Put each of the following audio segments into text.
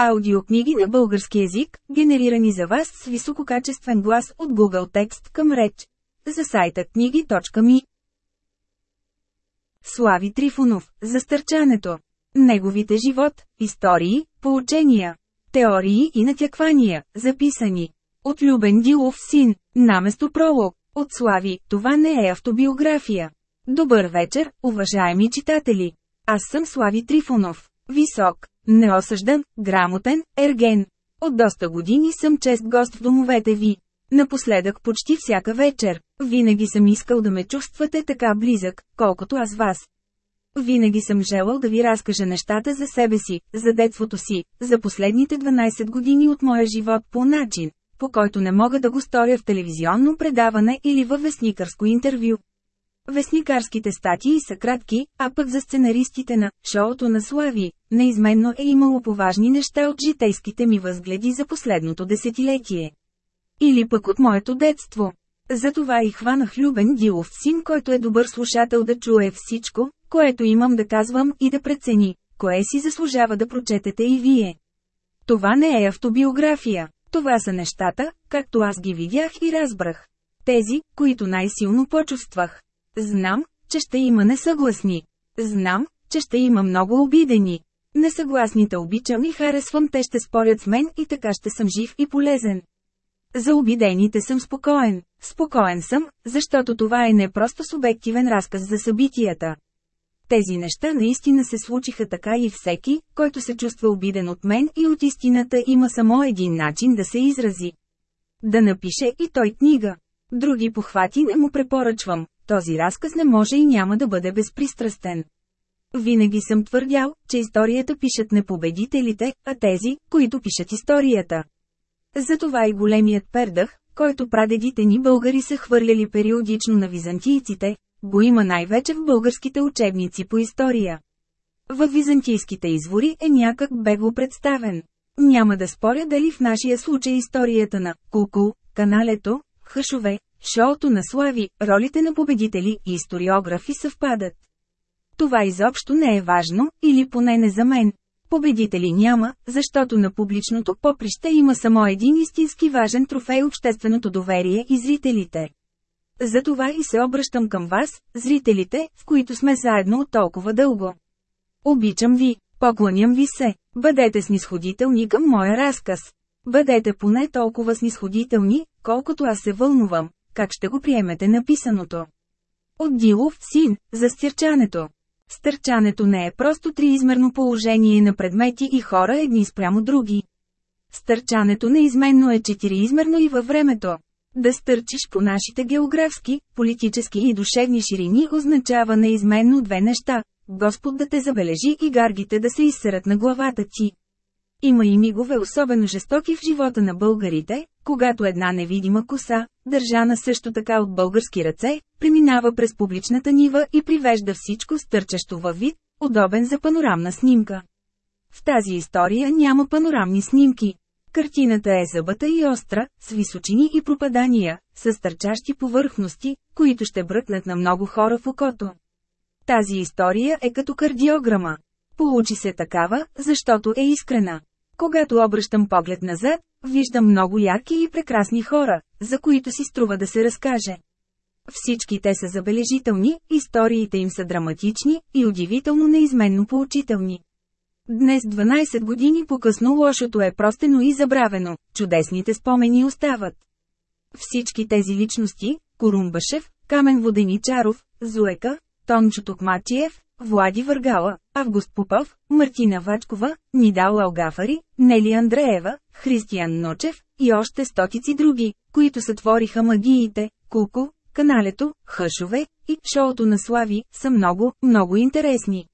Аудиокниги на български език, генерирани за вас с висококачествен глас от Google Текст към реч. За сайта книги.ми Слави Трифонов, за стърчането. Неговите живот, истории, поучения, теории и натяквания, записани. От Любен Дилов син, наместо пролог. От Слави, това не е автобиография. Добър вечер, уважаеми читатели. Аз съм Слави Трифонов. Висок, неосъждан, грамотен, ерген. От доста години съм чест гост в домовете ви. Напоследък почти всяка вечер. Винаги съм искал да ме чувствате така близък, колкото аз вас. Винаги съм желал да ви разкажа нещата за себе си, за детството си, за последните 12 години от моя живот по начин, по който не мога да го сторя в телевизионно предаване или във вестникарско интервю. Вестникарските статии са кратки, а пък за сценаристите на «Шоуто на Слави» неизменно е имало поважни неща от житейските ми възгледи за последното десетилетие. Или пък от моето детство. Затова и хванах Любен Дилов син, който е добър слушател да чуе всичко, което имам да казвам и да прецени, кое си заслужава да прочетете и вие. Това не е автобиография. Това са нещата, както аз ги видях и разбрах. Тези, които най-силно почувствах. Знам, че ще има несъгласни. Знам, че ще има много обидени. Несъгласните обичам и харесвам, те ще спорят с мен и така ще съм жив и полезен. За обидените съм спокоен. Спокоен съм, защото това е не просто субективен разказ за събитията. Тези неща наистина се случиха така и всеки, който се чувства обиден от мен и от истината има само един начин да се изрази. Да напише и той книга. Други похвати не му препоръчвам, този разказ не може и няма да бъде безпристрастен. Винаги съм твърдял, че историята пишат не победителите, а тези, които пишат историята. Затова и големият пердах, който прадедите ни българи са хвърляли периодично на византийците, го има най-вече в българските учебници по история. В византийските извори е някак бегло представен. Няма да споря дали в нашия случай историята на Куку, каналето, Хъшове, шоуто на слави, ролите на победители и историографи съвпадат. Това изобщо не е важно, или поне не за мен. Победители няма, защото на публичното поприще има само един истински важен трофей общественото доверие и зрителите. Затова и се обръщам към вас, зрителите, в които сме заедно от толкова дълго. Обичам ви, поклоням ви се, бъдете снисходителни към моя разказ. Бъдете поне толкова снисходителни, колкото аз се вълнувам, как ще го приемете написаното. От Дилов син, за стирчането. Стърчането не е просто триизмерно положение на предмети и хора едни спрямо други. Стърчането неизменно е четириизмерно и във времето. Да стърчиш по нашите географски, политически и душевни ширини означава неизменно две неща – Господ да те забележи и гаргите да се изсерат на главата ти. Има и мигове особено жестоки в живота на българите, когато една невидима коса, държана също така от български ръце, преминава през публичната нива и привежда всичко стърчащо във вид, удобен за панорамна снимка. В тази история няма панорамни снимки. Картината е зъбата и остра, с височини и пропадания, с стърчащи повърхности, които ще бръкнат на много хора в окото. Тази история е като кардиограма. Получи се такава, защото е искрена. Когато обръщам поглед назад, виждам много ярки и прекрасни хора, за които си струва да се разкаже. Всички те са забележителни, историите им са драматични и удивително неизменно поучителни. Днес 12 години по-късно лошото е простено и забравено, чудесните спомени остават. Всички тези личности – Корумбашев, Камен Воденичаров, Зуека, Тончо Токмачиев, Влади Въргала, Август Попов, Мартина Вачкова, Нидал Алгафари, Нели Андреева, Християн Ночев и още стотици други, които сътвориха магиите, Куко, каналето, Хъшове и шоуто на Слави, са много, много интересни.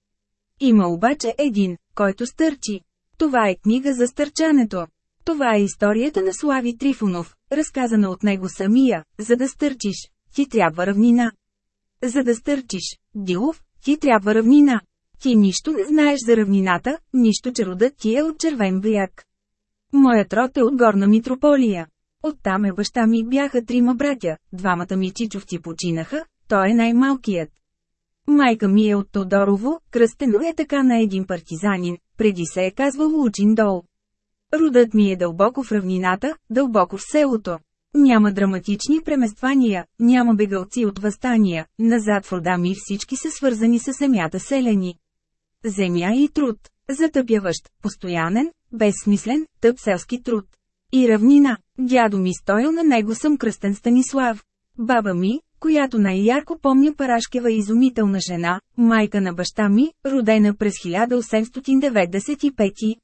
Има обаче един, който стърчи. Това е книга за стърчането. Това е историята на Слави Трифонов, разказана от него самия, за да стърчиш, ти трябва равнина. За да стърчиш, Дилов, ти трябва равнина. Ти нищо не знаеш за равнината, нищо че родът ти е от червен бряг. Моят род е от горна митрополия. Оттам е баща ми бяха трима братя, двамата ми чичовци починаха, той е най-малкият. Майка ми е от Тодорово, кръстено е така на един партизанин, преди се е казвал Лучин Дол. Родът ми е дълбоко в равнината, дълбоко в селото. Няма драматични премествания, няма бегалци от възстания, назад в рода ми всички са свързани с земята селени. Земя и труд, затъпяващ, постоянен, безсмислен, тъп селски труд. И равнина, дядо ми стоял на него съм кръстен Станислав. Баба ми, която най-ярко помня Парашкева изумителна жена, майка на баща ми, родена през 1895.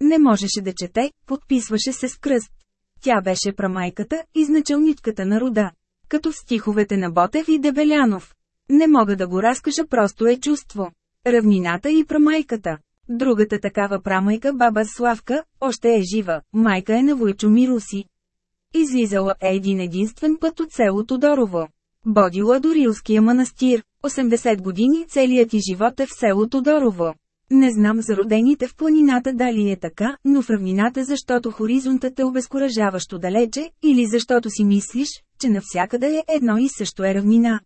Не можеше да чете, подписваше се с кръст. Тя беше прамайката, изначалничката на рода. Като в стиховете на Ботев и Дебелянов. Не мога да го разкажа, просто е чувство. Равнината и прамайката. Другата такава прамайка баба Славка, още е жива, майка е на Войчо Мируси. Излизала е един единствен път от селото Дорово. Бодила до Рилския манастир. 80 години целият ти живот е в селото Дорово. Не знам за родените в планината дали е така, но в равнината защото хоризонтът е обезкуражаващо далече, или защото си мислиш, че навсякъде е едно и също е равнина.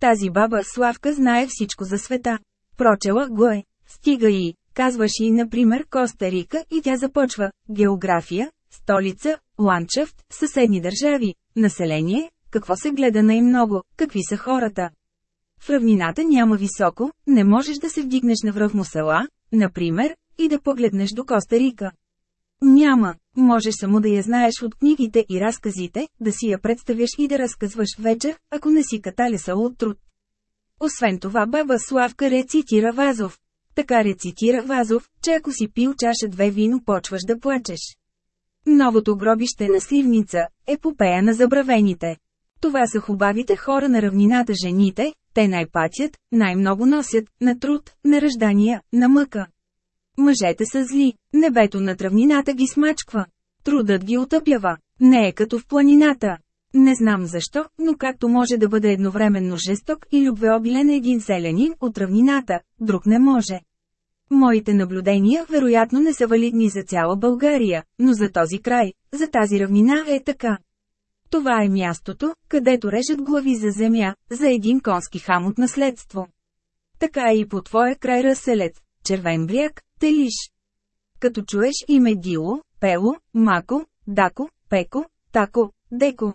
Тази баба Славка знае всичко за света. Прочела го е. Стига и, казваш и, например, Коста Рика и тя започва – география, столица, ландшафт, съседни държави, население, какво се гледа най много, какви са хората. В равнината няма високо, не можеш да се вдигнеш на връх села, например, и да погледнеш до Коста Рика. Няма, можеш само да я знаеш от книгите и разказите, да си я представяш и да разказваш вечер, ако не си каталесал от труд. Освен това баба Славка рецитира Вазов. Така рецитира Вазов, че ако си пил чаша две вино почваш да плачеш. Новото гробище на Сливница е попея на забравените. Това са хубавите хора на равнината жените, те най-патят, най-много носят, на труд, на ръждания, на мъка. Мъжете са зли, небето на равнината ги смачква. Трудът ги отъпява, не е като в планината. Не знам защо, но както може да бъде едновременно жесток и любвеобилен един селянин от равнината, друг не може. Моите наблюдения вероятно не са валидни за цяла България, но за този край, за тази равнина е така. Това е мястото, където режат глави за земя, за един конски хам от наследство. Така е и по твоя край разселец, червен бряг, телиш. Като чуеш име Дило, Пело, Мако, Дако, Пеко, Тако, Деко.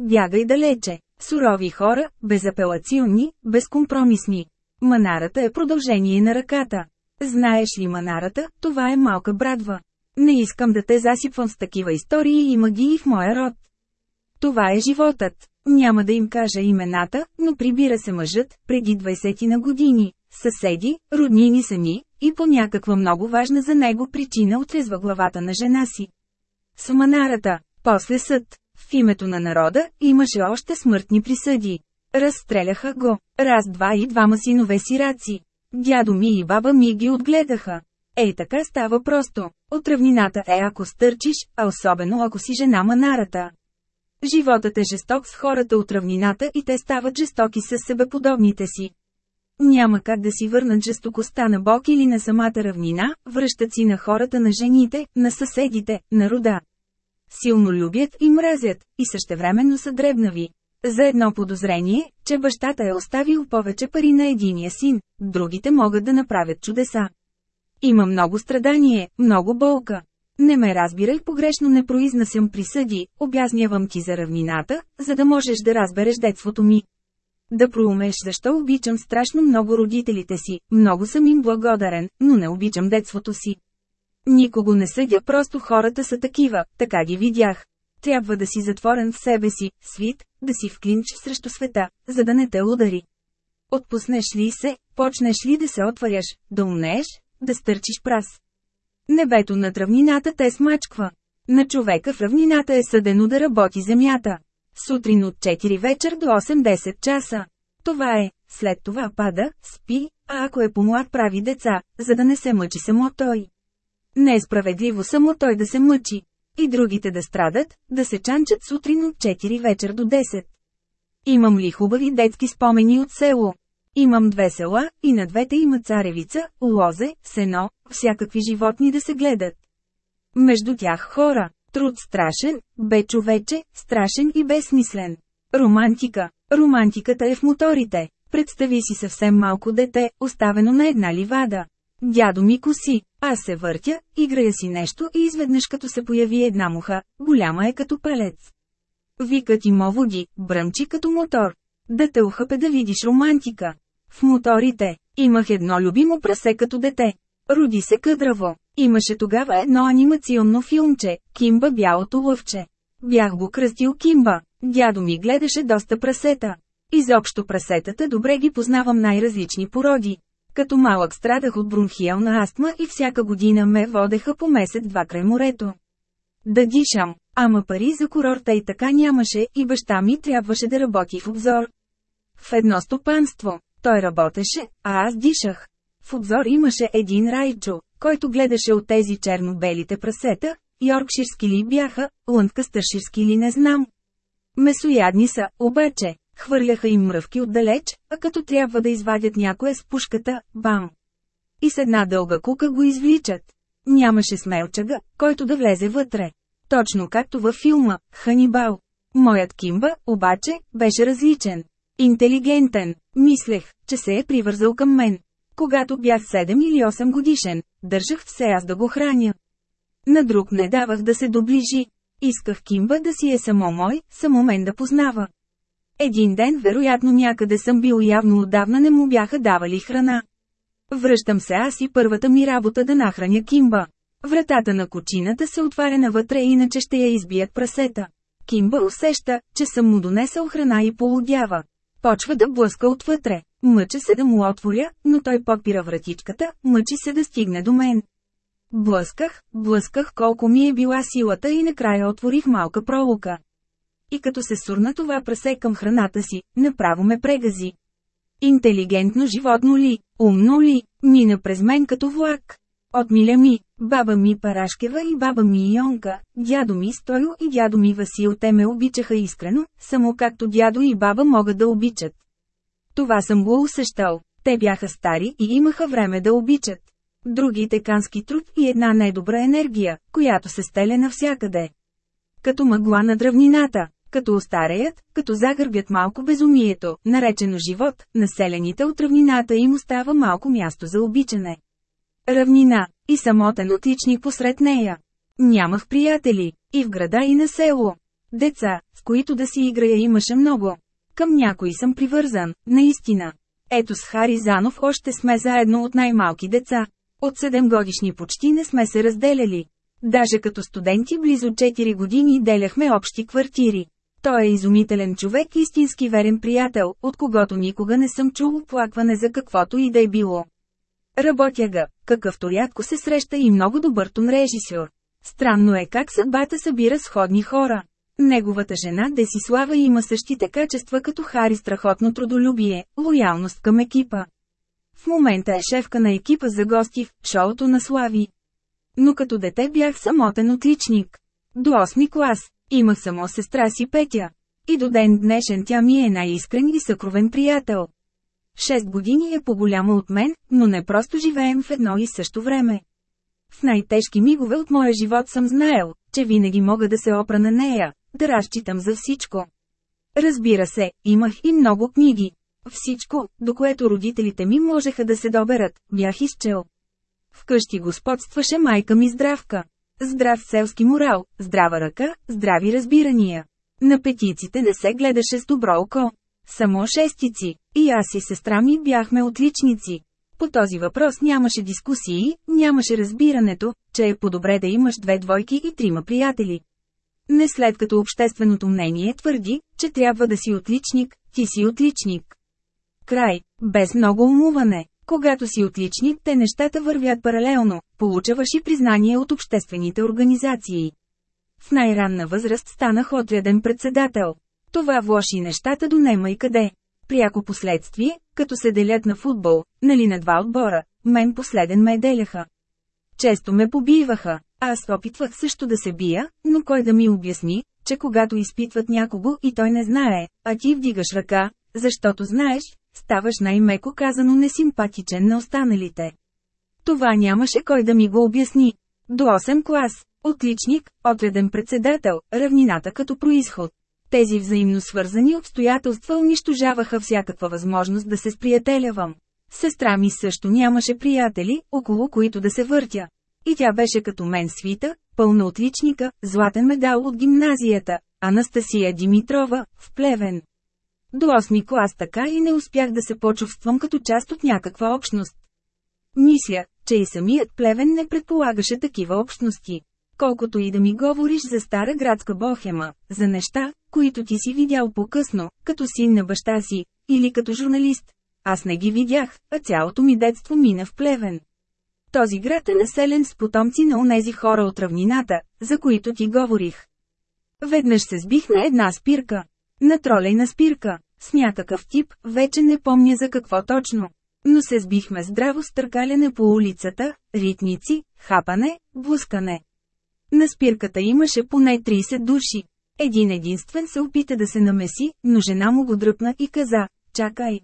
Бягай далече. Сурови хора, безапелационни, безкомпромисни. Манарата е продължение на ръката. Знаеш ли манарата, това е малка брадва. Не искам да те засипвам с такива истории и магии в моя род. Това е животът. Няма да им кажа имената, но прибира се мъжът, преди 20 на години. Съседи, роднини са ни, и по някаква много важна за него причина отрезва главата на жена си. С после съд, в името на народа, имаше още смъртни присъди. Разстреляха го, раз-два и двама синове сираци. Дядо ми и баба ми ги отгледаха. Ей така става просто. От равнината е ако стърчиш, а особено ако си жена манарата. Животът е жесток с хората от равнината и те стават жестоки с себеподобните си. Няма как да си върнат жестокостта на Бог или на самата равнина, връщат си на хората на жените, на съседите, на рода. Силно любят и мразят, и същевременно са дребнави. За едно подозрение, че бащата е оставил повече пари на единия син, другите могат да направят чудеса. Има много страдание, много болка. Не ме разбирай погрешно не произнасям присъди, обяснявам ти за равнината, за да можеш да разбереш детството ми. Да проумеш защо обичам страшно много родителите си, много съм им благодарен, но не обичам детството си. Никого не съдя, просто хората са такива, така ги видях. Трябва да си затворен в себе си, свит, да си в клинч срещу света, за да не те удари. Отпуснеш ли се, почнеш ли да се отваряш, да умнееш, да стърчиш прас. Небето над равнината те смачква. На човека в равнината е съдено да работи земята. Сутрин от 4 вечер до 8-10 часа. Това е, след това пада, спи, а ако е по-млад прави деца, за да не се мъчи само той. Не е справедливо само той да се мъчи. И другите да страдат, да се чанчат сутрин от 4 вечер до 10. Имам ли хубави детски спомени от село? Имам две села, и на двете има царевица, лозе, сено, всякакви животни да се гледат. Между тях хора, труд страшен, бе човече, страшен и безсмислен. Романтика. Романтиката е в моторите. Представи си съвсем малко дете, оставено на една ливада. Дядо ми коси, Аз се въртя, играя си нещо и изведнъж като се появи една муха, голяма е като палец. Вика ти мо води, бръмчи като мотор. Да те ухъпе да видиш романтика. В моторите, имах едно любимо прасе като дете. Роди се къдраво. Имаше тогава едно анимационно филмче, Кимба бялото лъвче. Бях го кръстил Кимба. Дядо ми гледаше доста прасета. Изобщо прасетата добре ги познавам най-различни породи. Като малък страдах от бронхиална астма и всяка година ме водеха по месец-два край морето. Да дишам, ама пари за курорта и така нямаше и баща ми трябваше да работи в обзор. В едно стопанство, той работеше, а аз дишах. В обзор имаше един райчо, който гледаше от тези черно-белите прасета, йоркширски ли бяха, лънкастърширски ли не знам. Месоядни са, обаче, хвърляха им мръвки отдалеч, а като трябва да извадят някое с пушката, бам! И с една дълга кука го извличат. Нямаше смелчага, който да влезе вътре. Точно както във филма «Ханибал». Моят Кимба, обаче, беше различен. Интелигентен. Мислех, че се е привързал към мен. Когато бях 7 или 8 годишен, държах все аз да го храня. На друг не давах да се доближи. Исках Кимба да си е само мой, само мен да познава. Един ден вероятно някъде съм бил явно отдавна не му бяха давали храна. Връщам се аз и първата ми работа да нахраня Кимба. Вратата на кочината се отваря навътре иначе ще я избият прасета. Кимба усеща, че съм му донесъл храна и полудява. Почва да блъска отвътре. Мъча се да му отворя, но той подпира вратичката, мъчи се да стигне до мен. Блъсках, блъсках колко ми е била силата и накрая отворих малка пролука. И като се сурна това прасе към храната си, направо ме прегази. Интелигентно животно ли, умно ли, мина през мен като влак. От миля ми, баба ми Парашкева и баба ми Йонка, дядо ми Стойо и дядо ми Васил те ме обичаха искрено, само както дядо и баба могат да обичат. Това съм го усещал. Те бяха стари и имаха време да обичат. Другите кански труд и една недобра енергия, която се стеля навсякъде. Като мъгла на дръвнината, като остареят, като загърбят малко безумието, наречено живот, населените от равнината им остава малко място за обичане. Равнина, и самотен отличник посред нея. Нямах приятели, и в града и на село. Деца, с които да си играя имаше много. Към някои съм привързан, наистина. Ето с Хари Занов още сме заедно от най-малки деца. От 7 годишни почти не сме се разделяли. Даже като студенти близо 4 години деляхме общи квартири. Той е изумителен човек истински верен приятел, от когото никога не съм чул оплакване за каквото и да е било. Работя га, какъвто рядко се среща и много добър тон режисьор. Странно е как съдбата събира сходни хора. Неговата жена Десислава има същите качества като Хари страхотно трудолюбие, лоялност към екипа. В момента е шефка на екипа за гости в шоуто на Слави. Но като дете бях самотен отличник. До 8 клас, имах само сестра си Петя. И до ден днешен тя ми е най-искрен и съкровен приятел. Шест години е по-голяма от мен, но не просто живеем в едно и също време. В най-тежки мигове от моя живот съм знаел, че винаги мога да се опра на нея, да разчитам за всичко. Разбира се, имах и много книги. Всичко, до което родителите ми можеха да се доберат, бях изчел. Вкъщи господстваше майка ми здравка. Здрав селски морал, здрава ръка, здрави разбирания. На петиците не се гледаше с добро око. Само шестици. И аз и сестра ми бяхме отличници. По този въпрос нямаше дискусии, нямаше разбирането, че е по-добре да имаш две двойки и трима приятели. Не след като общественото мнение твърди, че трябва да си отличник, ти си отличник. Край, без много умуване. Когато си отличник, те нещата вървят паралелно, получаваш и признание от обществените организации. В най-ранна възраст станах отряден председател. Това влоши нещата до нема и къде. Пряко последствие, като се делят на футбол, нали на два отбора, мен последен ме деляха. Често ме побиваха, аз опитвах също да се бия, но кой да ми обясни, че когато изпитват някого и той не знае, а ти вдигаш ръка, защото знаеш, ставаш най-меко казано несимпатичен на останалите. Това нямаше кой да ми го обясни. До 8 клас, отличник, отреден председател, равнината като происход. Тези взаимно свързани обстоятелства унищожаваха всякаква възможност да се сприятелявам. Сестра ми също нямаше приятели, около които да се въртя. И тя беше като мен свита, пълна отличника, златен медал от гимназията, Анастасия Димитрова, в Плевен. До 8 клас така и не успях да се почувствам като част от някаква общност. Мисля, че и самият Плевен не предполагаше такива общности. Колкото и да ми говориш за стара градска бохема, за неща, които ти си видял по-късно, като син на баща си, или като журналист. Аз не ги видях, а цялото ми детство мина в Плевен. Този град е населен с потомци на онези хора от равнината, за които ти говорих. Веднъж се сбих на една спирка. На тролейна спирка. С някакъв тип, вече не помня за какво точно. Но се сбихме здраво с търкаляне по улицата, ритници, хапане, блускане. На спирката имаше поне 30 души. Един единствен се опита да се намеси, но жена му го дръпна и каза, чакай.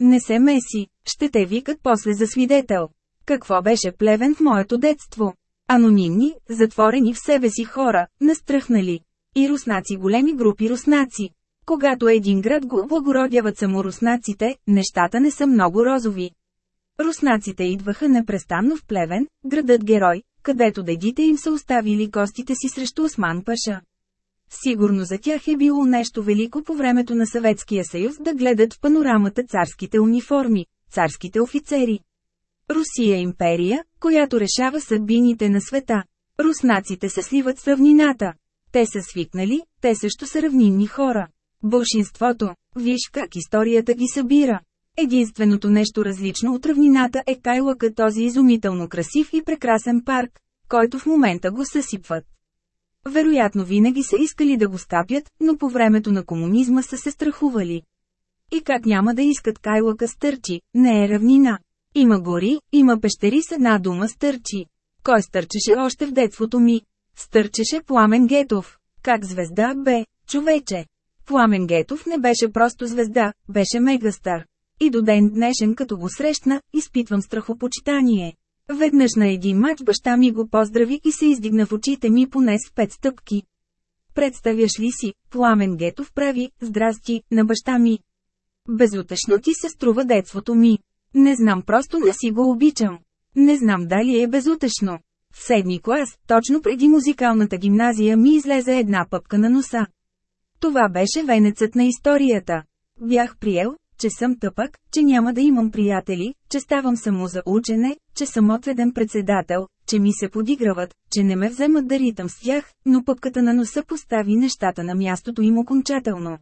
Не се меси, ще те викат после за свидетел. Какво беше плевен в моето детство? Анонимни, затворени в себе си хора, настръхнали. И руснаци големи групи руснаци. Когато един град го благородяват само руснаците, нещата не са много розови. Руснаците идваха непрестанно в Плевен, градът герой, където дедите им са оставили костите си срещу Осман Паша. Сигурно за тях е било нещо велико по времето на Съветския съюз да гледат в панорамата царските униформи, царските офицери. Русия е империя, която решава съдбините на света. Руснаците се сливат с равнината. Те са свикнали, те също са равнинни хора. Бълшинството, виж как историята ги събира. Единственото нещо различно от равнината е Кайлъка този изумително красив и прекрасен парк, който в момента го съсипват. Вероятно винаги са искали да го стапят, но по времето на комунизма са се страхували. И как няма да искат Кайлъка стърчи, не е равнина. Има гори, има пещери с една дума стърчи. Кой стърчеше още в детството ми? Стърчеше Пламен Гетов. Как звезда бе, човече. Пламен Гетов не беше просто звезда, беше мегастар. И до ден днешен като го срещна, изпитвам страхопочитание. Веднъж на един мач баща ми го поздрави и се издигна в очите ми поне с пет стъпки. Представяш ли си, Пламен Гетов прави, здрасти, на баща ми. Безутешно ти се струва детството ми. Не знам, просто не си го обичам. Не знам дали е безутешно. В седми клас, точно преди музикалната гимназия ми излезе една пъпка на носа. Това беше венецът на историята. Бях приел, че съм тъпък, че няма да имам приятели, че ставам само за учене, че съм отведен председател, че ми се подиграват, че не ме вземат да ритам с тях, но пъпката на носа постави нещата на мястото им окончателно.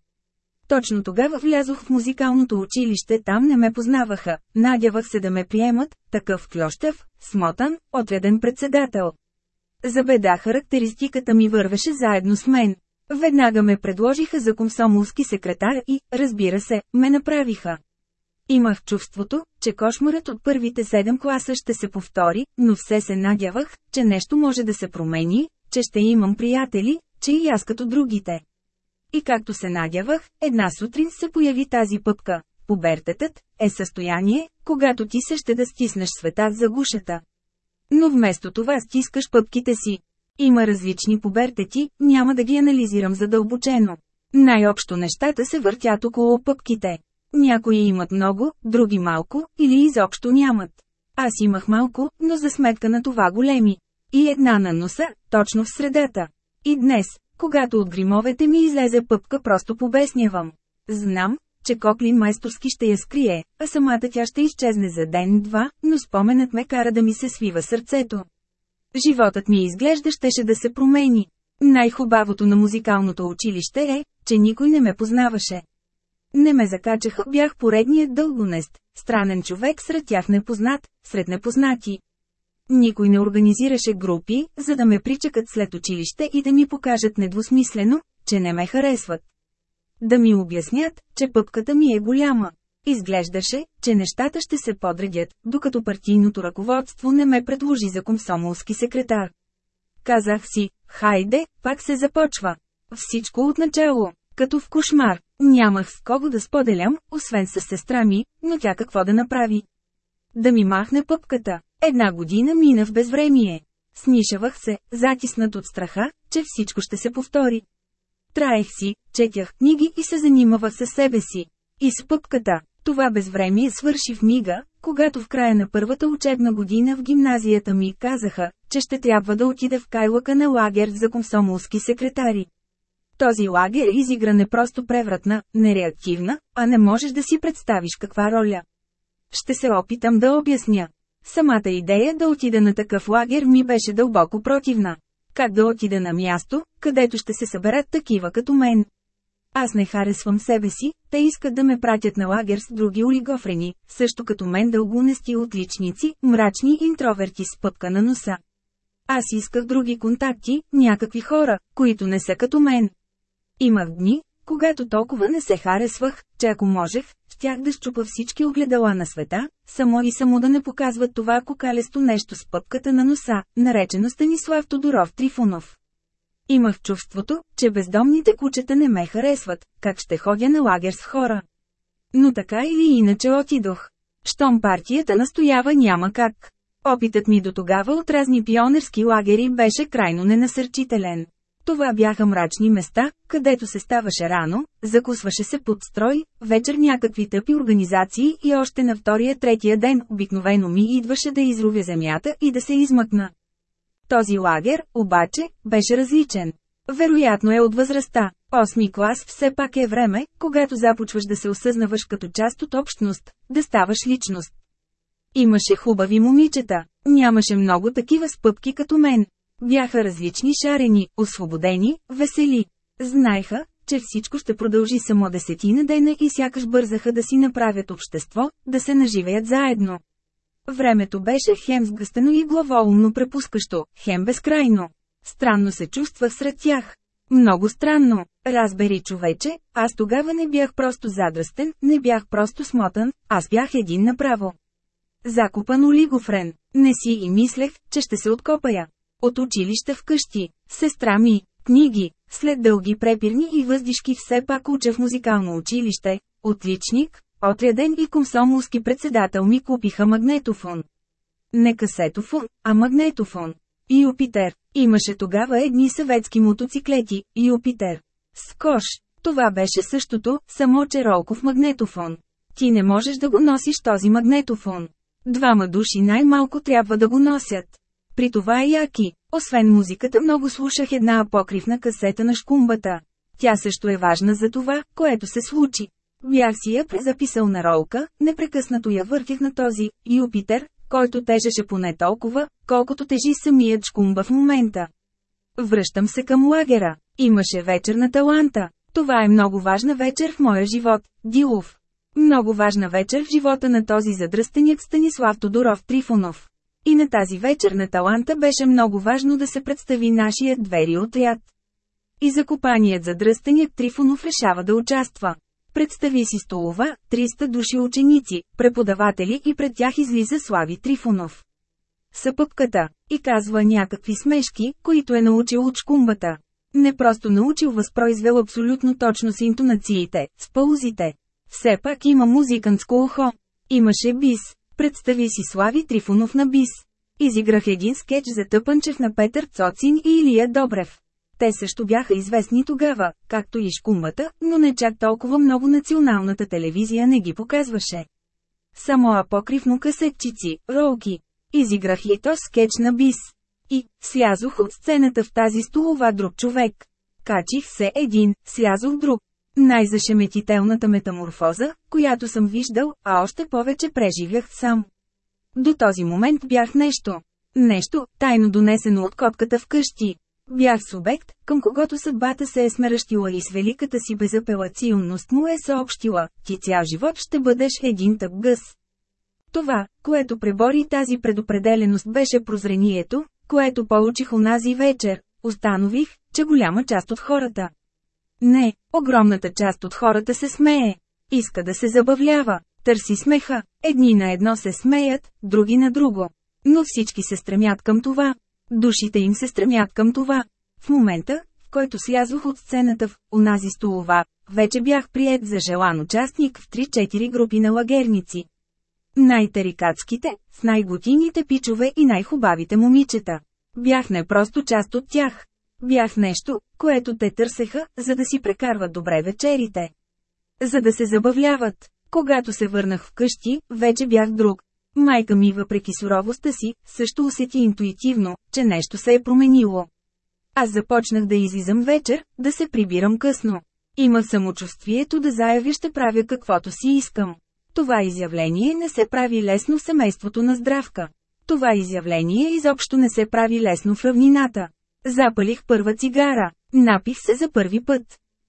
Точно тогава влязох в музикалното училище, там не ме познаваха, надявах се да ме приемат, такъв клющав, смотан, отведен председател. За беда характеристиката ми вървеше заедно с мен. Веднага ме предложиха за комсомолски секретар и, разбира се, ме направиха. Имах чувството, че кошмарът от първите седем класа ще се повтори, но все се надявах, че нещо може да се промени, че ще имам приятели, че и аз като другите. И както се надявах, една сутрин се появи тази пъпка. Побертетът е състояние, когато ти се ще да стиснеш света за гушата. Но вместо това стискаш пъпките си. Има различни побертети, няма да ги анализирам задълбочено. Най-общо нещата се въртят около пъпките. Някои имат много, други малко, или изобщо нямат. Аз имах малко, но за сметка на това големи. И една на носа, точно в средата. И днес, когато от гримовете ми излезе пъпка просто побеснявам. Знам, че Коклин майсторски ще я скрие, а самата тя ще изчезне за ден-два, но споменът ме кара да ми се свива сърцето. Животът ми изглежда щеше да се промени. Най-хубавото на музикалното училище е, че никой не ме познаваше. Не ме закачаха, бях поредният дългонест, странен човек сред тях непознат, сред непознати. Никой не организираше групи, за да ме причакат след училище и да ми покажат недвусмислено, че не ме харесват. Да ми обяснят, че пъпката ми е голяма. Изглеждаше, че нещата ще се подредят, докато партийното ръководство не ме предложи за комсомолски секретар. Казах си, хайде, пак се започва. Всичко от начало, като в кошмар. Нямах с кого да споделям, освен с сестра ми, но тя какво да направи. Да ми махне пъпката. Една година мина в безвремие. Снишавах се, затиснат от страха, че всичко ще се повтори. Траех си, четях книги и се занимавах със себе си. И с пъпката. Това безвремие свърши в мига, когато в края на първата учебна година в гимназията ми казаха, че ще трябва да отида в Кайлака на лагер за комсомолски секретари. Този лагер изигра не просто превратна, нереактивна, а не можеш да си представиш каква роля. Ще се опитам да обясня. Самата идея да отида на такъв лагер ми беше дълбоко противна. Как да отида на място, където ще се съберат такива като мен? Аз не харесвам себе си, те искат да ме пратят на лагер с други олигофрени, също като мен дългонести отличници, мрачни интроверти с пъпка на носа. Аз исках други контакти, някакви хора, които не са като мен. Имах дни, когато толкова не се харесвах, че ако можех, щях да щупа всички огледала на света, само и само да не показват това кокалесто нещо с пъпката на носа, наречено Станислав Тодоров Трифонов. Имах чувството, че бездомните кучета не ме харесват, как ще ходя на лагер с хора. Но така или иначе отидох. Щом партията настоява няма как. Опитът ми до тогава от разни пионерски лагери беше крайно ненасърчителен. Това бяха мрачни места, където се ставаше рано, закусваше се под строй, вечер някакви тъпи организации и още на втория-третия ден обикновено ми идваше да изровя земята и да се измъкна. Този лагер, обаче, беше различен. Вероятно е от възрастта. Осми клас все пак е време, когато започваш да се осъзнаваш като част от общност, да ставаш личност. Имаше хубави момичета, нямаше много такива спъпки като мен. Бяха различни шарени, освободени, весели. Знаеха, че всичко ще продължи само десетина дена и сякаш бързаха да си направят общество, да се наживеят заедно. Времето беше хем сгъстено и главоумно препускащо, хем безкрайно. Странно се чувствах сред тях. Много странно. Разбери човече, аз тогава не бях просто задръстен, не бях просто смотан, аз бях един направо. Закупан олигофрен. Не си и мислех, че ще се откопая. От училище вкъщи, сестра ми, книги, след дълги препирни и въздишки все пак уча в музикално училище, отличник, отряден и комсомолски председател ми купиха магнетофон. Не касетофон, а магнетофон. Юпитер. Имаше тогава едни съветски мотоциклети, Юпитер. Скош. Това беше същото, само че ролков магнетофон. Ти не можеш да го носиш този магнетофон. Двама души най-малко трябва да го носят. При това е яки. Освен музиката много слушах една покривна касета на шкумбата. Тя също е важна за това, което се случи. Бях си я презаписал на ролка, непрекъснато я въртих на този Юпитер, който тежеше поне толкова, колкото тежи самият шкумба в момента. Връщам се към лагера. Имаше вечер на таланта. Това е много важна вечер в моя живот, Дилов. Много важна вечер в живота на този задръстеният Станислав Тодоров Трифонов. И на тази вечер на таланта беше много важно да се представи нашият двери отряд. И закопаният задръстеният Трифонов решава да участва. Представи си столова, 300 души ученици, преподаватели и пред тях излиза Слави Трифонов. Съпъпката, и казва някакви смешки, които е научил от шкумбата. Не просто научил възпроизвел абсолютно точно с интонациите, с паузите. Все пак има музиканско ухо. Имаше бис. Представи си Слави Трифонов на бис. Изиграх един скетч за Тъпънчев на Петър Цоцин и Илия Добрев. Те също бяха известни тогава, както и шкумбата, но не чак толкова много националната телевизия не ги показваше. Само апокривно касетчици, ролки. Изиграх и то скетч на бис. И, слязох от сцената в тази столова друг човек. Качих се един, слязох друг. Най-зашеметителната метаморфоза, която съм виждал, а още повече преживях сам. До този момент бях нещо. Нещо, тайно донесено от котката вкъщи. Бях субект, към когото съдбата се е смеръщила и с великата си безапелационност му е съобщила, ти цял живот ще бъдеш един тъп гъс. Това, което пребори тази предопределеност беше прозрението, което получих онази вечер, установих, че голяма част от хората. Не, огромната част от хората се смее. Иска да се забавлява, търси смеха, едни на едно се смеят, други на друго. Но всички се стремят към това. Душите им се стремят към това. В момента, в който слязох от сцената в онази столова, вече бях прият за желан участник в 3-4 групи на лагерници. Най-тарикатските, с най-готините пичове и най-хубавите момичета. Бях не просто част от тях. Бях нещо, което те търсеха, за да си прекарват добре вечерите. За да се забавляват. Когато се върнах вкъщи, вече бях друг. Майка ми въпреки суровостта си, също усети интуитивно, че нещо се е променило. Аз започнах да излизам вечер, да се прибирам късно. Има самочувствието да заявя ще правя каквото си искам. Това изявление не се прави лесно в семейството на здравка. Това изявление изобщо не се прави лесно в равнината. Запалих първа цигара. Напих се за първи път.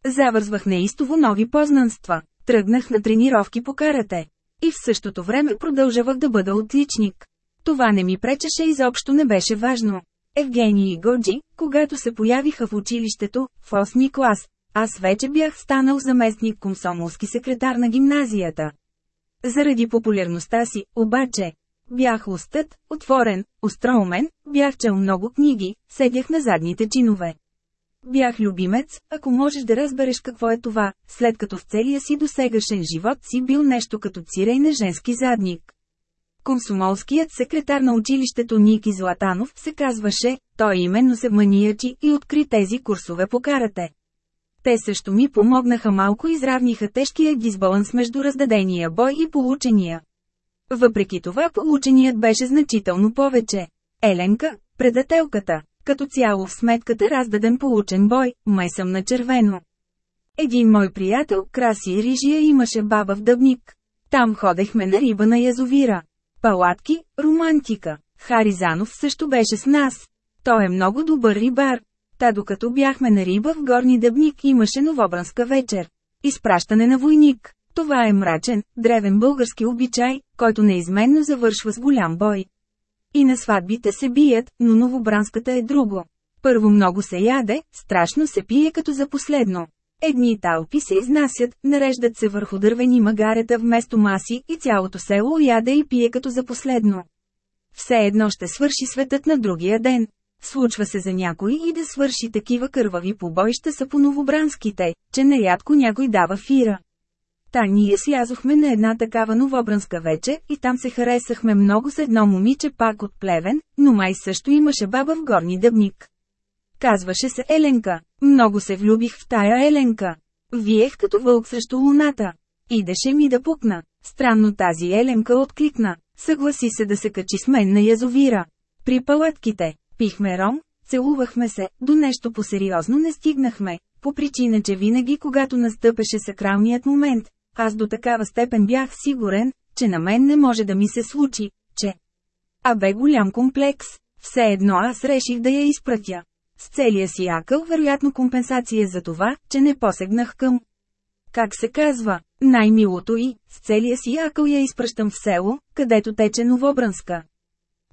Завързвах неистово нови познанства. Тръгнах на тренировки по карате. И в същото време продължавах да бъда отличник. Това не ми пречеше изобщо не беше важно. Евгений и Годжи, когато се появиха в училището, в 8 клас, аз вече бях станал заместник комсомолски секретар на гимназията. Заради популярността си, обаче, бях устът, отворен, остроумен, бях чел много книги, седях на задните чинове. Бях любимец, ако можеш да разбереш какво е това, след като в целия си досегашен живот си бил нещо като цирей на женски задник. Комсомолският секретар на училището Ники Златанов се казваше, той именно се маниячи и откри тези курсове по карате. Те също ми помогнаха малко и изравниха тежкия дисбаланс между раздадения бой и получения. Въпреки това полученият беше значително повече. Еленка, предателката, като цяло в сметката раздаден получен бой, май съм на червено. Един мой приятел, Краси Рижия имаше баба в Дъбник. Там ходехме на риба на язовира. Палатки, романтика. Харизанов също беше с нас. Той е много добър рибар. Та докато бяхме на риба в горни дъбник имаше новобранска вечер. Изпращане на войник. Това е мрачен, древен български обичай, който неизменно завършва с голям бой. И на сватбите се бият, но новобранската е друго. Първо много се яде, страшно се пие като за последно. Едни талпи се изнасят, нареждат се върху дървени магарета вместо маси и цялото село яде и пие като за последно. Все едно ще свърши светът на другия ден. Случва се за някой и да свърши такива кървави побоища са по новобранските, че нарядко някой дава фира. Та ние слязохме на една такава новобранска вече и там се харесахме много с едно момиче пак от плевен, но май също имаше баба в горни дъбник. Казваше се Еленка. Много се влюбих в тая Еленка. Виех като вълк срещу луната. Идеше ми да пукна. Странно тази Еленка откликна. Съгласи се да се качи с мен на язовира. При палатките, пихме ром, целувахме се, до нещо по-сериозно не стигнахме, по причина, че винаги когато настъпеше сакралният момент, аз до такава степен бях сигурен, че на мен не може да ми се случи, че... А бе голям комплекс, все едно аз реших да я изпратя. С целия си акъл вероятно компенсация за това, че не посегнах към. Как се казва, най-милото и, с целия си акъл я изпращам в село, където тече Новобранска.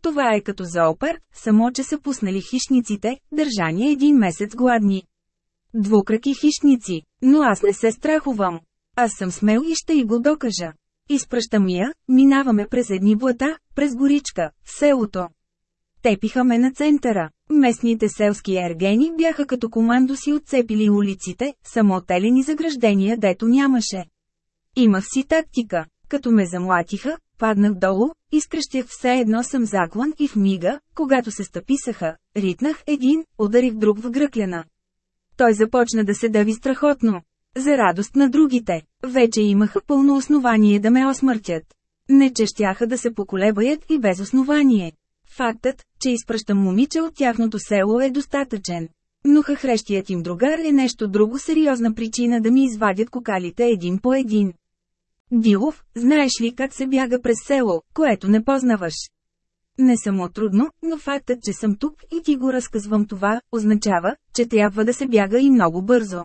Това е като зоопарк, само че са пуснали хищниците, държани един месец гладни. Двукраки хищници, но аз не се страхувам. Аз съм смел и ще и го докажа. Изпращам я, минаваме през едни блата, през горичка, в селото. Тепиха ме на центъра. Местните селски ергени бяха като командо си отцепили улиците, само телени заграждения дето нямаше. Имах си тактика. Като ме замлатиха, паднах долу, изкръщях все едно съм заклан и в мига, когато се стъписаха, ритнах един, ударих друг в гръкляна. Той започна да се дави страхотно. За радост на другите, вече имаха пълно основание да ме осмъртят. Не че щяха да се поколебаят и без основание. Фактът, че изпращам момиче от тяхното село е достатъчен. Но хахрещият им другар е нещо друго сериозна причина да ми извадят кокалите един по един. Дилов, знаеш ли как се бяга през село, което не познаваш? Не само трудно, но фактът, че съм тук и ти го разказвам това, означава, че трябва да се бяга и много бързо.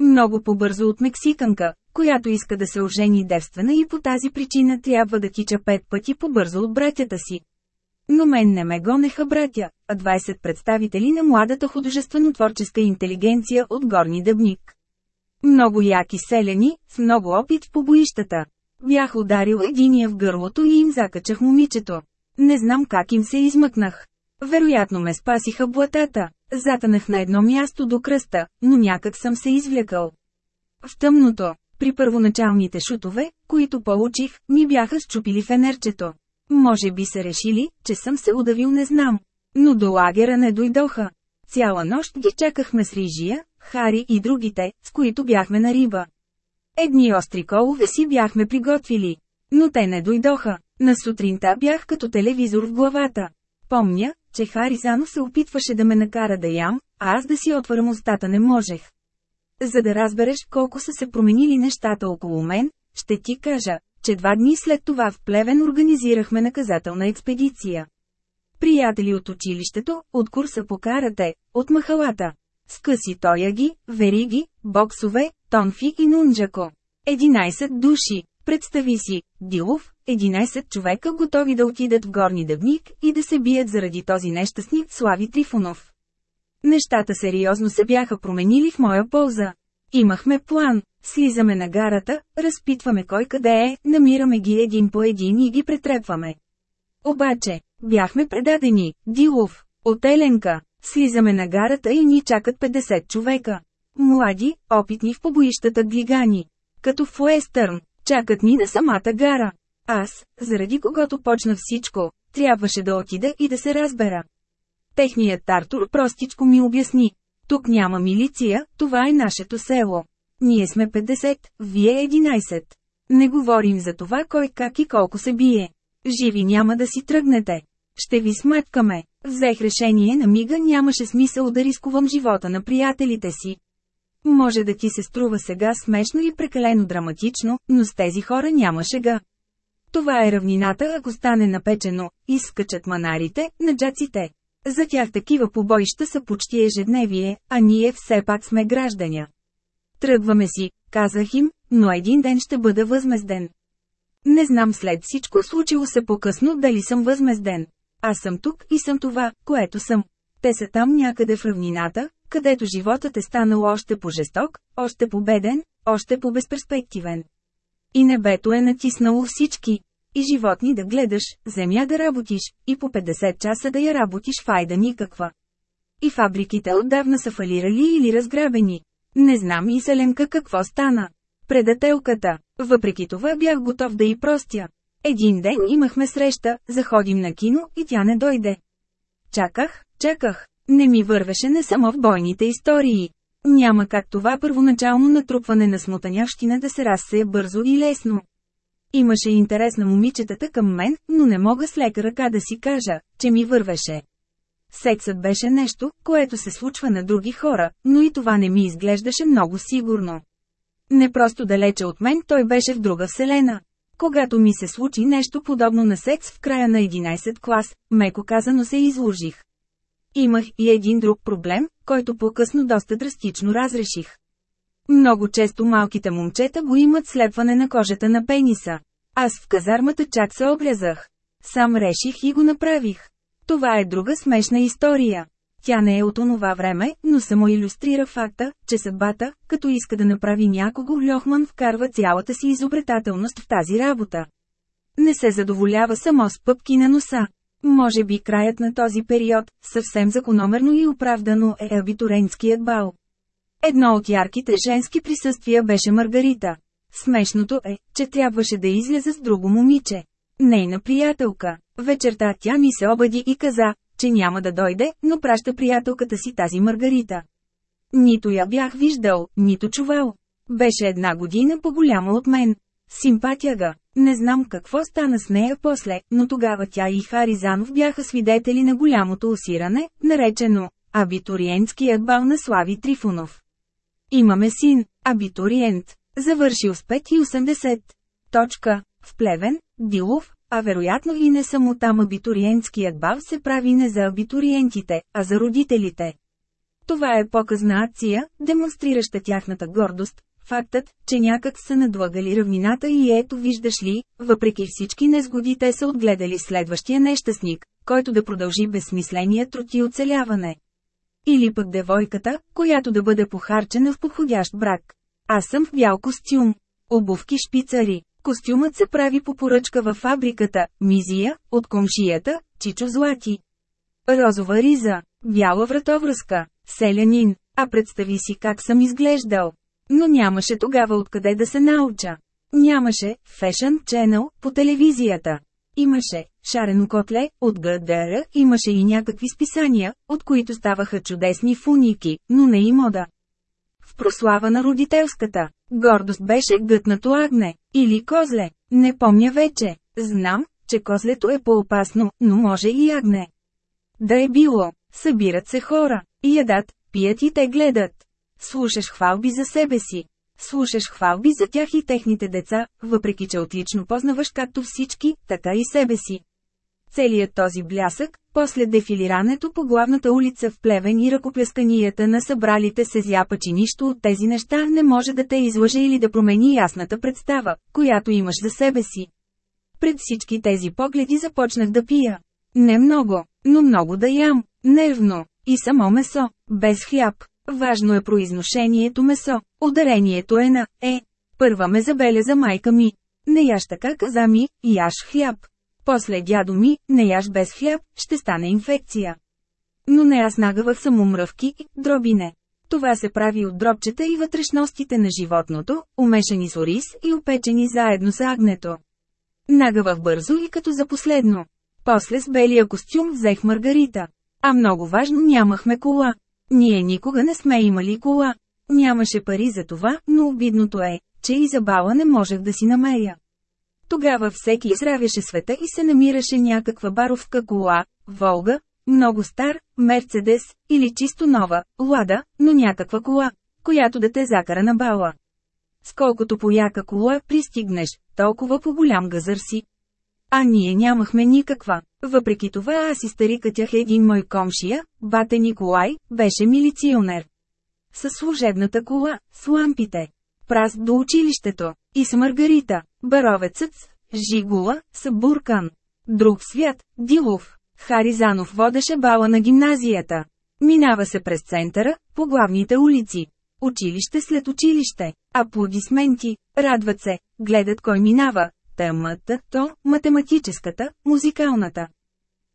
Много по-бързо от мексиканка, която иска да се ожени девствена и по тази причина трябва да тича пет пъти по-бързо от братята си. Но мен не ме гонеха братя, а 20 представители на младата художествено-творческа интелигенция от Горни Дъбник. Много яки селени, с много опит в побоищата. Бях ударил единия в гърлото и им закачах момичето. Не знам как им се измъкнах. Вероятно ме спасиха блатата. Затънах на едно място до кръста, но някак съм се извлекал. В тъмното, при първоначалните шутове, които получих, ми бяха щупили фенерчето. Може би са решили, че съм се удавил не знам. Но до лагера не дойдоха. Цяла нощ ги чакахме с Рижия, Хари и другите, с които бяхме на риба. Едни остри колове си бяхме приготвили. Но те не дойдоха. На сутринта бях като телевизор в главата. Помня, че Харизано се опитваше да ме накара да ям, а аз да си отварям устата не можех. За да разбереш колко са се променили нещата около мен, ще ти кажа, че два дни след това в Плевен организирахме наказателна експедиция. Приятели от училището, от курса по карате, от махалата. Скъси тояги, вериги, боксове, тонфи и нунджако. 11 души. Представи си, Дилов, 11 човека готови да отидат в горни дъвник и да се бият заради този нещастник Слави Трифонов. Нещата сериозно се бяха променили в моя полза. Имахме план, слизаме на гарата, разпитваме кой къде е, намираме ги един по един и ги претрепваме. Обаче, бяхме предадени, Дилов, от Еленка, слизаме на гарата и ни чакат 50 човека. Млади, опитни в побоищата глигани. Като в Уестърн, чакат ни на самата гара. Аз, заради когото почна всичко, трябваше да отида и да се разбера. Техният Артур простичко ми обясни. Тук няма милиция, това е нашето село. Ние сме 50, вие 11. Не говорим за това кой как и колко се бие. Живи няма да си тръгнете. Ще ви сметкаме. Взех решение на мига нямаше смисъл да рискувам живота на приятелите си. Може да ти се струва сега смешно и прекалено драматично, но с тези хора няма шега. Това е равнината ако стане напечено, изскачат манарите, на джаците. За тях такива побоища са почти ежедневие, а ние все пак сме гражданя. Тръгваме си, казах им, но един ден ще бъда възмезден. Не знам след всичко случило се по-късно дали съм възмезден. Аз съм тук и съм това, което съм. Те са там някъде в равнината, където животът е станал още по-жесток, още по-беден, още по-безперспективен. И небето е натиснало всички. И животни да гледаш, земя да работиш, и по 50 часа да я работиш файда никаква. И фабриките отдавна са фалирали или разграбени. Не знам и Селенка какво стана. Предателката. Въпреки това бях готов да й простя. Един ден имахме среща, заходим на кино и тя не дойде. Чаках, чаках. Не ми вървеше не само в бойните истории. Няма как това първоначално натрупване на смутанявщина да се разсея бързо и лесно. Имаше интерес на момичетата към мен, но не мога с лека ръка да си кажа, че ми вървеше. Сексът беше нещо, което се случва на други хора, но и това не ми изглеждаше много сигурно. Не просто далече от мен той беше в друга вселена. Когато ми се случи нещо подобно на секс в края на 11 клас, меко казано се изложих. Имах и един друг проблем, който по-късно доста драстично разреших. Много често малките момчета го имат слепване на кожата на пениса. Аз в казармата чак се облязах. Сам реших и го направих. Това е друга смешна история. Тя не е от онова време, но само иллюстрира факта, че съдбата, като иска да направи някого, Льохман вкарва цялата си изобретателност в тази работа. Не се задоволява само с пъпки на носа. Може би краят на този период, съвсем закономерно и оправдано е абитуренският бал. Едно от ярките женски присъствия беше Маргарита. Смешното е, че трябваше да изляза с друго момиче. Нейна приятелка. Вечерта тя ми се обади и каза, че няма да дойде, но праща приятелката си тази Маргарита. Нито я бях виждал, нито чувал. Беше една година по-голяма от мен. Симпатяга. Не знам какво стана с нея после, но тогава тя и Харизанов бяха свидетели на голямото осиране, наречено абитуриентският бал на Слави Трифонов. Имаме син, абитуриент, завършил с 5,80. Точка. В Плевен, Дилов, а вероятно и не само там абитуриентският бал се прави не за абитуриентите, а за родителите. Това е показна акция, демонстрираща тяхната гордост, фактът, че някак са надлагали равнината и ето виждаш ли, въпреки всички незгоди те са отгледали следващия нещастник, който да продължи безсмисления труд и оцеляване. Или пък девойката, която да бъде похарчена в подходящ брак. Аз съм в бял костюм. Обувки шпицари. Костюмът се прави по поръчка във фабриката, мизия, от комшията, чичо злати. Розова риза, бяла вратовръзка, селянин, а представи си как съм изглеждал. Но нямаше тогава откъде да се науча. Нямаше Fashion Channel по телевизията. Имаше шарено котле от ГДР, имаше и някакви списания, от които ставаха чудесни фуники, но не и мода. В прослава на родителската гордост беше гътнато агне, или козле, не помня вече. Знам, че козлето е по-опасно, но може и агне. Да е било, събират се хора, ядат, пият и те гледат. Слушаш хвалби за себе си. Слушаш хвалби за тях и техните деца, въпреки че отлично познаваш както всички, така и себе си. Целият този блясък, после дефилирането по главната улица в Плевен и ръкоплясканията на събралите се зяпачи нищо от тези неща не може да те излъже или да промени ясната представа, която имаш за себе си. Пред всички тези погледи започнах да пия. Не много, но много да ям, нервно, и само месо, без хляб. Важно е произношението месо, ударението е на «е». Първа ме забеляза майка ми. Не яш така каза ми, яш хляб. После дядо ми, не яш без хляб, ще стане инфекция. Но не аз нагавах само мръвки и дробине. Това се прави от дробчета и вътрешностите на животното, умешани с ориз и опечени заедно с агнето. Нагавах бързо и като за последно. После с белия костюм взех Маргарита. А много важно нямахме кола. Ние никога не сме имали кола. Нямаше пари за това, но обидното е, че и за бала не можех да си намеря. Тогава всеки изравяше света и се намираше някаква баровка кола, Волга, много стар, Мерцедес, или чисто нова, Лада, но някаква кола, която да те закара на бала. Сколкото по яка кола пристигнеш, толкова по голям газър си. А ние нямахме никаква. Въпреки това аз и старикатях един мой комшия, бате Николай, беше милиционер. С служебната кола, с лампите. Праз до училището. И с Маргарита, Баровецът, Жигула, Сабуркан. Друг свят, Дилов. Харизанов водеше бала на гимназията. Минава се през центъра, по главните улици. Училище след училище. Аплодисменти, радват се, гледат кой минава. Темата, то, математическата, музикалната.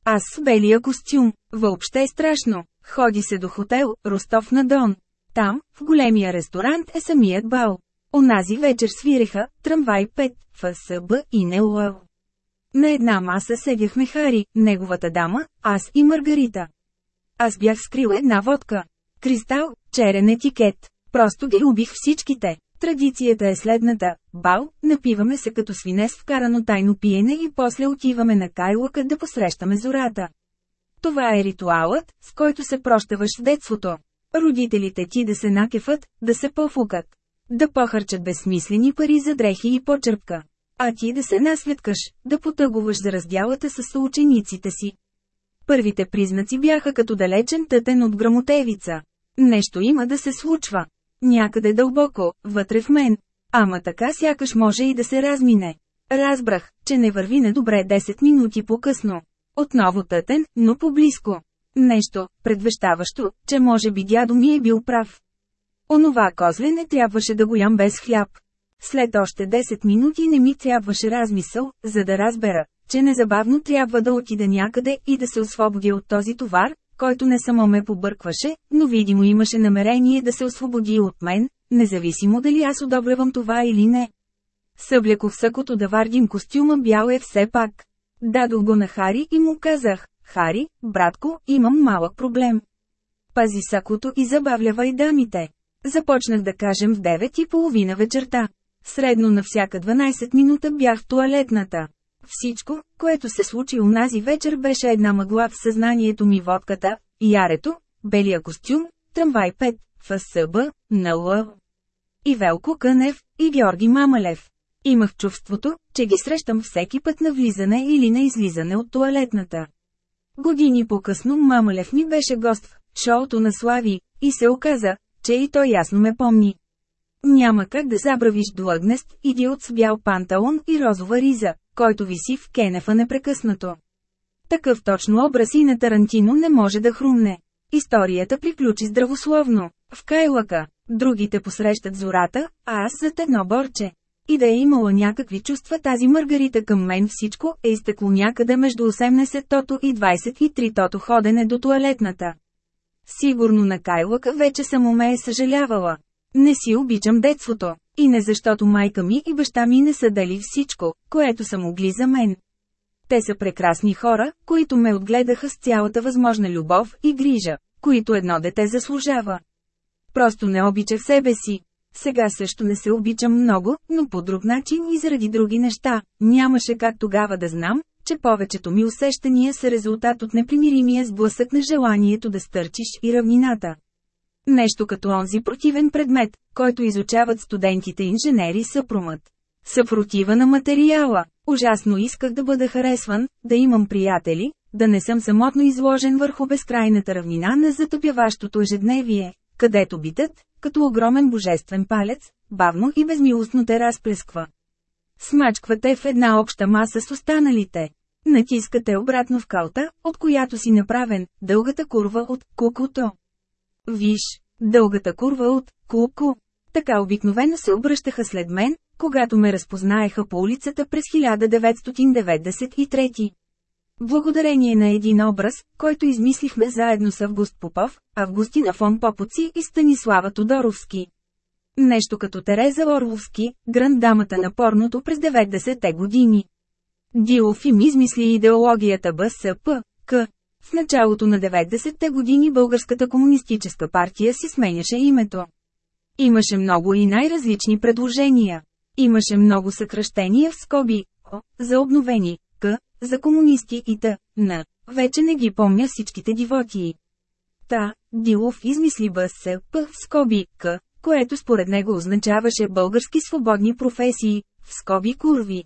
Аз с белия костюм, въобще е страшно. Ходи се до хотел, Ростов на Дон. Там, в големия ресторант е самият бал. Онази вечер свиреха Трамвай 5, ФСБ и НЕУЛ. На една маса седяхме Хари, неговата дама, аз и Маргарита. Аз бях скрил една водка. Кристал, черен етикет. Просто ги убих всичките. Традицията е следната – бал, напиваме се като свине с вкарано тайно пиене и после отиваме на Кайлака да посрещаме зората. Това е ритуалът, с който се прощаваш в детството. Родителите ти да се накефат, да се пофукат. Да похарчат безсмислени пари за дрехи и почерпка. А ти да се насветкаш, да потъгуваш за раздялата с съучениците си. Първите признаци бяха като далечен тътен от грамотевица. Нещо има да се случва. Някъде дълбоко, вътре в мен. Ама така сякаш може и да се размине. Разбрах, че не върви недобре 10 минути по-късно. Отново тътен, но поблизко. Нещо, предвещаващо, че може би дядо ми е бил прав. Онова козле не трябваше да го ям без хляб. След още 10 минути не ми трябваше размисъл, за да разбера, че незабавно трябва да отида някъде и да се освободи от този товар, който не само ме побъркваше, но видимо имаше намерение да се освободи от мен, независимо дали аз одобрявам това или не. Съблекох съкото да вардим костюма бял е все пак. Дадох го на Хари и му казах, Хари, братко, имам малък проблем. Пази сакото и забавлявай дамите. Започнах да кажем в 9 и половина вечерта. Средно на всяка 12 минута бях в туалетната. Всичко, което се случи унази вечер беше една мъгла в съзнанието ми водката, ярето, белия костюм, трамвай 5, ФСБ, НЛ. И Велко Кънев, и Георги Мамалев. Имах чувството, че ги срещам всеки път на влизане или на излизане от туалетната. Години по-късно Мамалев ми беше гост в шоуто на Слави, и се оказа, че и той ясно ме помни. Няма как да забравиш длъгнест, идиот с бял панталон и розова риза, който виси в кенефа непрекъснато. Такъв точно образ и на Тарантино не може да хрумне. Историята приключи здравословно. В Кайлака, другите посрещат зората, а аз зад едно борче. И да е имала някакви чувства тази Маргарита към мен всичко е изтекло някъде между 18-тото и 23-тото ходене до туалетната. Сигурно на Кайлака вече само ме е съжалявала. Не си обичам детството. И не защото майка ми и баща ми не са дали всичко, което са могли за мен. Те са прекрасни хора, които ме отгледаха с цялата възможна любов и грижа, които едно дете заслужава. Просто не обичах себе си. Сега също не се обичам много, но по друг начин и заради други неща. Нямаше как тогава да знам, че повечето ми усещания са резултат от непримиримия сблъсък на желанието да стърчиш и равнината. Нещо като онзи противен предмет, който изучават студентите инженери съпрумът. Съпротива на материала. Ужасно исках да бъда харесван, да имам приятели, да не съм самотно изложен върху безкрайната равнина на затопяващото ежедневие, където битът, като огромен божествен палец, бавно и безмилостно те разплесква. Смачквате в една обща маса с останалите. Натискате обратно в калта, от която си направен, дългата курва от кукото. Виж, дългата курва от куку. Така обикновено се обръщаха след мен, когато ме разпознаеха по улицата през 1993. Благодарение на един образ, който измислихме заедно с Август Попов, Августина фон Попоци и Станислава Тодоровски. Нещо като Тереза Орловски, грандамата на порното през 90-те години. Дилов измисли идеологията БСП, К. В началото на 90-те години Българската комунистическа партия си сменяше името. Имаше много и най-различни предложения. Имаше много съкръщения в скоби, О, за обновени, К, за комунисти и Т, Н. Вече не ги помня всичките дивотии. Та, Дилов измисли БСП в скоби, К, което според него означаваше български свободни професии, в скоби курви.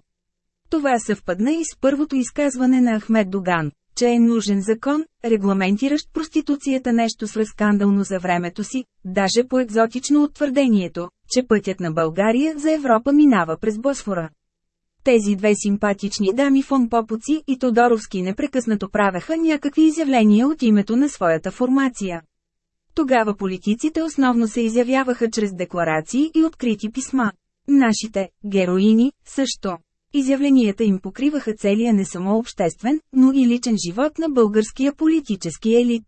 Това съвпадна и с първото изказване на Ахмед Доган, че е нужен закон, регламентиращ проституцията нещо свръх скандално за времето си, даже по-екзотично от твърдението, че пътят на България за Европа минава през Босфора. Тези две симпатични дами фон Попоци и Тодоровски непрекъснато правеха някакви изявления от името на своята формация. Тогава политиците основно се изявяваха чрез декларации и открити писма. Нашите героини също. Изявленията им покриваха целия не само обществен, но и личен живот на българския политически елит.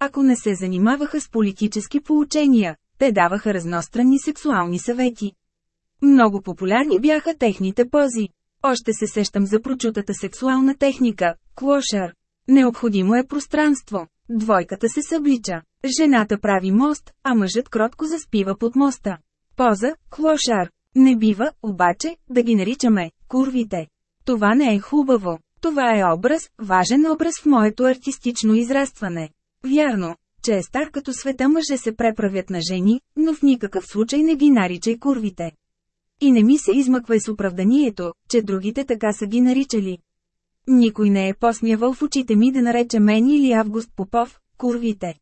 Ако не се занимаваха с политически поучения, те даваха разностранни сексуални съвети. Много популярни бяха техните пози. Още се сещам за прочутата сексуална техника – клошар. Необходимо е пространство. Двойката се съблича. Жената прави мост, а мъжът кротко заспива под моста. Поза – клошар. Не бива, обаче, да ги наричаме курвите. Това не е хубаво. Това е образ, важен образ в моето артистично израстване. Вярно, че е стар като света мъже се преправят на жени, но в никакъв случай не ги наричай курвите. И не ми се измъквай с оправданието, че другите така са ги наричали. Никой не е посмявал в очите ми да нарече мен или Август Попов, курвите.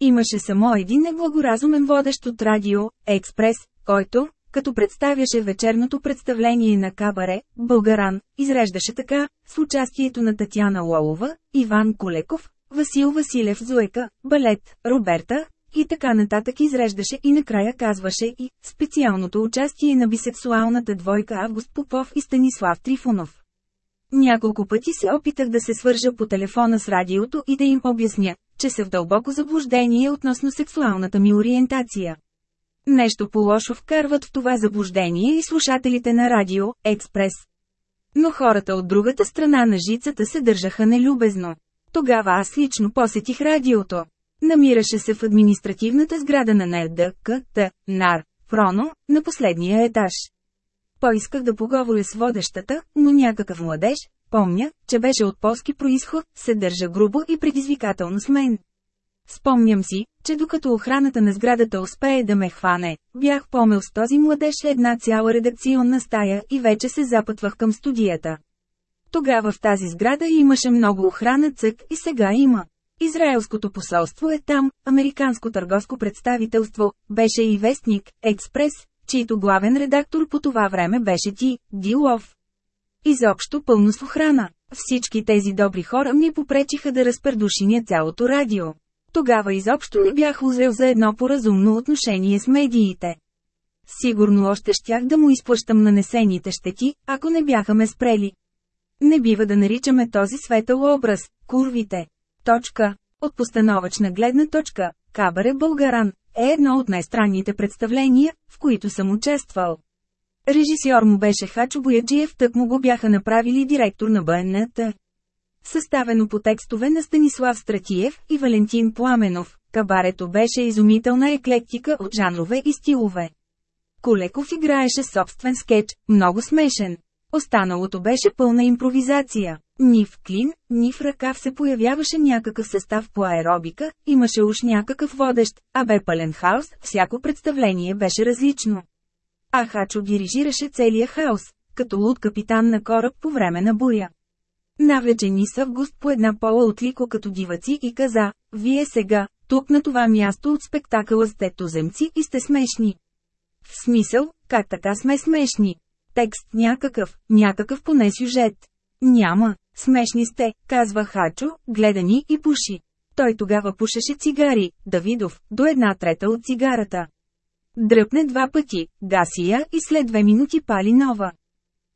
Имаше само един неблагоразумен водещ от радио, Експрес, който, като представяше вечерното представление на Кабаре, Българан, изреждаше така, с участието на Татьяна Лолова, Иван Колеков, Васил Василев Зуека, Балет, Роберта, и така нататък изреждаше и накрая казваше и специалното участие на бисексуалната двойка Август Попов и Станислав Трифонов. Няколко пъти се опитах да се свържа по телефона с радиото и да им обясня, че са в дълбоко заблуждение относно сексуалната ми ориентация. Нещо по-лошо вкарват в това заблуждение и слушателите на радио Експрес. Но хората от другата страна на жицата се държаха нелюбезно. Тогава аз лично посетих радиото. Намираше се в административната сграда на НРДКТ, НАР, Фроно, на последния етаж. Поисках да поговоря с водещата, но някакъв младеж, помня, че беше от полски происход, се държа грубо и предизвикателно с мен. Спомням си, че докато охраната на сградата успее да ме хване, бях помел с този младеж една цяла редакционна стая и вече се запътвах към студията. Тогава в тази сграда имаше много охрана цък и сега има. Израелското посолство е там, американско търговско представителство, беше и вестник, Експрес, чийто главен редактор по това време беше ти, Дилов. Изобщо пълно с охрана. Всички тези добри хора ми попречиха да разпердушиня цялото радио. Тогава изобщо не бях узрел за едно поразумно отношение с медиите. Сигурно още щях да му изплащам нанесените щети, ако не бяха ме спрели. Не бива да наричаме този светъл образ – курвите. Точка. От постановъчна гледна точка, Кабаре Българан е едно от най-странните представления, в които съм участвал. Режисьор му беше Хачо Бояджиев, тък му го бяха направили директор на БНТ. Съставено по текстове на Станислав Стратиев и Валентин Пламенов, Кабарето беше изумителна еклектика от жанрове и стилове. Колеков играеше собствен скетч, много смешен. Останалото беше пълна импровизация. Ни в клин, ни в ръкав се появяваше някакъв състав по аеробика, имаше уж някакъв водещ, а бе пълен хаос, всяко представление беше различно. А Хачо дирижираше целия хаос, като луд капитан на кораб по време на буря. Навлечени с август по една пола отлико като диваци и каза, вие сега, тук на това място от спектакъла сте туземци и сте смешни. В смисъл, как така сме смешни? Текст някакъв, някакъв поне сюжет. Няма, смешни сте, казва Хачо, гледани и пуши. Той тогава пушеше цигари, Давидов, до една трета от цигарата. Дръпне два пъти, гаси я и след две минути пали нова.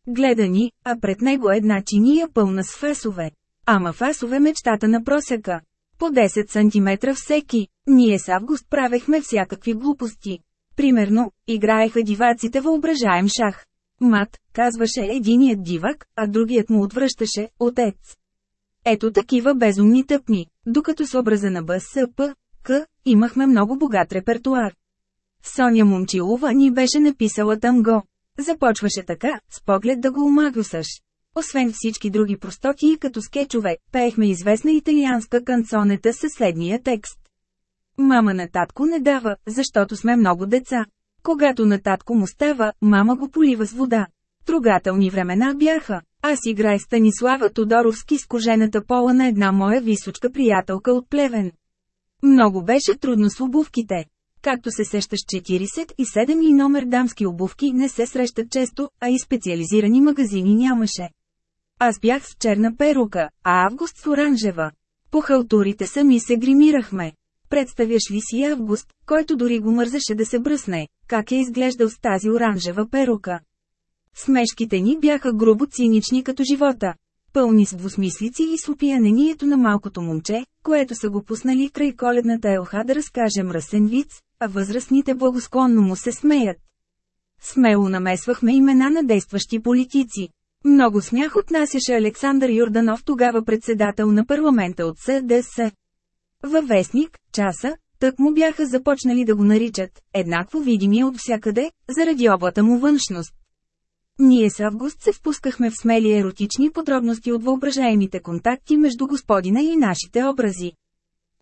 Гледа ни, а пред него една чиния пълна с фасове. Ама фасове мечтата на просека. По 10 см всеки. Ние с август правехме всякакви глупости. Примерно, играеха диваците въображаем шах. Мат, казваше единият дивак, а другият му отвръщаше, отец. Ето такива безумни тъпни, докато с образа на БСП, К, имахме много богат репертуар. Соня Момчилова ни беше написала танго. Започваше така, с поглед да го омагусаш. Освен всички други простоти като скетчове, пеехме известна италианска канцонета със следния текст. Мама на татко не дава, защото сме много деца. Когато на татко му става, мама го полива с вода. Трогателни времена бяха. Аз играй Станислава Тодоровски с кожената пола на една моя височка приятелка от Плевен. Много беше трудно с обувките. Както се сещаш 47 и номер дамски обувки не се срещат често, а и специализирани магазини нямаше. Аз бях с черна перука, а Август с оранжева. По халтурите сами се гримирахме. Представяш ли си Август, който дори го мързаше да се бръсне, как е изглеждал с тази оранжева перука? Смешките ни бяха грубо цинични като живота. Пълни с двусмислици и с опиянението на малкото момче, което са го пуснали край коледната елха да разкаже мръсен виц, а възрастните благосклонно му се смеят. Смело намесвахме имена на действащи политици. Много смях отнасяше Александър Юрданов тогава председател на парламента от СДС. Във вестник, часа, тък му бяха започнали да го наричат, еднакво видими от всякъде, заради облата му външност. Ние с Август се впускахме в смели еротични подробности от въображаемите контакти между господина и нашите образи.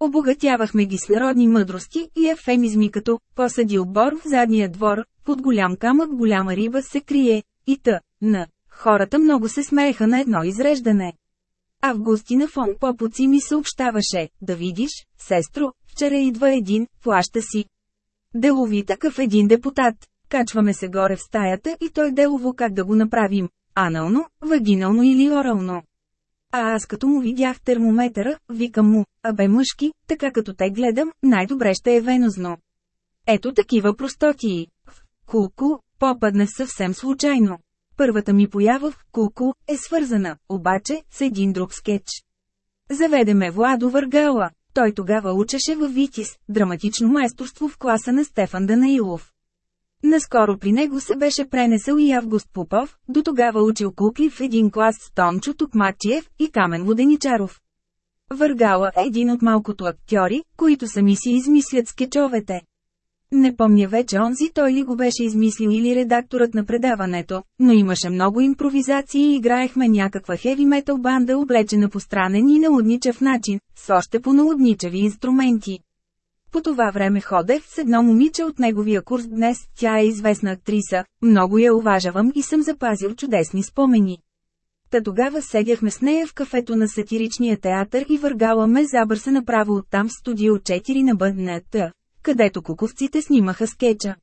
Обогатявахме ги с народни мъдрости и ефемизми като «посадил бор в задния двор», «под голям камък голяма риба се крие» и т. на. Хората много се смееха на едно изреждане. Августина фон Попоци ми съобщаваше, да видиш, сестро, вчера идва един, плаща си. Делови такъв един депутат. Качваме се горе в стаята и той делово как да го направим. Анално, вагинално или орално. А аз като му видях термометъра, викам му, абе мъжки, така като те гледам, най-добре ще е венозно. Ето такива простотии. В Кулку, попадна съвсем случайно. Първата ми поява в Кулку е свързана, обаче, с един друг скетч. Заведеме Владо Въргала. Той тогава учеше във Витис, драматично майсторство в класа на Стефан Данаилов. Наскоро при него се беше пренесъл и Август Попов, до тогава учил кукли в един клас с Томчо Токмачиев и Камен Воденичаров. Въргала е един от малкото актьори, които сами си измислят скетчовете. Не помня вече онзи той ли го беше измислил или редакторът на предаването, но имаше много импровизации и играехме някаква хеви метал банда облечена по странен и налудничев начин, с още по налудничеви инструменти. По това време ходех с едно момиче от неговия курс днес, тя е известна актриса, много я уважавам и съм запазил чудесни спомени. Та тогава седяхме с нея в кафето на сатиричния театър и въргала ме забърса направо оттам в студио 4 на БНТ, където куковците снимаха скетча.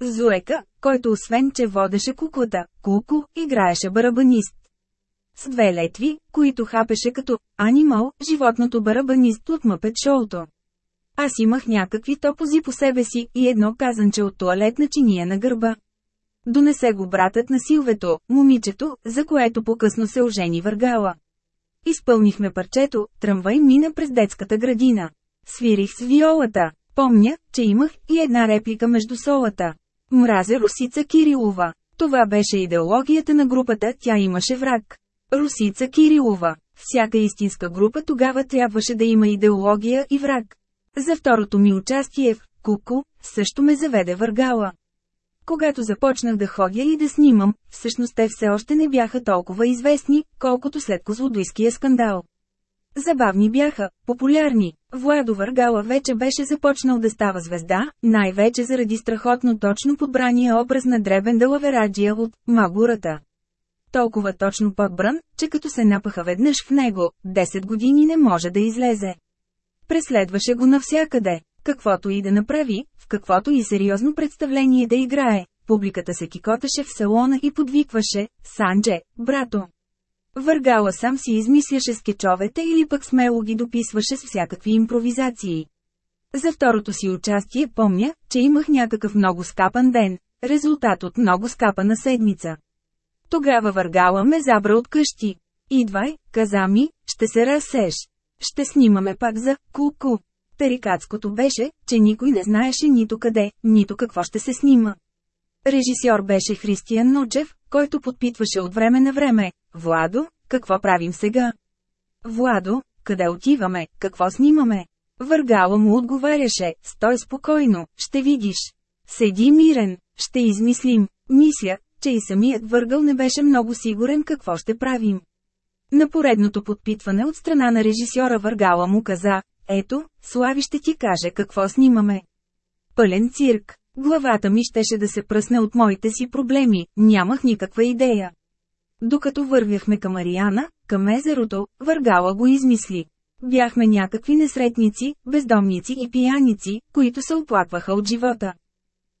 Зуека, който освен че водеше куклата, куку, играеше барабанист. С две летви, които хапеше като «анимал», животното барабанист от Мъпет шоуто. Аз имах някакви топози по себе си и едно казанче от туалетна чиния на гърба. Донесе го братът на Силвето, момичето, за което по-късно се ожени въргала. Изпълнихме парчето, трамвай мина през детската градина. Свирих с виолата. Помня, че имах и една реплика между солата. Мразя Русица Кирилова. Това беше идеологията на групата, тя имаше враг. Русица Кирилова. Всяка истинска група тогава трябваше да има идеология и враг. За второто ми участие в «Куку» също ме заведе Въргала. Когато започнах да ходя и да снимам, всъщност те все още не бяха толкова известни, колкото след козлодуйския скандал. Забавни бяха, популярни. Владо Въргала вече беше започнал да става звезда, най-вече заради страхотно точно подбрания образ на дребен Далавераджия от «Магурата». Толкова точно подбран, че като се напаха веднъж в него, 10 години не може да излезе. Преследваше го навсякъде, каквото и да направи, в каквото и сериозно представление да играе. Публиката се кикотеше в салона и подвикваше «Сандже, брато!» Въргала сам си измисляше скетчовете или пък смело ги дописваше с всякакви импровизации. За второто си участие помня, че имах някакъв много скапан ден, резултат от много скапана седмица. Тогава Въргала ме забра от къщи. Идвай, каза ми, ще се разсеш. Ще снимаме пак за «Ку-ку». Тарикатското беше, че никой не знаеше нито къде, нито какво ще се снима. Режисьор беше Християн Ночев, който подпитваше от време на време. Владо, какво правим сега? Владо, къде отиваме, какво снимаме? Въргала му отговаряше, стой спокойно, ще видиш. Седи мирен, ще измислим. Мисля, че и самият въргъл не беше много сигурен какво ще правим. На поредното подпитване от страна на режисьора Въргала му каза, ето, Слави ще ти каже какво снимаме. Пълен цирк. Главата ми щеше да се пръсне от моите си проблеми, нямах никаква идея. Докато вървяхме към Ариана, към езерото, Въргала го измисли. Бяхме някакви несретници, бездомници и пияници, които се оплакваха от живота.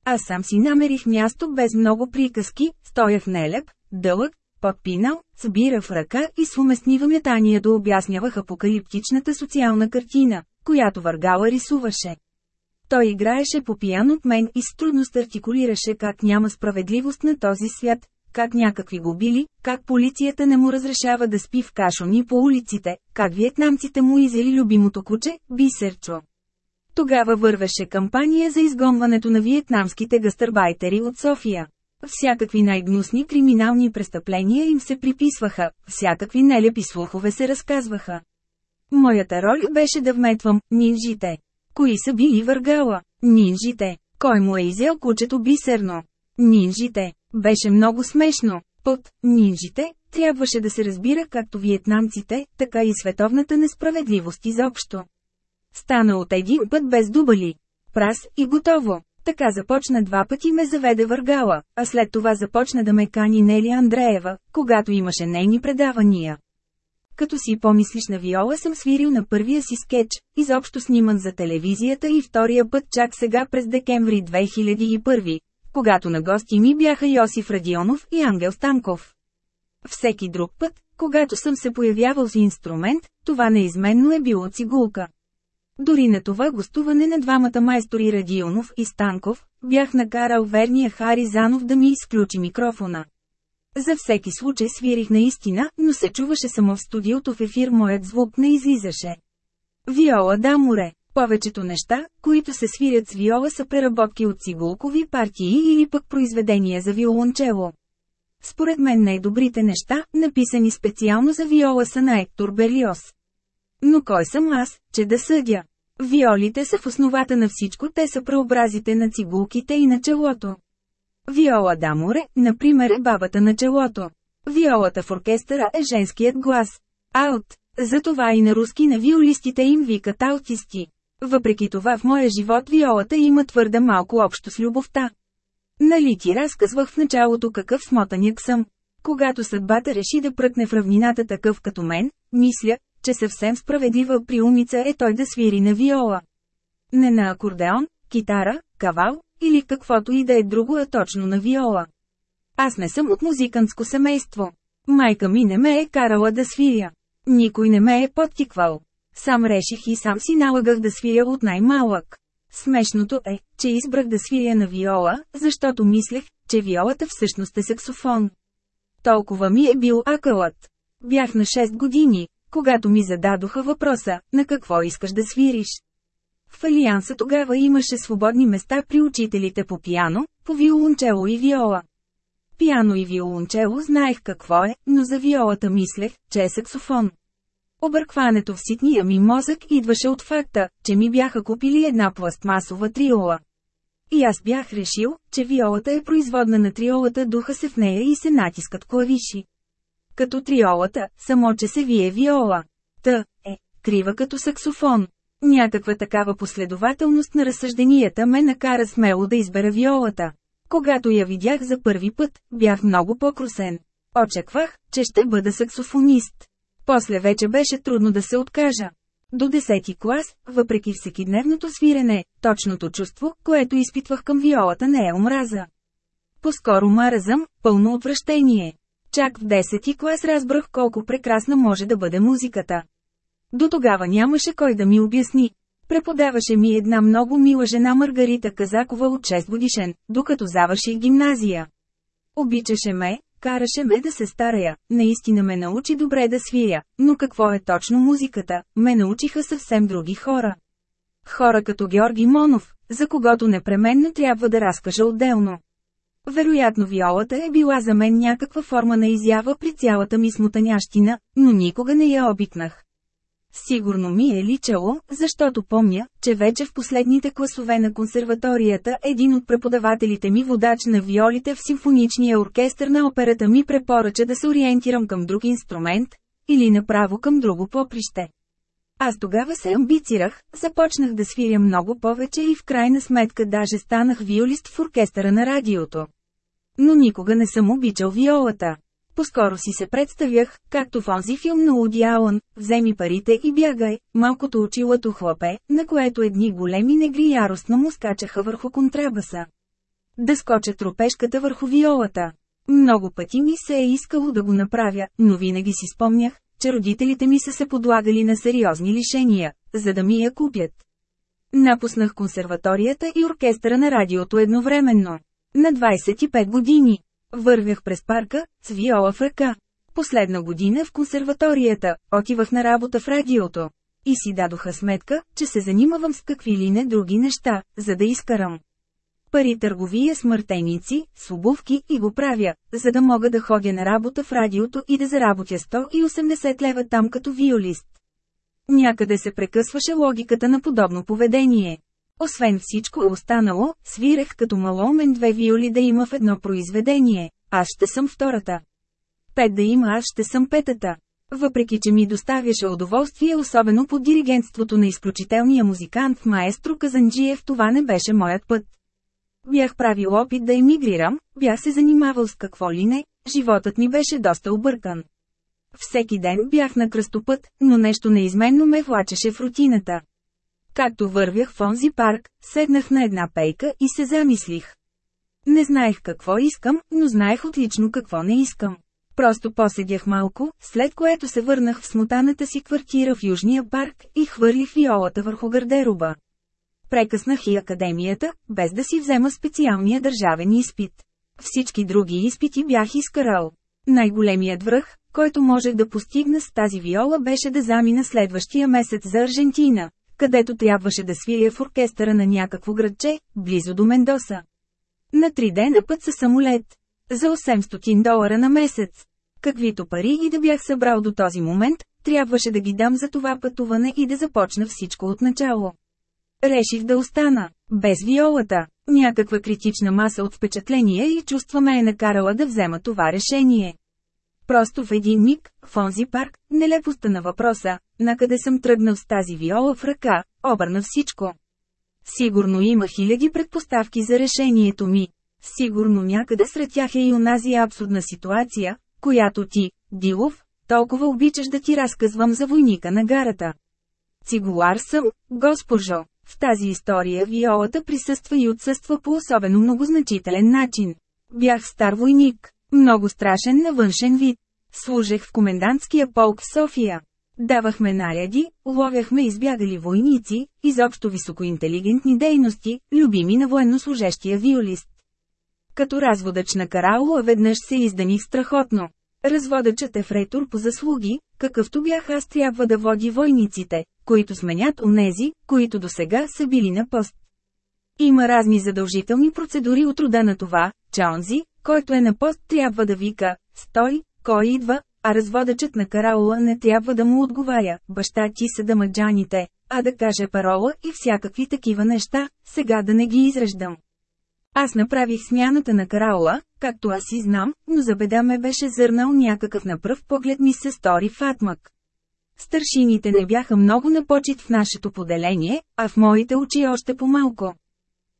Аз сам си намерих място без много приказки, стоя в нелеп, дълъг, подпинал, събира в ръка и с уместни въметания да обяснявах апокалиптичната социална картина, която Въргала рисуваше. Той играеше по пиян от мен и с трудност артикулираше как няма справедливост на този свят, как някакви го били, как полицията не му разрешава да спи в кашони по улиците, как виетнамците му изели любимото куче, Бисерчо. Тогава вървеше кампания за изгонването на виетнамските гастърбайтери от София. Всякакви най-гнусни криминални престъпления им се приписваха, всякакви нелепи слухове се разказваха. Моята роля беше да вметвам нинжите. Кои са били въргала? Нинжите. Кой му е изял кучето бисерно? Нинжите. Беше много смешно. Под нинжите трябваше да се разбира както виетнамците, така и световната несправедливост изобщо. Стана от един път без дубали. Прас и готово. Така започна два пъти ме заведе въргала, а след това започна да ме кани Нели Андреева, когато имаше нейни предавания. Като си помислиш на Виола съм свирил на първия си скетч, изобщо сниман за телевизията и втория път чак сега през декември 2001, когато на гости ми бяха Йосиф Радионов и Ангел Станков. Всеки друг път, когато съм се появявал с инструмент, това неизменно е било цигулка. Дори на това гостуване на двамата майстори Радионов и Станков, бях накарал верния Хари Занов да ми изключи микрофона. За всеки случай свирих наистина, но се чуваше само в студиото в ефир моят звук не излизаше. Виола Даморе повечето неща, които се свирят с виола са преработки от цигулкови партии или пък произведения за виолончело. Според мен най-добрите неща, написани специално за виола са на Ектор Берлиос. Но кой съм аз, че да съдя? Виолите са в основата на всичко, те са преобразите на цигулките и на челото. Виола Даморе, например, е бабата на челото. Виолата в оркестъра е женският глас. Аут. Затова и на руски на виолистите им викат аутисти. Въпреки това в моя живот виолата има твърде малко общо с любовта. Нали ти разказвах в началото какъв смотаняк съм. Когато съдбата реши да пръкне в равнината такъв като мен, мисля, че съвсем справедлива приумица е той да свири на виола. Не на акордеон, китара, кавал, или каквото и да е друго, а точно на виола. Аз не съм от музиканско семейство. Майка ми не ме е карала да свиря. Никой не ме е подтиквал. Сам реших и сам си налагах да свиря от най-малък. Смешното е, че избрах да свиря на виола, защото мислех, че виолата всъщност е саксофон. Толкова ми е бил акълът. Бях на 6 години, когато ми зададоха въпроса, на какво искаш да свириш. В Алианса тогава имаше свободни места при учителите по пиано, по виолончело и виола. Пиано и виолончело знаех какво е, но за виолата мислех, че е саксофон. Объркването в ситния ми мозък идваше от факта, че ми бяха купили една пластмасова триола. И аз бях решил, че виолата е производна на триолата, духа се в нея и се натискат клавиши. Като триолата, само че се вие виола. Та, е, крива като саксофон. Някаква такава последователност на разсъжденията ме накара смело да избера виолата. Когато я видях за първи път, бях много покрусен. Очаквах, че ще бъда саксофонист. После вече беше трудно да се откажа. До 10 клас, въпреки всекидневното свирене, точното чувство, което изпитвах към виолата не е омраза. По-скоро маразъм, пълно отвращение. Чак в 10 клас разбрах колко прекрасна може да бъде музиката. До тогава нямаше кой да ми обясни. Преподаваше ми една много мила жена Маргарита Казакова от 6 годишен, докато завърших гимназия. Обичаше ме, караше ме да се старая, наистина ме научи добре да свиря, но какво е точно музиката, ме научиха съвсем други хора. Хора като Георги Монов, за когото непременно трябва да разкажа отделно. Вероятно виолата е била за мен някаква форма на изява при цялата ми смутанящина, но никога не я обикнах. Сигурно ми е личало, защото помня, че вече в последните класове на консерваторията един от преподавателите ми водач на виолите в симфоничния оркестър на операта ми препоръча да се ориентирам към друг инструмент, или направо към друго поприще. Аз тогава се амбицирах, започнах да свиря много повече и в крайна сметка даже станах виолист в оркестъра на радиото. Но никога не съм обичал виолата. Поскоро си се представях, както в онзи филм на Уди Алън, вземи парите и бягай, малкото очилато хлапе, на което едни големи негри яростно му скачаха върху контрабаса. Да скоча тропешката върху виолата. Много пъти ми се е искало да го направя, но винаги си спомнях, че родителите ми са се подлагали на сериозни лишения, за да ми я купят. Напуснах консерваторията и оркестъра на радиото едновременно. На 25 години. Вървях през парка, с виола в ръка. Последна година в консерваторията, отивах на работа в радиото. И си дадоха сметка, че се занимавам с какви ли не други неща, за да изкарам. Пари търговия с мъртеници, с обувки и го правя, за да мога да ходя на работа в радиото и да заработя 180 лева там като виолист. Някъде се прекъсваше логиката на подобно поведение. Освен всичко останало, свирех като маломен две виоли да има в едно произведение, аз ще съм втората. Пет да има аз ще съм петата. Въпреки, че ми доставяше удоволствие особено под диригентството на изключителния музикант маестро Казанджиев това не беше моят път. Бях правил опит да емигрирам, бях се занимавал с какво ли не, животът ми беше доста объркан. Всеки ден бях на кръстопът, но нещо неизменно ме влачеше в рутината. Както вървях в онзи парк, седнах на една пейка и се замислих. Не знаех какво искам, но знаех отлично какво не искам. Просто поседях малко, след което се върнах в смотаната си квартира в Южния парк и хвърлих виолата върху гардероба. Прекъснах и академията, без да си взема специалния държавен изпит. Всички други изпити бях изкарал. Най-големият връх, който можех да постигна с тази виола беше да замина следващия месец за Аржентина, където трябваше да свиря в оркестъра на някакво градче, близо до Мендоса. На три дена път със самолет. За 800 долара на месец. Каквито пари и да бях събрал до този момент, трябваше да ги дам за това пътуване и да започна всичко от начало. Реших да остана, без виолата. Някаква критична маса от впечатления и чувства ме е накарала да взема това решение. Просто в един миг, в онзи парк, нелепостта на въпроса, накъде съм тръгнал с тази виола в ръка, обърна всичко. Сигурно има хиляди предпоставки за решението ми. Сигурно някъде сред тях е и онази абсурдна ситуация, която ти, Дилов, толкова обичаш да ти разказвам за войника на гарата. Цигулар съм, госпожо. В тази история виолата присъства и отсъства по особено многозначителен начин. Бях стар войник, много страшен на външен вид. Служех в комендантския полк в София. Давахме наряди, ловяхме избягали войници, изобщо високоинтелигентни дейности, любими на военнослужещия виолист. Като разводач на караула веднъж се изданих страхотно. Разводачът е фрейтор по заслуги, какъвто бях аз трябва да води войниците, които сменят онези, които до сега са били на пост. Има разни задължителни процедури от рода на това, че онзи, който е на пост трябва да вика «Стой, кой идва», а разводачът на караула не трябва да му отговаря, баща ти са дамаджаните, а да каже парола и всякакви такива неща, сега да не ги изреждам. Аз направих смяната на караула, както аз и знам, но за беда ме беше зърнал някакъв на пръв поглед ми се стори фатмак. Старшините не бяха много на почет в нашето поделение, а в моите очи още по-малко.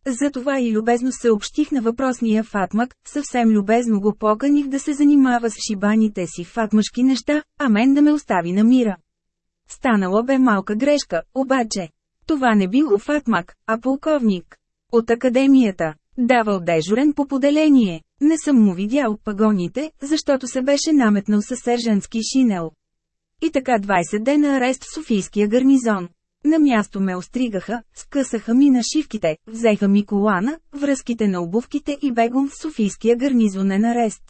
Затова и любезно съобщих на въпросния фатмак, съвсем любезно го поканих да се занимава с шибаните си фатмашки неща, а мен да ме остави на мира. Станала бе малка грешка, обаче. Това не бил фатмак, а полковник. От академията. Давал дежурен по поделение. Не съм му видял пагоните, защото се беше наметнал със сержантски шинел. И така 20 дена арест в Софийския гарнизон. На място ме остригаха, скъсаха ми нашивките, взеха ми колана, връзките на обувките и бегом в Софийския гарнизонен арест.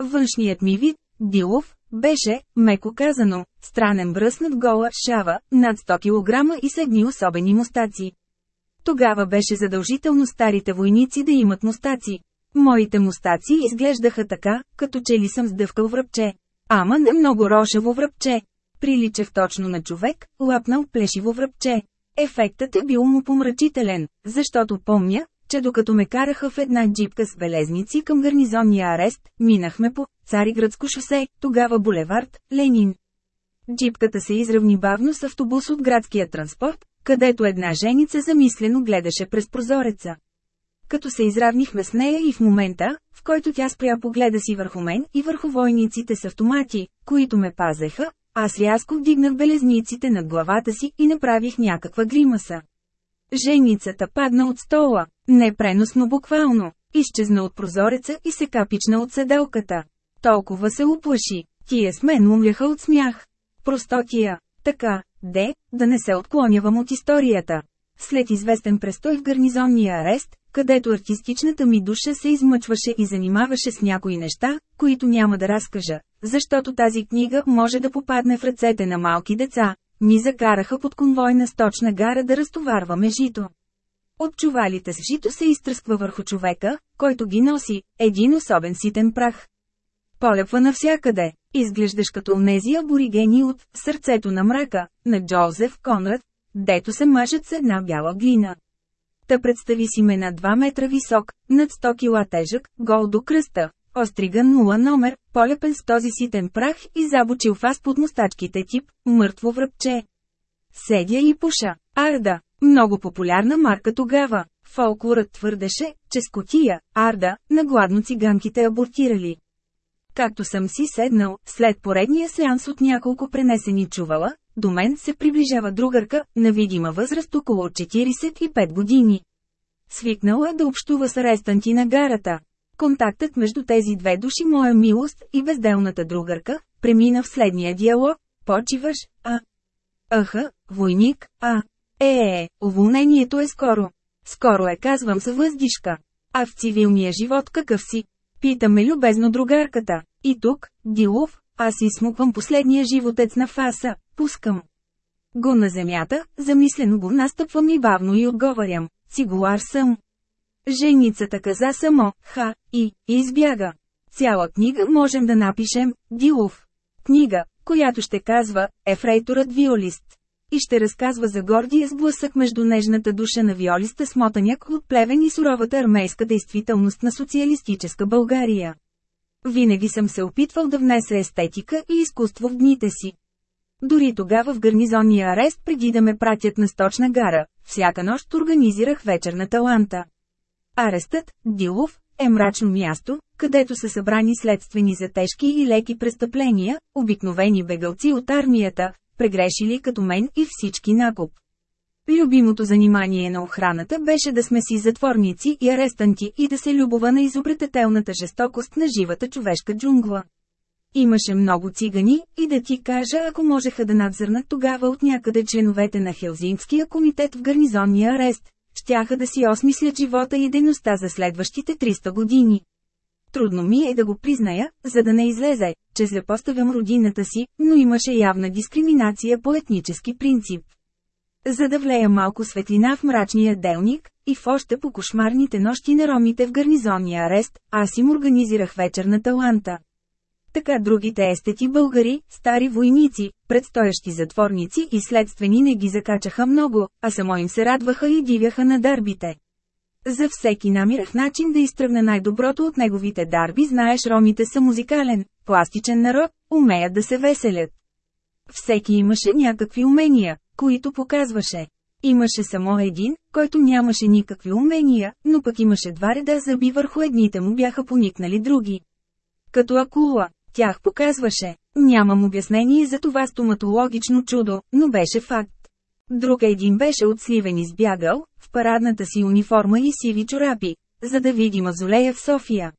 Външният ми вид, Дилов, беше, меко казано, странен бръснат гола шава, над 100 кг и с едни особени мустаци. Тогава беше задължително старите войници да имат мустаци. Моите мустаци изглеждаха така, като че ли съм сдъвкал връбче. Ама не много рошево връбче. Приличах точно на човек, лапнал плешиво връбче. Ефектът е бил му помрачителен, защото помня, че докато ме караха в една джипка с белезници към гарнизонния арест, минахме по Цариградско шосе, тогава булевард, Ленин. Джипката се изравни бавно с автобус от градския транспорт, където една женица замислено гледаше през прозореца. Като се изравнихме с нея и в момента, в който тя спря погледа си върху мен и върху войниците с автомати, които ме пазеха, аз рязко вдигнах белезниците над главата си и направих някаква гримаса. Женицата падна от стола, не преносно буквално, изчезна от прозореца и се капична от седелката. Толкова се уплаши, тия с мен умляха от смях. Простотия, така, де, да не се отклонявам от историята. След известен престой в гарнизонния арест, където артистичната ми душа се измъчваше и занимаваше с някои неща, които няма да разкажа, защото тази книга може да попадне в ръцете на малки деца, ми закараха под конвой на сточна гара да разтоварваме жито. От чувалите с жито се изтръсква върху човека, който ги носи, един особен ситен прах. Полепва навсякъде, изглеждаш като онези аборигени от «Сърцето на мрака» на Джозеф Конрад, дето се мъжат с една бяла глина. Та представи си ме на 2 метра висок, над 100 кила тежък, гол до кръста, остриган нула номер, полепен с този ситен прах и забочил фас под мустачките тип, мъртво връбче. Седя и пуша. Арда. Много популярна марка тогава. Фолклорът твърдеше, че с котия, Арда, нагладно циганките абортирали. Както съм си седнал, след поредния сеанс от няколко пренесени чувала, до мен се приближава другърка, на видима възраст около 45 години. Свикнала да общува с арестанти на гарата. Контактът между тези две души моя милост и безделната другърка, премина в следния диалог, почиваш, а. Аха, войник, а. Е, е, е, уволнението е скоро. Скоро е казвам се въздишка. А в цивилния живот какъв си? Питаме любезно другарката. И тук, Дилов, аз изсмуквам последния животец на фаса, пускам. Го на земята, замислено го настъпвам и бавно и отговарям. Цигулар съм. Женицата каза само, ха, и, избяга. Цяла книга можем да напишем, Дилов. Книга, която ще казва, ефрейторът виолист. И ще разказва за гордия сблъсък между нежната душа на виолиста смотаняк от плевен и суровата армейска действителност на социалистическа България. Винаги съм се опитвал да внеса естетика и изкуство в дните си. Дори тогава в гарнизонния арест преди да ме пратят на сточна гара, всяка нощ организирах вечер на таланта. Арестът, Дилов, е мрачно място, където са събрани следствени за тежки и леки престъпления, обикновени бегалци от армията, прегрешили като мен и всички накоп. Любимото занимание на охраната беше да сме си затворници и арестанти и да се любова на изобретателната жестокост на живата човешка джунгла. Имаше много цигани, и да ти кажа ако можеха да надзърнат тогава от някъде членовете на Хелзинския комитет в гарнизонния арест, щяха да си осмислят живота и дейността за следващите 300 години. Трудно ми е да го призная, за да не излезе, че зле поставям родината си, но имаше явна дискриминация по етнически принцип. За да влея малко светлина в мрачния делник, и в още по кошмарните нощи на ромите в гарнизонния арест, аз им организирах вечер на таланта. така другите естети българи, стари войници, предстоящи затворници и следствени не ги закачаха много, а само им се радваха и дивяха на дарбите. За всеки намирах начин да изтръгна най-доброто от неговите дарби, знаеш ромите са музикален, пластичен народ, умеят да се веселят. Всеки имаше някакви умения, които показваше. Имаше само един, който нямаше никакви умения, но пък имаше два реда зъби върху едните му бяха поникнали други. Като акула, тях показваше. Нямам обяснение за това стоматологично чудо, но беше факт. Друг един беше от сливен избягал, в парадната си униформа и сиви чорапи, за да види мазолея в София.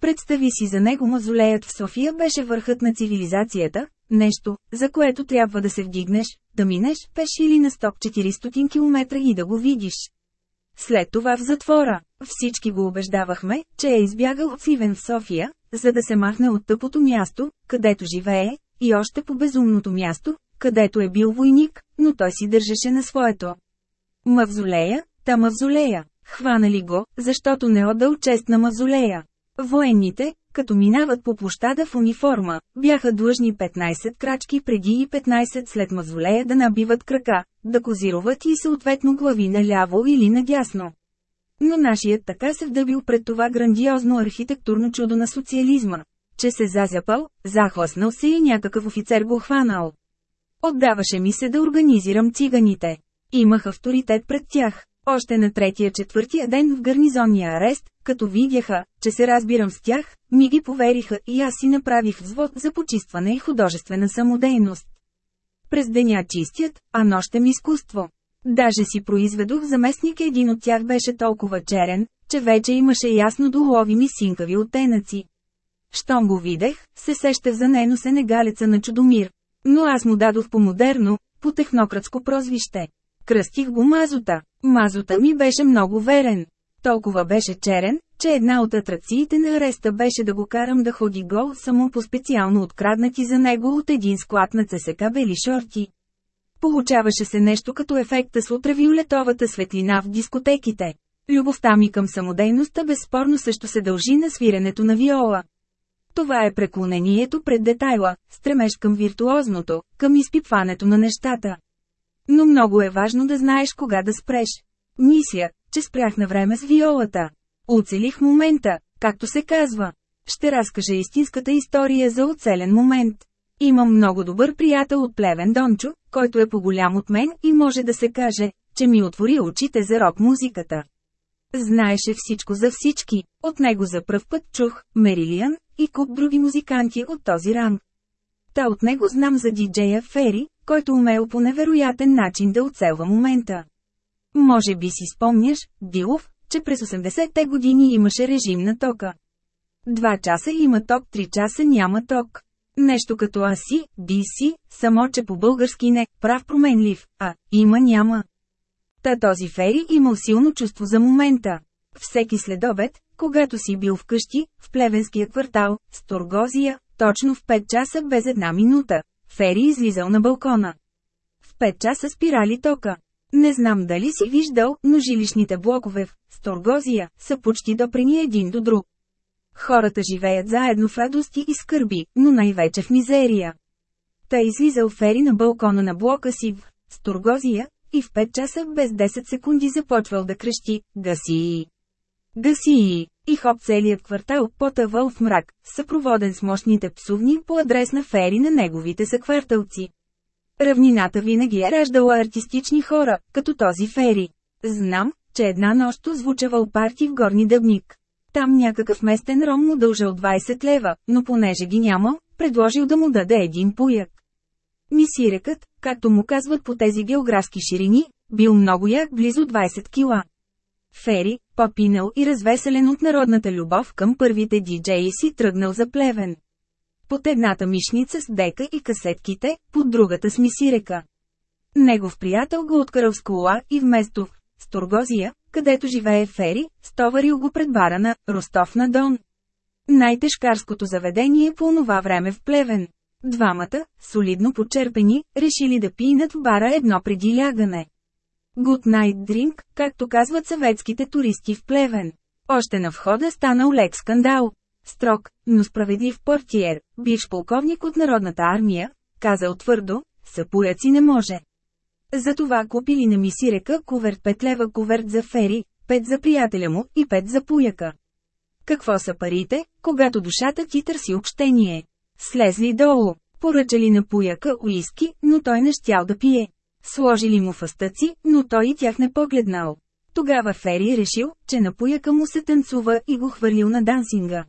Представи си за него мазолеят в София беше върхът на цивилизацията, нещо, за което трябва да се вдигнеш, да минеш пеш или на сток 400 км и да го видиш. След това в затвора, всички го убеждавахме, че е избягал от Сивен в София, за да се махне от тъпото място, където живее, и още по безумното място, където е бил войник, но той си държеше на своето. Мавзолея, та мавзолея. Хванали го, защото не отдал чест на мавзолея. Военните, като минават по площада в униформа, бяха длъжни 15 крачки преди и 15 след мазолея да набиват крака, да козируват и съответно глави наляво или надясно. Но нашият така се вдъбил пред това грандиозно архитектурно чудо на социализма, че се зазяпал, захласнал се и някакъв офицер го хванал. Отдаваше ми се да организирам циганите. Имах авторитет пред тях. Още на третия-четвъртия ден в гарнизонния арест, като видяха, че се разбирам с тях, ми ги повериха и аз си направих взвод за почистване и художествена самодейност. През деня чистят, а нощем изкуство. Даже си произведох заместник един от тях беше толкова черен, че вече имаше ясно доловими синкави оттенъци. Щом го видех, се сещах за нейно сенегалеца на Чудомир. Но аз му дадох по-модерно, по технократско прозвище. Кръстих го Мазота. Мазота ми беше много верен. Толкова беше черен, че една от атракциите на ареста беше да го карам да ходи гол само по специално откраднати за него от един склад на ЦСК бели шорти. Получаваше се нещо като ефекта с ултравиолетовата светлина в дискотеките. Любовта ми към самодейността безспорно също се дължи на свиренето на виола. Това е преклонението пред детайла, стремеж към виртуозното, към изпипването на нещата. Но много е важно да знаеш кога да спреш. Мисля, че спрях на време с виолата. Оцелих момента, както се казва. Ще разкажа истинската история за оцелен момент. Имам много добър приятел от Плевен Дончо, който е по-голям от мен и може да се каже, че ми отвори очите за рок-музиката. Знаеше всичко за всички, от него за пръв път чух Мерилиан и куп други музиканти от този ранг. Та от него знам за диджея Фери, който умел по невероятен начин да оцелва момента. Може би си спомняш, Дилов, че през 80-те години имаше режим на тока. Два часа има ток, три часа няма ток. Нещо като аси, DC, само че по-български не, прав променлив, а има няма. Та този Фери имал силно чувство за момента. Всеки следобед, когато си бил вкъщи, в плевенския квартал, с Торгозия, точно в 5 часа без една минута, Фери излизал на балкона. В 5 часа спирали тока. Не знам дали си виждал, но жилищните блокове в Сторгозия са почти допрени един до друг. Хората живеят заедно в радости и скърби, но най-вече в мизерия. Та излизал Фери на балкона на блока си в Сторгозия и в 5 часа без 10 секунди започвал да крещи «Гаси!». Гаси! И хоп целият квартал потъвал в мрак, съпроводен с мощните псувни по адрес на Фери на неговите съкварталци. Равнината винаги е раждала артистични хора, като този Фери. Знам, че една нощ звучавал парти в горни дъбник. Там някакъв местен ром му дължал 20 лева, но понеже ги няма, предложил да му даде един пуяк. Мисирекът, както му казват по тези географски ширини, бил много як близо 20 кила. Фери, попинал и развеселен от народната любов към първите диджеи си тръгнал за плевен. Под едната мишница с дека и касетките, под другата с мисирека. Негов приятел го откарал с кола и вместо в Сторгозия, където живее Фери, стоварил го пред бара на Ростов на Дон. Най-тежкарското заведение по онова време в Плевен. Двамата, солидно почерпени, решили да пинат в бара едно преди лягане. Good night drink, както казват съветските туристи в Плевен. Още на входа станал лек скандал. Строг, но справедлив портиер, бивш полковник от Народната армия, казал твърдо, сапуяци не може. Затова купили на мисирека куверт 5 лева куверт за фери, 5 за приятеля му и 5 за пуяка. Какво са парите, когато душата ти търси общение? Слезли долу, поръчали на пуяка уиски, но той не щял да пие. Сложили му фастъци, но той и тях не погледнал. Тогава Фери решил, че на пуяка му се танцува и го хвърлил на дансинга.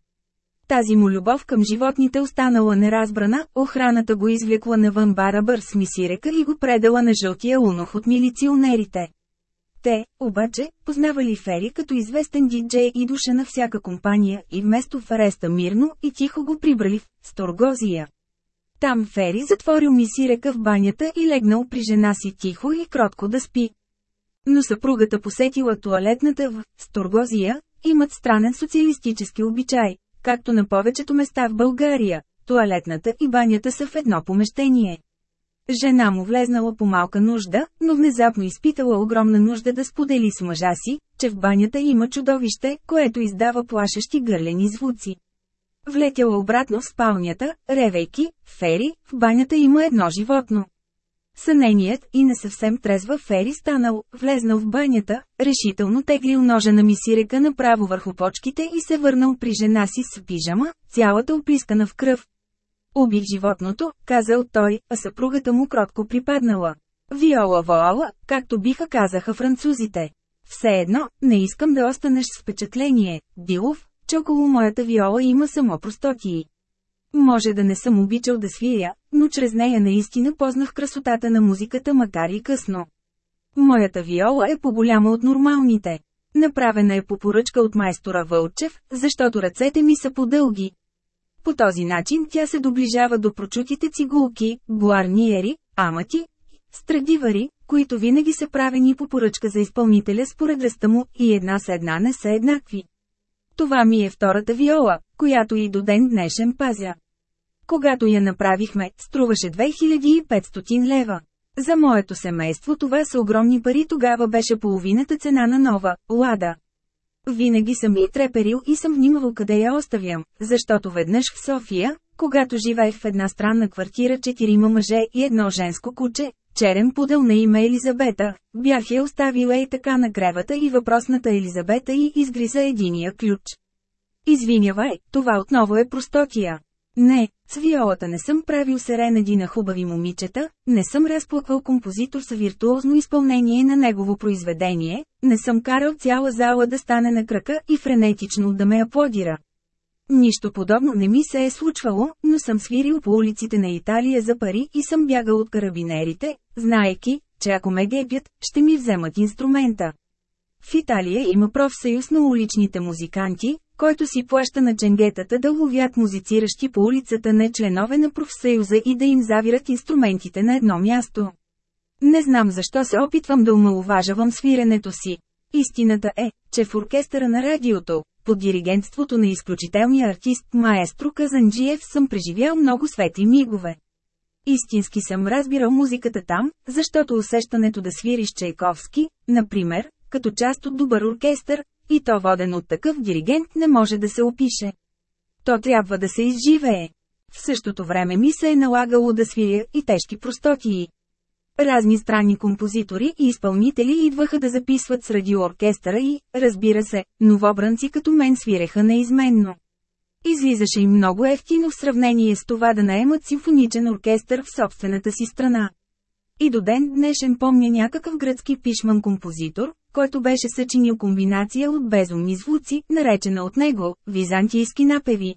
Тази му любов към животните останала неразбрана, охраната го извлекла навън бара бърз мисирека и го предала на жълтия лунох от милиционерите. Те, обаче, познавали Фери като известен диджей и душа на всяка компания и вместо в ареста мирно и тихо го прибрали в Сторгозия. Там Фери затворил мисирека в банята и легнал при жена си тихо и кротко да спи. Но съпругата посетила туалетната в Сторгозия, имат странен социалистически обичай, както на повечето места в България, туалетната и банята са в едно помещение. Жена му влезнала по малка нужда, но внезапно изпитала огромна нужда да сподели с мъжа си, че в банята има чудовище, което издава плашещи гърлени звуци. Влетяла обратно в спалнята, ревейки, Фери, в банята има едно животно. Съненият и не съвсем трезва Фери станал, влезнал в банята, решително теглил ножа на мисирека направо върху почките и се върнал при жена си с пижама, цялата опискана в кръв. Убих животното, казал той, а съпругата му кротко припаднала. Виола воала, както биха казаха французите. Все едно, не искам да останеш с впечатление, Дилов, че около моята виола има само простотии. Може да не съм обичал да свиря, но чрез нея наистина познах красотата на музиката макар и късно. Моята виола е по-голяма от нормалните. Направена е по поръчка от майстора Вълчев, защото ръцете ми са по-дълги. По този начин тя се доближава до прочутите цигулки, буарниери, амати, страдивари, които винаги са правени по поръчка за изпълнителя според ръста му и една с една не са еднакви. Това ми е втората виола, която и до ден днешен пазя. Когато я направихме, струваше 2500 лева. За моето семейство това са огромни пари тогава беше половината цена на нова, лада. Винаги съм и треперил и съм внимавал къде я оставям, защото веднъж в София, когато живеех в една странна квартира четирима мъже и едно женско куче, черен пудел на име Елизабета, бях я оставила и така на кревата и въпросната Елизабета и изгриза единия ключ. Извинявай, това отново е простотия. Не, с виолата не съм правил серенади на хубави момичета, не съм разплаквал композитор с виртуозно изпълнение на негово произведение, не съм карал цяла зала да стане на крака и френетично да ме аплодира. Нищо подобно не ми се е случвало, но съм свирил по улиците на Италия за пари и съм бягал от карабинерите, знаеки, че ако ме гебят, ще ми вземат инструмента. В Италия има профсъюз на уличните музиканти, който си плаща на дженгетата да ловят музициращи по улицата не членове на профсъюза и да им завират инструментите на едно място. Не знам защо се опитвам да омалуважавам свиренето си. Истината е, че в оркестъра на радиото, под диригентството на изключителния артист маестро Казанджиев съм преживял много светли мигове. Истински съм разбирал музиката там, защото усещането да свириш Чайковски, например, като част от добър оркестър, и то воден от такъв диригент не може да се опише. То трябва да се изживее. В същото време ми се е налагало да свиря и тежки простотии. Разни странни композитори и изпълнители идваха да записват с радиооркестъра и, разбира се, новобранци като мен свиреха неизменно. Излизаше им много ефтино в сравнение с това да наемат симфоничен оркестър в собствената си страна. И до ден днешен помня някакъв гръцки пишман композитор, който беше съчинил комбинация от безумни звуци, наречена от него – византийски напеви.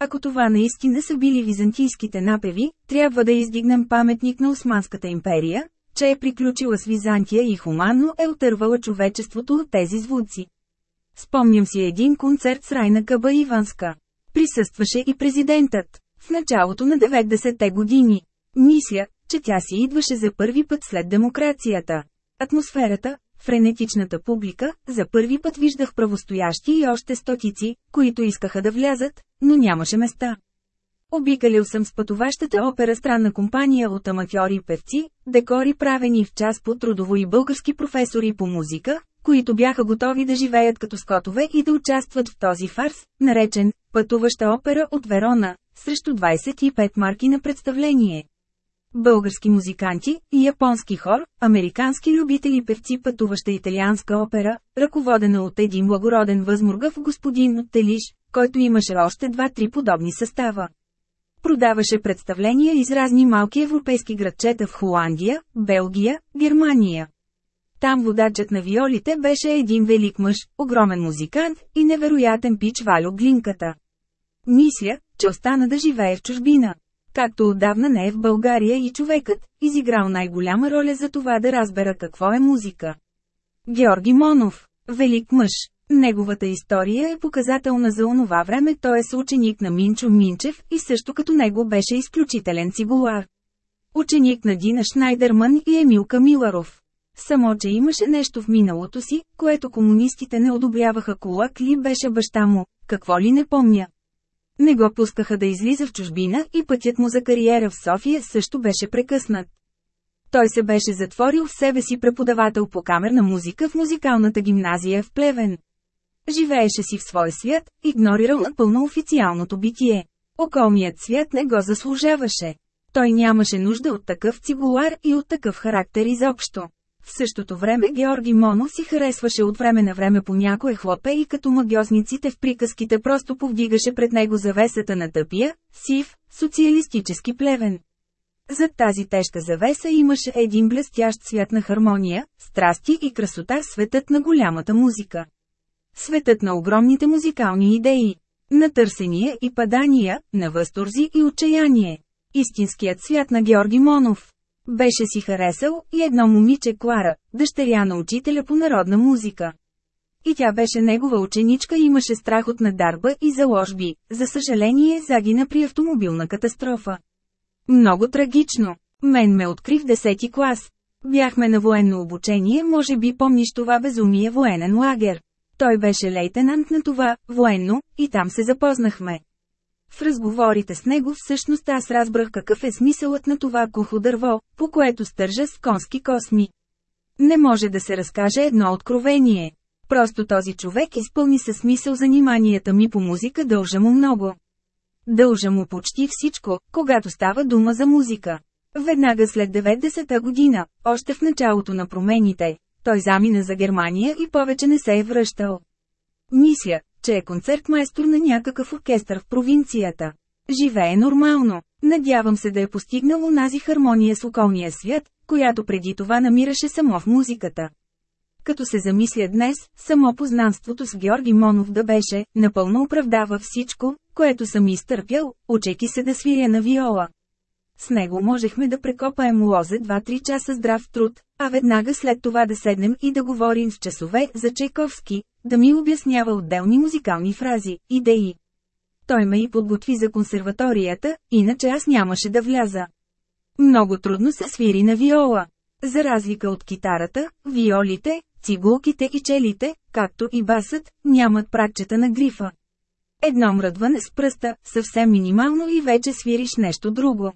Ако това наистина са били византийските напеви, трябва да издигнем паметник на Османската империя, че е приключила с Византия и хуманно е отървала човечеството от тези звуци. Спомням си един концерт с Райна Къба Иванска. Присъстваше и президентът. В началото на 90-те години. Мисля, че тя си идваше за първи път след демокрацията. Атмосферата, френетичната публика, за първи път виждах правостоящи и още стотици, които искаха да влязат, но нямаше места. Обикалил съм с пътуващата опера странна компания от аматьори певци, декори правени в час по трудово и български професори по музика, които бяха готови да живеят като скотове и да участват в този фарс, наречен «Пътуваща опера от Верона», срещу 25 марки на представление. Български музиканти, японски хор, американски любители певци пътуваща италианска опера, ръководена от един благороден възмургав господин Телиш, който имаше още два-три подобни състава. Продаваше представления из разни малки европейски градчета в Холандия, Белгия, Германия. Там водачът на виолите беше един велик мъж, огромен музикант и невероятен пич Валю Глинката. Мисля, че остана да живее в чужбина. Както отдавна не е в България и човекът, изиграл най-голяма роля за това да разбера какво е музика. Георги Монов. Велик мъж. Неговата история е показателна за онова време, той е съученик на Минчо Минчев и също като него беше изключителен цигулар. Ученик на Дина Шнайдерман и Емил Камиларов. Само, че имаше нещо в миналото си, което комунистите не одобряваха Кулак ли беше баща му, какво ли не помня. Не го пускаха да излиза в чужбина и пътят му за кариера в София също беше прекъснат. Той се беше затворил в себе си преподавател по камерна музика в музикалната гимназия в Плевен. Живееше си в своя свят, игнорирал напълно официалното битие. Околният свят не го заслужаваше. Той нямаше нужда от такъв цигулар и от такъв характер изобщо. В същото време Георги Моно си харесваше от време на време по някое хлопе и като магиозниците в приказките просто повдигаше пред него завесата на тъпия, сив, социалистически плевен. Зад тази тежка завеса имаше един блестящ свят на хармония, страсти и красота светът на голямата музика. Светът на огромните музикални идеи. На търсения и падания, на възторзи и отчаяние. Истинският свят на Георги Монов. Беше си харесал и едно момиче Клара, дъщеря на учителя по народна музика. И тя беше негова ученичка и имаше страх от надарба и заложби, за съжаление загина при автомобилна катастрофа. Много трагично. Мен ме откри в 10 клас. Бяхме на военно обучение, може би помниш това безумие военен лагер. Той беше лейтенант на това, военно, и там се запознахме. В разговорите с него всъщност аз разбрах какъв е смисълът на това кухо дърво, по което стържа с конски косми. Не може да се разкаже едно откровение. Просто този човек изпълни със смисъл заниманията ми по музика дължа му много. Дължа му почти всичко, когато става дума за музика. Веднага след 90-та година, още в началото на промените, той замина за Германия и повече не се е връщал. Мисля, че е концертмайстор на някакъв оркестър в провинцията. Живее нормално. Надявам се да е постигнал унази хармония с околния свят, която преди това намираше само в музиката. Като се замисля днес, само познанството с Георги Монов да беше, напълно оправдава всичко, което съм изтърпял, учейки се да свиря на виола. С него можехме да прекопаем лозе 2-3 часа здрав труд, а веднага след това да седнем и да говорим с часове за Чайковски, да ми обяснява отделни музикални фрази, идеи. Той ме и подготви за консерваторията, иначе аз нямаше да вляза. Много трудно се свири на виола. За разлика от китарата, виолите, цигулките и челите, както и басът, нямат пракчета на грифа. Едно мръдване с пръста, съвсем минимално и вече свириш нещо друго.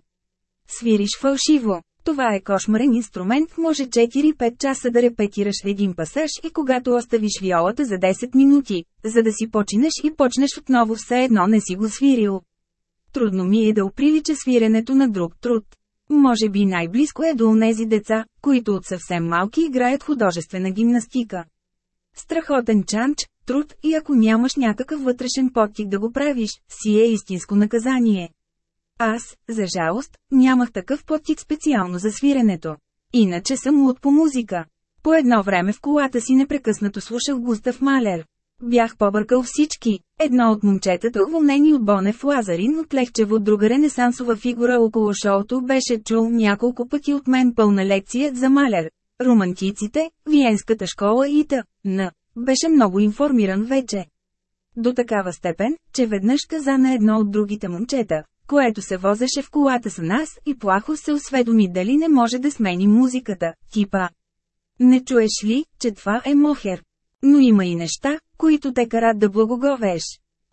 Свириш фалшиво. Това е кошмарен инструмент, може 4-5 часа да репетираш един пасаж и когато оставиш виолата за 10 минути, за да си починеш и почнеш отново все едно не си го свирил. Трудно ми е да оприлича свиренето на друг труд. Може би най-близко е до онези деца, които от съвсем малки играят художествена гимнастика. Страхотен чанч, труд и ако нямаш някакъв вътрешен подтик да го правиш, си е истинско наказание. Аз, за жалост, нямах такъв подтик специално за свиренето. Иначе съм луд по музика. По едно време в колата си непрекъснато слушах Густав Малер. Бях побъркал всички. Едно от момчетата, уволнени от Бонев Лазарин от Лехчево друга ренесансова фигура около шоуто беше чул няколко пъти от мен пълна лекция за Малер. Романтиците, Виенската школа и т.н. Беше много информиран вече. До такава степен, че веднъж каза на едно от другите момчета, което се возеше в колата с нас и плахо се осведоми дали не може да смени музиката, типа. Не чуеш ли, че това е мохер? Но има и неща, които те карат да благоговееш.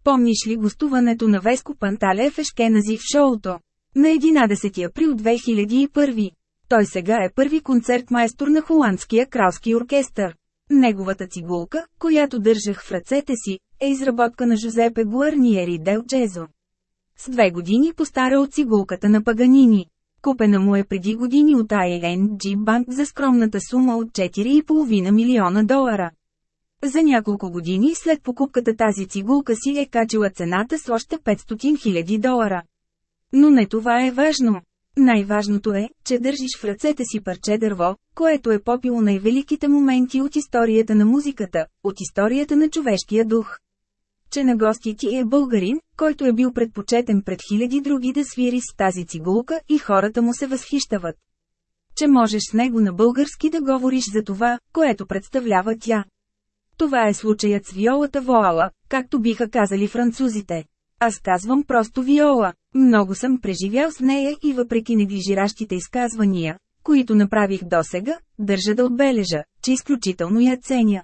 Помниш ли гостуването на Веско Панталев Ешкенази в шоуто? На 11 април 2001. Той сега е първи концерт майстор на Холандския кралски оркестър. Неговата цигулка, която държах в ръцете си, е изработка на Жозепе Гуарниери Дел Джезо. С две години постара от цигулката на Паганини. Купена му е преди години от ING Bank за скромната сума от 4,5 милиона долара. За няколко години след покупката тази цигулка си е качила цената с още 500 000 долара. Но не това е важно. Най-важното е, че държиш в ръцете си парче дърво, което е попило най-великите моменти от историята на музиката, от историята на човешкия дух. Че на гости ти е българин, който е бил предпочетен пред хиляди други да свири с тази цигулка и хората му се възхищават. Че можеш с него на български да говориш за това, което представлява тя. Това е случаят с виолата Воала, както биха казали французите. Аз казвам просто виола. Много съм преживял с нея и въпреки неглижиращите изказвания, които направих досега, държа да отбележа, че изключително я ценя.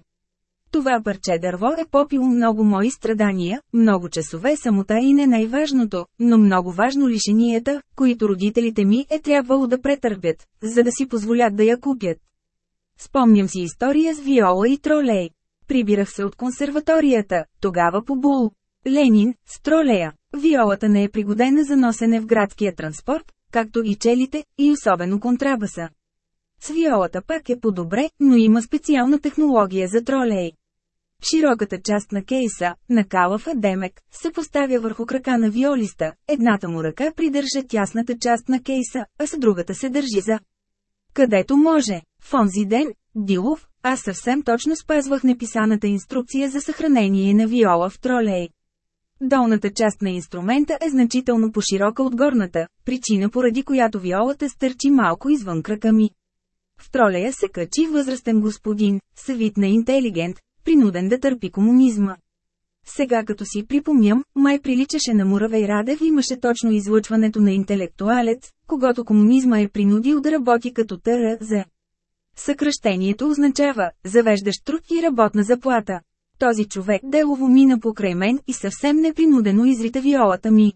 Това парче дърво е попило много мои страдания, много часове самота и не най-важното, но много важно лишенията, които родителите ми е трябвало да претърпят, за да си позволят да я купят. Спомням си история с Виола и Тролей. Прибирах се от консерваторията, тогава по Бул. Ленин, с тролея. Виолата не е пригодена за носене в градския транспорт, както и челите, и особено контрабаса. С виолата пак е по-добре, но има специална технология за тролей. Широката част на кейса, на калафа Демек, се поставя върху крака на виолиста, едната му ръка придържа тясната част на кейса, а с другата се държи за. Където може. В онзи ден, Дилов, аз съвсем точно спазвах неписаната инструкция за съхранение на виола в тролей. Долната част на инструмента е значително по-широка от горната, причина поради която виолата стърчи малко извън крака ми. В тролея се качи възрастен господин, съвит на интелигент, принуден да търпи комунизма. Сега като си припомням, май приличаше на Муравей Радев имаше точно излъчването на интелектуалец, когато комунизма е принудил да работи като ТРЗ. Съкръщението означава завеждащ труд и работна заплата. Този човек делово мина покрай мен и съвсем непринудено изрита виолата ми.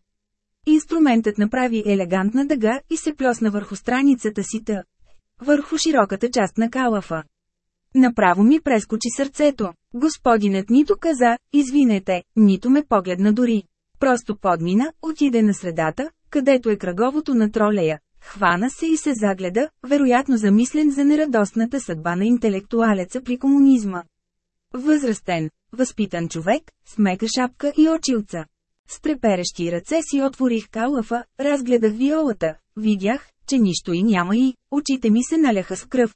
Инструментът направи елегантна дъга и се плесна върху страницата си та. Върху широката част на калафа. Направо ми прескочи сърцето. Господинът нито каза, извинете, нито ме погледна дори. Просто подмина, отиде на средата, където е кръговото на тролея. Хвана се и се загледа, вероятно замислен за нерадостната съдба на интелектуалеца при комунизма. Възрастен, възпитан човек, с мека шапка и очилца. С треперещи ръце си отворих калафа, разгледах виолата, видях, че нищо и няма и, очите ми се наляха с кръв.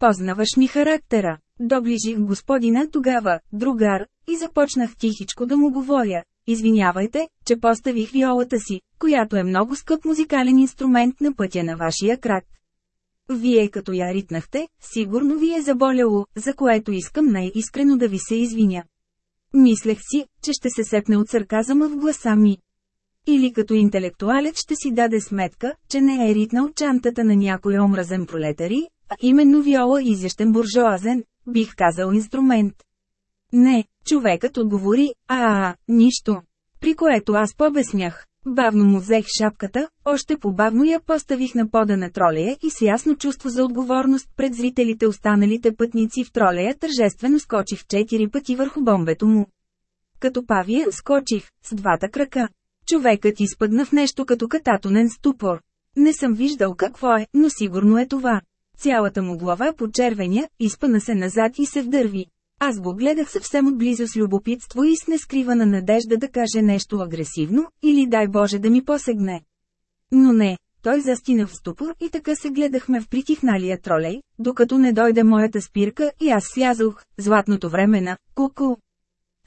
Познаваш ми характера. Доближих господина тогава, другар, и започнах тихичко да му говоря. Извинявайте, че поставих виолата си, която е много скъп музикален инструмент на пътя на вашия крак. Вие като я ритнахте, сигурно ви е заболяло, за което искам най-искрено да ви се извиня. Мислех си, че ще се сепне от сарказъма в гласа ми. Или като интелектуалец ще си даде сметка, че не е ритнал чантата на някой омразен пролетари, а именно виола изящен буржуазен, бих казал инструмент. Не, човекът отговори, а, а, а, нищо. При което аз побеснях. Бавно му взех шапката, още по-бавно я поставих на пода на тролея и с ясно чувство за отговорност пред зрителите останалите пътници в тролея тържествено скочих четири пъти върху бомбето му. Като павия скочих, с двата крака. Човекът изпъдна в нещо като кататонен ступор. Не съм виждал какво е, но сигурно е това. Цялата му глава почервеня, изпъна се назад и се вдърви. Аз го гледах съвсем отблизо с любопитство и с нескривана надежда да каже нещо агресивно, или дай Боже да ми посегне. Но не, той застина в ступор и така се гледахме в притихналия тролей, докато не дойде моята спирка и аз слязох, златното време на куку.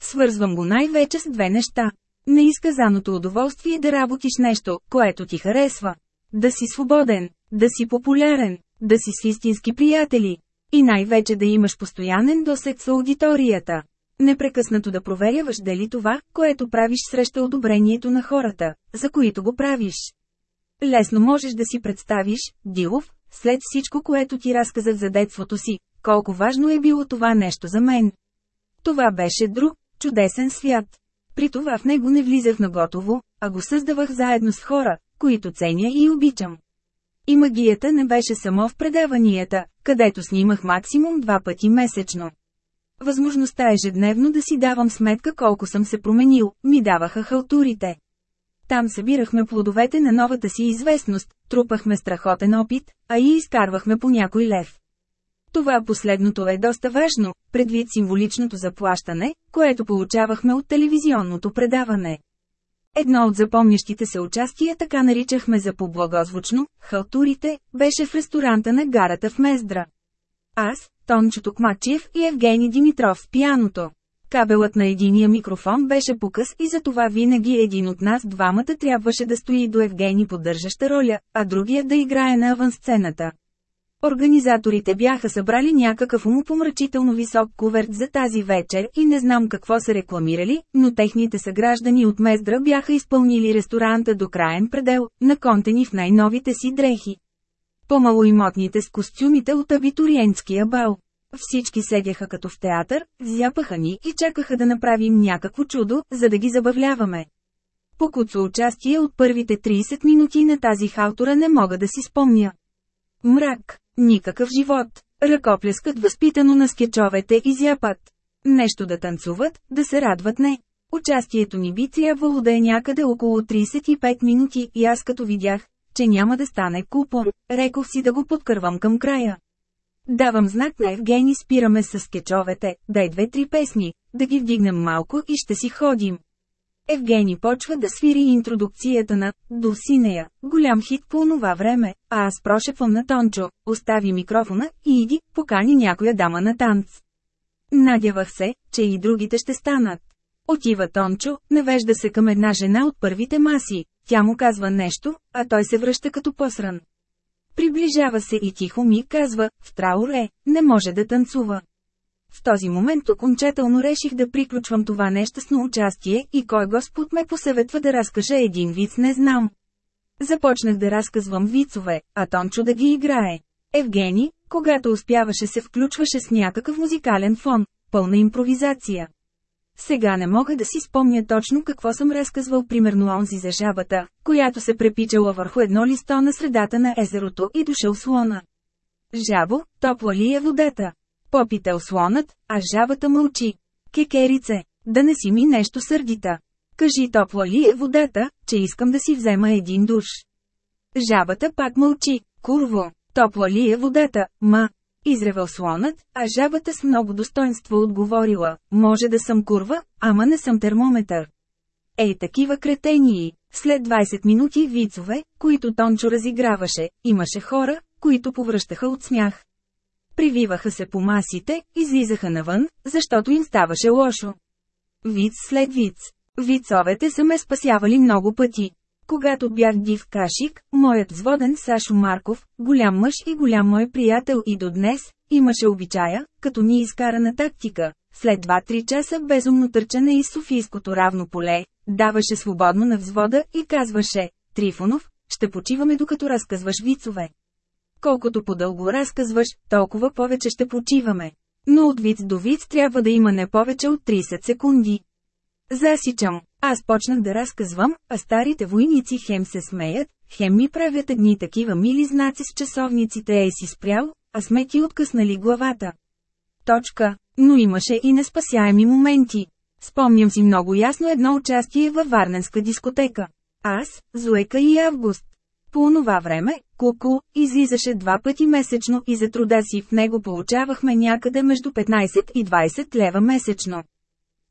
Свързвам го най-вече с две неща. Неизказаното удоволствие да работиш нещо, което ти харесва. Да си свободен, да си популярен, да си с истински приятели. И най-вече да имаш постоянен досек с аудиторията. Непрекъснато да проверяваш дали това, което правиш среща одобрението на хората, за които го правиш. Лесно можеш да си представиш, Дилов, след всичко, което ти разказах за детството си, колко важно е било това нещо за мен. Това беше друг, чудесен свят. При това в него не влизах на готово, а го създавах заедно с хора, които ценя и обичам. И магията не беше само в предаванията, където снимах максимум два пъти месечно. Възможността ежедневно да си давам сметка колко съм се променил, ми даваха халтурите. Там събирахме плодовете на новата си известност, трупахме страхотен опит, а и изкарвахме по някой лев. Това последното е доста важно, предвид символичното заплащане, което получавахме от телевизионното предаване. Едно от запомнящите се участия така наричахме за поблагозвучно, халтурите, беше в ресторанта на гарата в Мездра. Аз, Тончо Токмачев и Евгений Димитров с пияното. Кабелът на единия микрофон беше покъс и затова винаги един от нас двамата трябваше да стои до Евгений поддържаща роля, а другия да играе на авансцената. Организаторите бяха събрали някакъв умопомрачително висок куверт за тази вечер и не знам какво са рекламирали, но техните съграждани от Мездра бяха изпълнили ресторанта до краен предел, наконтени в най-новите си дрехи. По-малоимотните с костюмите от абитуриентския бал. Всички седяха като в театър, зяпаха ни и чакаха да направим някакво чудо, за да ги забавляваме. По участие от първите 30 минути на тази халтура не мога да си спомня. Мрак, никакъв живот, ръкопляскат възпитано на скетчовете и зяпат. Нещо да танцуват, да се радват не. Участието ни би трябвало да е някъде около 35 минути и аз като видях, че няма да стане купон, рекох си да го подкървам към края. Давам знак на Евгений спираме с скетчовете, дай две-три песни, да ги вдигнем малко и ще си ходим. Евгений почва да свири интродукцията на «Дулсинея», голям хит по онова време, а аз прошепвам на Тончо, остави микрофона и иди, покани някоя дама на танц. Надявах се, че и другите ще станат. Отива Тончо, навежда се към една жена от първите маси, тя му казва нещо, а той се връща като посран. Приближава се и тихо ми казва, в траур е, не може да танцува. В този момент окончателно реших да приключвам това нещастно участие и кой Господ ме посъветва да разкажа един виц не знам. Започнах да разказвам вицове, а Тончо да ги играе. Евгений, когато успяваше се включваше с някакъв музикален фон, пълна импровизация. Сега не мога да си спомня точно какво съм разказвал примерно онзи за жабата, която се препичала върху едно листо на средата на езерото и дошъл слона. Жабо, топла ли е водата? Попитал слонът, а жабата мълчи. Кекерице, да не си ми нещо сърдита. Кажи топла ли е водата, че искам да си взема един душ. Жабата пак мълчи. Курво, топла ли е водата, ма, Изревал слонът, а жабата с много достоинство отговорила, може да съм курва, ама не съм термометър. Ей такива кретении! След 20 минути вицове, които Тончо разиграваше, имаше хора, които повръщаха от смях. Прививаха се по масите, излизаха навън, защото им ставаше лошо. Виц след виц. Вицовете са ме спасявали много пъти. Когато бях див кашик, моят взводен Сашо Марков, голям мъж и голям мой приятел и до днес, имаше обичая, като ни изкарана тактика. След 2-3 часа безумно търчане из Софийското равно поле, даваше свободно на взвода и казваше, Трифонов, ще почиваме докато разказваш вицове. Колкото по-дълго разказваш, толкова повече ще почиваме. Но от виц до виц трябва да има не повече от 30 секунди. Засичам. Аз почнах да разказвам, а старите войници хем се смеят, хем ми правят едни такива мили знаци с часовниците ей си спрял, а сме ти откъснали главата. Точка. Но имаше и неспасяеми моменти. Спомням си много ясно едно участие във Варненска дискотека. Аз, Зуека и Август. По онова време, Куку, излизаше два пъти месечно и за труда си в него получавахме някъде между 15 и 20 лева месечно.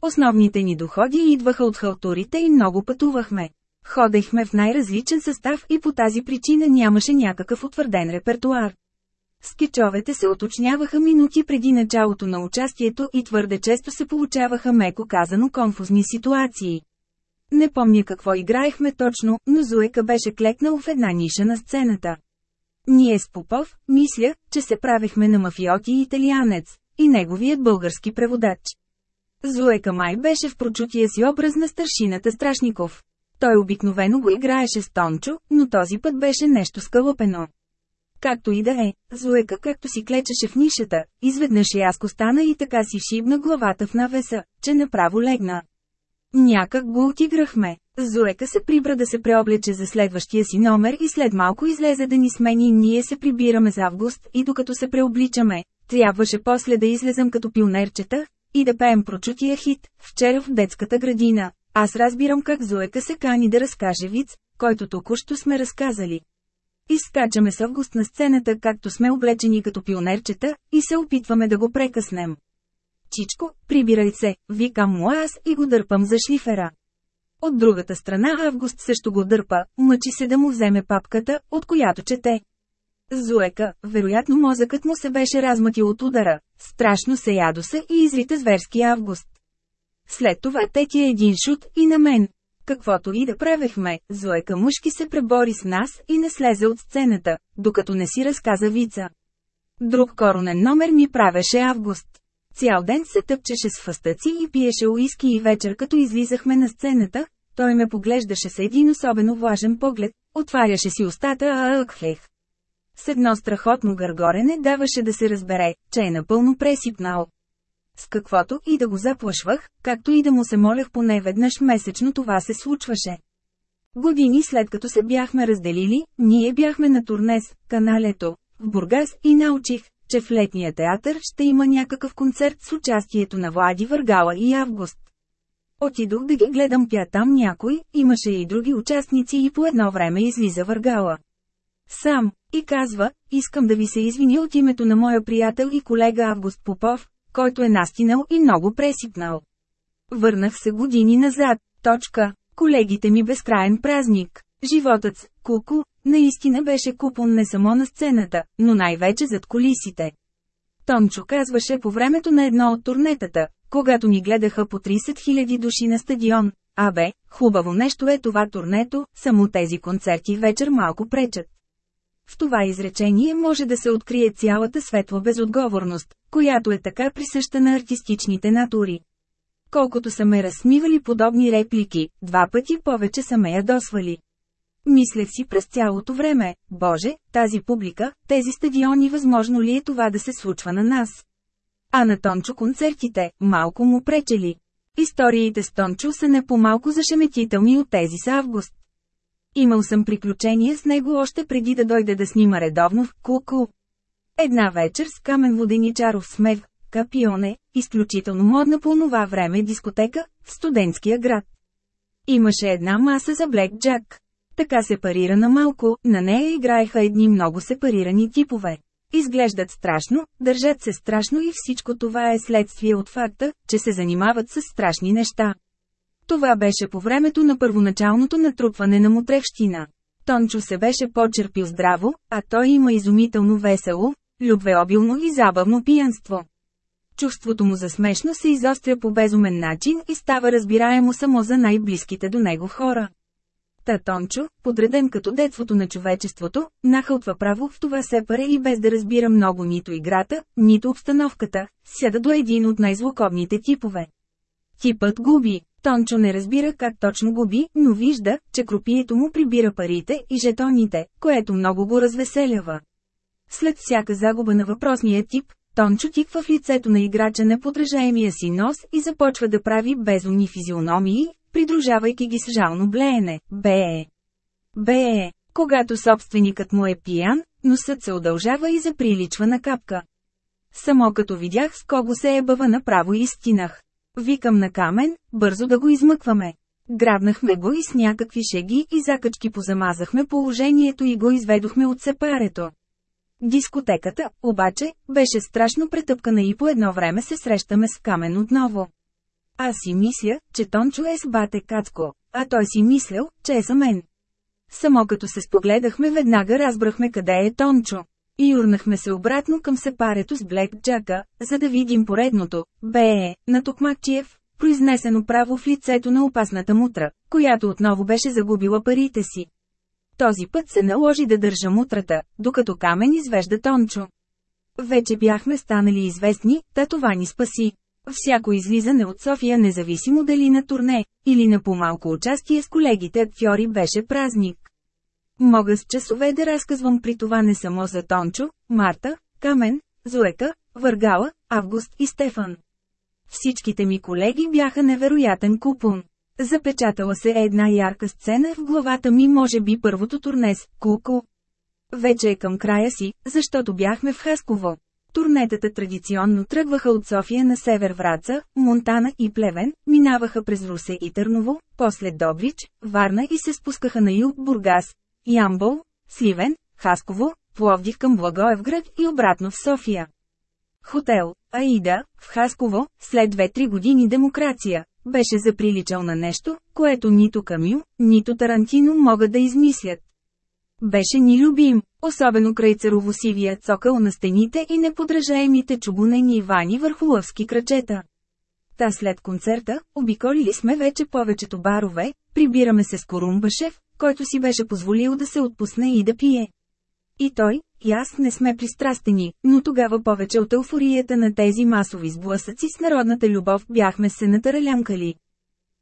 Основните ни доходи идваха от халтурите и много пътувахме. Ходехме в най-различен състав и по тази причина нямаше някакъв утвърден репертуар. Скетчовете се уточняваха минути преди началото на участието и твърде често се получаваха меко казано конфузни ситуации. Не помня какво играехме точно, но Зуека беше клекнал в една ниша на сцената. Ние с Попов, мисля, че се правехме на мафиоти и италианец, и неговият български преводач. Зуека май беше в прочутия си образ на старшината Страшников. Той обикновено го играеше с Тончо, но този път беше нещо скълъпено. Както и да е, Зуека както си клечеше в нишата, изведнъж яско стана и така си шибна главата в навеса, че направо легна. Някак го отиграхме. Зуека се прибра да се преоблече за следващия си номер и след малко излезе да ни смени ние се прибираме за август и докато се преобличаме, Трябваше после да излезам като пионерчета и да пеем прочутия хит, вчера в детската градина. Аз разбирам как Зоека се кани да разкаже виц, който току-що сме разказали. Изскачаме с август на сцената както сме облечени като пионерчета, и се опитваме да го прекъснем. Чичко, прибирай се, викам му аз и го дърпам за шлифера. От другата страна Август също го дърпа, мъчи се да му вземе папката, от която чете. Зуека, вероятно мозъкът му се беше размътил от удара, страшно се ядоса и изрита зверски Август. След това тети един шут и на мен. Каквото и да правехме, Зоека мъжки се пребори с нас и не слезе от сцената, докато не си разказа вица. Друг коронен номер ми правеше Август. Цял ден се тъпчеше с фъстъци и пиеше уиски и вечер като излизахме на сцената, той ме поглеждаше с един особено влажен поглед, отваряше си устата а ъкхех. С едно страхотно гъргорене даваше да се разбере, че е напълно пресипнал. С каквото и да го заплашвах, както и да му се молях поне веднъж месечно това се случваше. Години след като се бяхме разделили, ние бяхме на турнес, каналето, в Бургас и научих, че в летния театър ще има някакъв концерт с участието на Влади Въргала и Август. Отидох да ги гледам пя там някой, имаше и други участници и по едно време излиза Въргала. Сам, и казва, искам да ви се извини от името на моя приятел и колега Август Попов, който е настинал и много пресипнал. Върнах се години назад. Точка. Колегите ми безкраен празник. Животът с Куку наистина беше купон не само на сцената, но най-вече зад колисите. Томчо казваше по времето на едно от турнетата, когато ни гледаха по 30 000 души на стадион. Абе, хубаво нещо е това турнето, само тези концерти вечер малко пречат. В това изречение може да се открие цялата светла безотговорност, която е така присъща на артистичните натури. Колкото са ме разсмивали подобни реплики, два пъти повече са ме ядосвали. Мислех си през цялото време, Боже, тази публика, тези стадиони възможно ли е това да се случва на нас? А на Тончо концертите, малко му пречели. Историите с Тончо са не по-малко зашеметителни от тези с Август. Имал съм приключения с него още преди да дойде да снима редовно в Куку. Една вечер с Камен Воденичаров смех, Капионе, изключително модна по това време дискотека, в студентския град. Имаше една маса за Блек Джак. Така се парира на малко, на нея играеха едни много сепарирани типове. Изглеждат страшно, държат се страшно и всичко това е следствие от факта, че се занимават с страшни неща. Това беше по времето на първоначалното натрупване на мутревщина. Тончо се беше почерпил здраво, а той има изумително весело, любвеобилно и забавно пиянство. Чувството му за смешно се изостря по безумен начин и става разбираемо само за най-близките до него хора. Та Тончо, подреден като детството на човечеството, нахълтва право в това сепаре и без да разбира много нито играта, нито обстановката, сяда до един от най-злокобните типове. Типът губи. Тончо не разбира как точно губи, но вижда, че крупието му прибира парите и жетоните, което много го развеселява. След всяка загуба на въпросния тип, Тончо тиква в лицето на играча на подражаемия си нос и започва да прави безумни физиономии, придружавайки ги с жално блеене. Бее. Бее. Когато собственикът му е пиян, носът се удължава и заприличва на капка. Само като видях с кого се ебава направо истинах. Викам на камен, бързо да го измъкваме. Грабнахме го и с някакви шеги и закачки позамазахме положението и го изведохме от сепарето. Дискотеката, обаче, беше страшно претъпкана и по едно време се срещаме с камен отново. Аз си мисля, че Тончо е с бате Кацко, а той си мислял, че е за мен. Само като се спогледахме веднага разбрахме къде е Тончо. И юрнахме се обратно към сепарето с Блек Джака, за да видим поредното, бе, на Токмакчиев, произнесено право в лицето на опасната мутра, която отново беше загубила парите си. Този път се наложи да държа мутрата, докато камен извежда Тончо. Вече бяхме станали известни, та това ни спаси. Всяко излизане от София независимо дали на турне, или на по-малко участие с колегите актьори беше празник. Мога с часове да разказвам при това не само за Тончо, Марта, Камен, Зуека, Въргала, Август и Стефан. Всичките ми колеги бяха невероятен купон. Запечатала се една ярка сцена в главата ми може би първото турнес, Куку. Вече е към края си, защото бяхме в Хасково. Турнетата традиционно тръгваха от София на север Враца, Монтана и Плевен, минаваха през Русе и Търново, после Добрич, Варна и се спускаха на юг Бургас, Ямбол, Сливен, Хасково, Пловдив към Благоевград и обратно в София. Хотел, Аида, в Хасково, след 2-3 години демокрация, беше заприличал на нещо, което нито Камю, нито Тарантино могат да измислят. Беше ни любим, особено край царовосивия цокъл на стените и неподражаемите чугунени вани върху лъвски крачета. Та след концерта, обиколили сме вече повечето барове, прибираме се с Корумбашев, който си беше позволил да се отпусне и да пие. И той, и аз не сме пристрастени, но тогава повече от еуфорията на тези масови сблъсъци с народната любов бяхме се натаралямкали.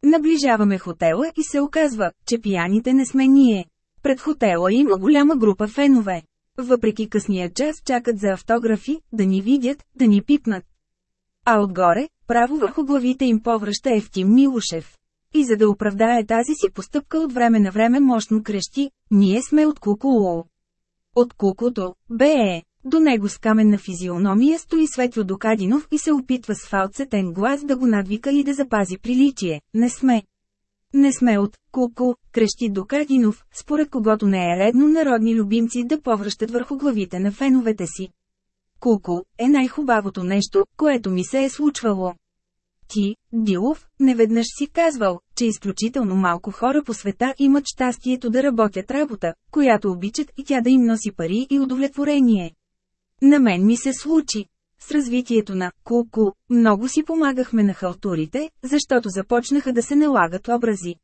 Наближаваме хотела и се оказва, че пияните не сме ние. Пред хотела има голяма група фенове. Въпреки късния час чакат за автографи, да ни видят, да ни пипнат. А отгоре, право върху главите им повръща Евтим Милушев. И за да оправдае тази си постъпка от време на време мощно крещи, ние сме от Кукуло. От кукото, бе До него с каменна физиономия стои Светло Докадинов и се опитва с фалцетен глас да го надвика и да запази приличие. Не сме. Не сме от «Куку», крещи Докадинов, според когото не е редно народни любимци да повръщат върху главите на феновете си. Куку е най-хубавото нещо, което ми се е случвало. Ти, Дилов, неведнъж си казвал, че изключително малко хора по света имат щастието да работят работа, която обичат и тя да им носи пари и удовлетворение. На мен ми се случи. С развитието на «Ку-ку» много си помагахме на халтурите, защото започнаха да се налагат образи.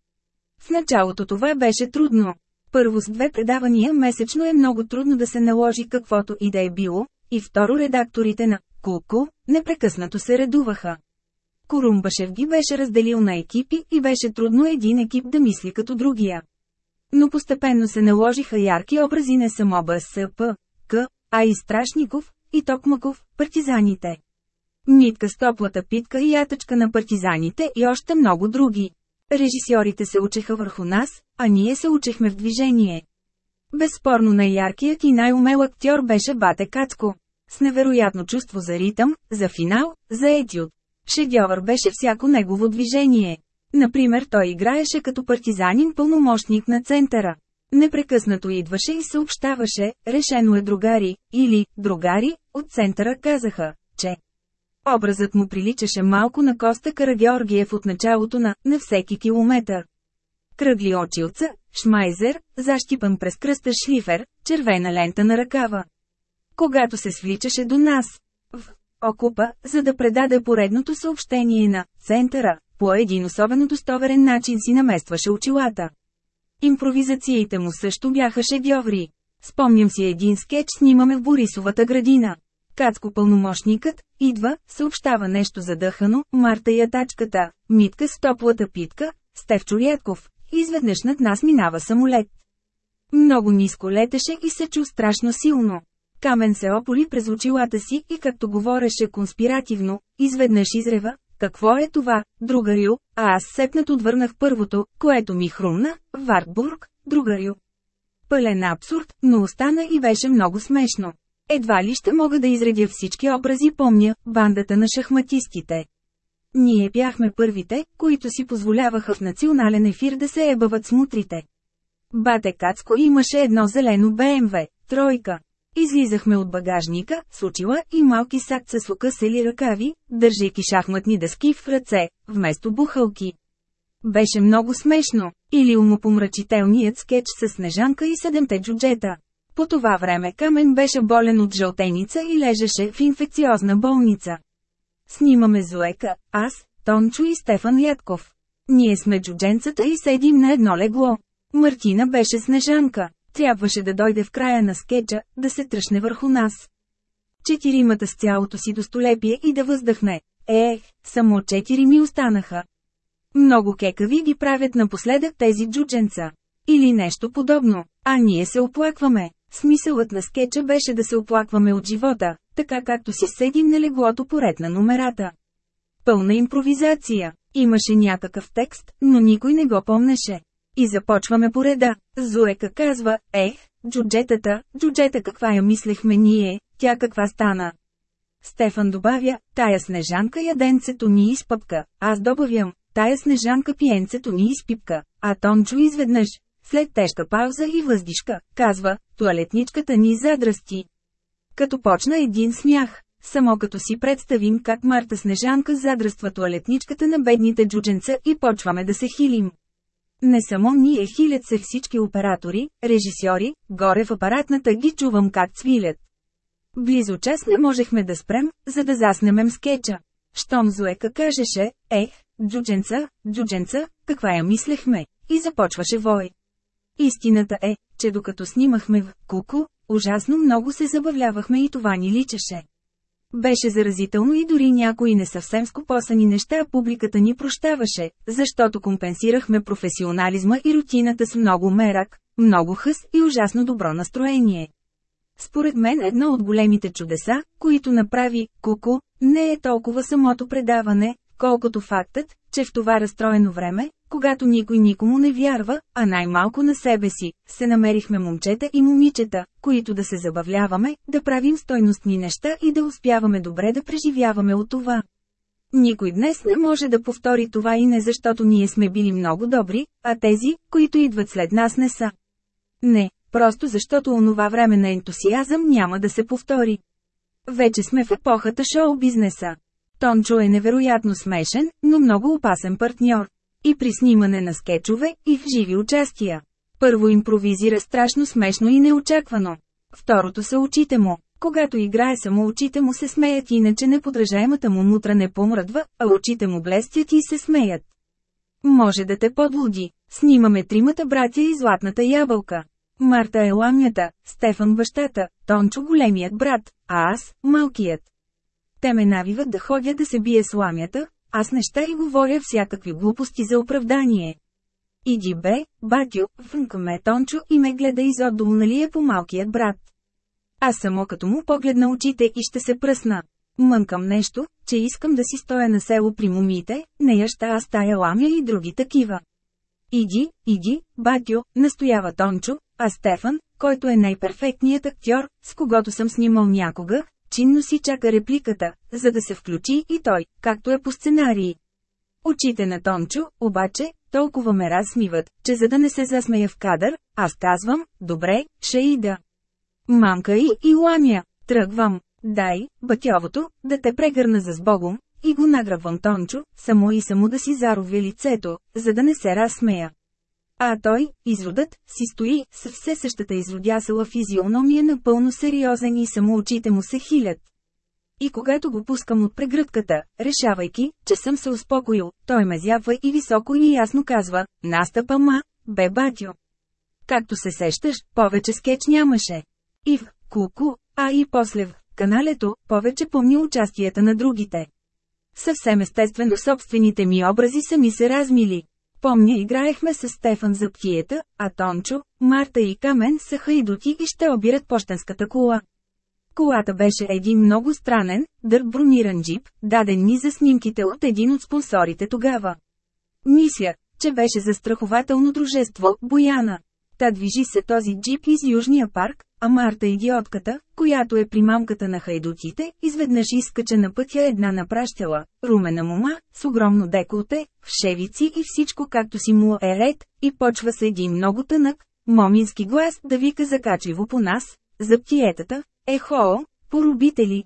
В началото това беше трудно. Първо с две предавания месечно е много трудно да се наложи каквото и да е било, и второ редакторите на «Ку-ку» непрекъснато се редуваха. Корумбашев ги беше разделил на екипи и беше трудно един екип да мисли като другия. Но постепенно се наложиха ярки образи не само БСП, К, а и Страшников, и Токмаков, партизаните. Митка с топлата питка и ятъчка на партизаните и още много други. Режисьорите се учеха върху нас, а ние се учехме в движение. Безспорно най-яркият и най-умел актьор беше Бате Кацко. С невероятно чувство за ритъм, за финал, за етюд. Шедьовър беше всяко негово движение. Например той играеше като партизанин пълномощник на центъра. Непрекъснато идваше и съобщаваше, решено е другари, или другари, от центъра казаха, че Образът му приличаше малко на Коста Карагеоргиев от началото на «На всеки километър». Кръгли очилца, шмайзер, защипан през кръста шлифер, червена лента на ръкава. Когато се свличаше до нас, в окупа, за да предаде поредното съобщение на «Центъра», по един особено достоверен начин си наместваше очилата. Импровизациите му също бяха шедьоври. Спомням си един скетч снимаме в Борисовата градина. Кацко пълномощникът, идва, съобщава нещо задъхано, Марта и атачката, Митка с топлата питка, Стевчо Рядков. Изведнъж над нас минава самолет. Много ниско летеше и се чу страшно силно. Камен се ополи през очилата си и както говореше конспиративно, изведнъж изрева, какво е това, другарю, а аз сепнат отвърнах първото, което ми хрумна, Вартбург, другарю. Пълен абсурд, но остана и беше много смешно. Едва ли ще мога да изредя всички образи помня, бандата на шахматистите. Ние бяхме първите, които си позволяваха в национален ефир да се ебават с мутрите. Бате Кацко имаше едно зелено БМВ, тройка. Излизахме от багажника, с очила и малки сак с окъсели ръкави, държейки шахматни дъски в ръце, вместо бухалки. Беше много смешно, или умопомрачителният скетч с Снежанка и седемте джуджета. По това време Камен беше болен от жълтеница и лежеше в инфекциозна болница. Снимаме Зоека, аз, Тончо и Стефан Ядков. Ние сме джудженцата и седим на едно легло. Мартина беше Снежанка. Трябваше да дойде в края на скетча, да се тръщне върху нас. Четиримата с цялото си достолепие и да въздъхне. Ех, само четири ми останаха. Много кекави ги правят напоследък тези джудженца. Или нещо подобно, а ние се оплакваме. Смисълът на скетча беше да се оплакваме от живота, така както си седим на леглото поред на номерата. Пълна импровизация. Имаше някакъв текст, но никой не го помнеше. И започваме по реда. Зуека казва, ех, джуджетата, джуджета каква я мислехме ние, тя каква стана. Стефан добавя, тая снежанка яденцето ни изпъпка, аз добавям, тая снежанка пиенцето ни изпипка, а Тончо изведнъж, след тежка пауза и въздишка, казва, туалетничката ни задрасти. Като почна един смях, само като си представим как Марта Снежанка задръства туалетничката на бедните джудженца и почваме да се хилим. Не само ние хилят се всички оператори, режисьори, горе в апаратната ги чувам как цвилят. Близо час не можехме да спрем, за да заснемем скетча. Щом Зуека кажеше, ех, джудженца, джудженца, каква я мислехме, и започваше вой. Истината е, че докато снимахме в Куку, ужасно много се забавлявахме и това ни личеше. Беше заразително и дори някои не съвсем скопосани неща публиката ни прощаваше, защото компенсирахме професионализма и рутината с много мерак, много хъс и ужасно добро настроение. Според мен едно от големите чудеса, които направи Куку, не е толкова самото предаване, колкото фактът, че в това разстроено време, когато никой никому не вярва, а най-малко на себе си, се намерихме момчета и момичета, които да се забавляваме, да правим стойностни неща и да успяваме добре да преживяваме от това. Никой днес не може да повтори това и не защото ние сме били много добри, а тези, които идват след нас не са. Не, просто защото онова време на ентусиазъм няма да се повтори. Вече сме в епохата шоу-бизнеса. Тончо е невероятно смешен, но много опасен партньор. И при снимане на скетчове, и в живи участия. Първо импровизира страшно смешно и неочаквано. Второто са очите му. Когато играе само очите му се смеят иначе неподражаемата му мутра не помръдва, а очите му блестят и се смеят. Може да те подлуди. Снимаме тримата братя и златната ябълка. Марта е ламята, Стефан бащата, Тончо големият брат, а аз – малкият. Те ме навиват да ходя да се бие с ламята, аз неща и говоря всякакви глупости за оправдание. Иди бе, батю, вънка ме Тончо и ме гледа изотдолналия по малкият брат. Аз само като му погледна очите и ще се пръсна. Мънкам нещо, че искам да си стоя на село при момите, не яща аз тая ламя и други такива. Иди, иди, батю, настоява Тончо, а Стефан, който е най-перфектният актьор, с когото съм снимал някога, чинно си чака репликата, за да се включи и той, както е по сценарии. Очите на Тончо, обаче, толкова ме разсмиват, че за да не се засмея в кадър, аз казвам, добре, ще ида. Мамка и, и ламя, тръгвам, дай, батьовото, да те прегърна за сбогом, и го награбвам Тончо, само и само да си заровя лицето, за да не се разсмея. А той, изродът, си стои, с все същата изродясала физиономия напълно сериозен и само очите му се хилят. И когато го пускам от прегръдката, решавайки, че съм се успокоил, той ме зява и високо и ясно казва, настъпа ма, бе батю. Както се сещаш, повече скетч нямаше. И в Куку, а и после в каналето, повече помни участията на другите. Съвсем естествено собствените ми образи са ми се размили. Помня играехме с Стефан за птиета, а Тончо, Марта и Камен са хайдути и ще обират почтенската кола. Колата беше един много странен, дърг брониран джип, даден ни за снимките от един от спонсорите тогава. Мисля, че беше застрахователно дружество, Бояна. Та движи се този джип из Южния парк, а Марта идиотката, която е примамката на хайдутите, изведнъж изкача на пътя една напращела, румена мума, с огромно деколте, в шевици и всичко както си му е ред, и почва с един много тънък, момински глас да вика закачливо по нас, за птиетата, ехоо, поробители.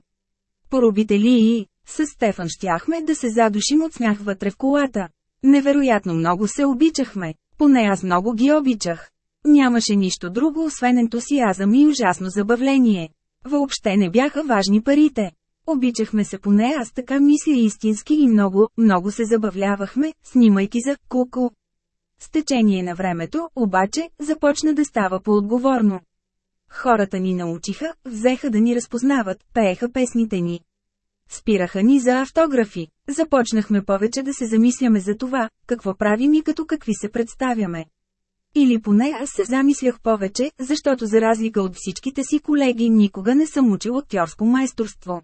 Поробители и, с Стефан щяхме да се задушим от смях вътре в колата. Невероятно много се обичахме, поне аз много ги обичах. Нямаше нищо друго освен ентусиазъм и ужасно забавление. Въобще не бяха важни парите. Обичахме се поне аз така мисля истински и много, много се забавлявахме, снимайки за куку. С течение на времето, обаче, започна да става по-отговорно. Хората ни научиха, взеха да ни разпознават, пееха песните ни. Спираха ни за автографи. Започнахме повече да се замисляме за това, какво правим и като какви се представяме. Или поне аз се замислях повече, защото за разлика от всичките си колеги никога не съм учил актьорско майсторство.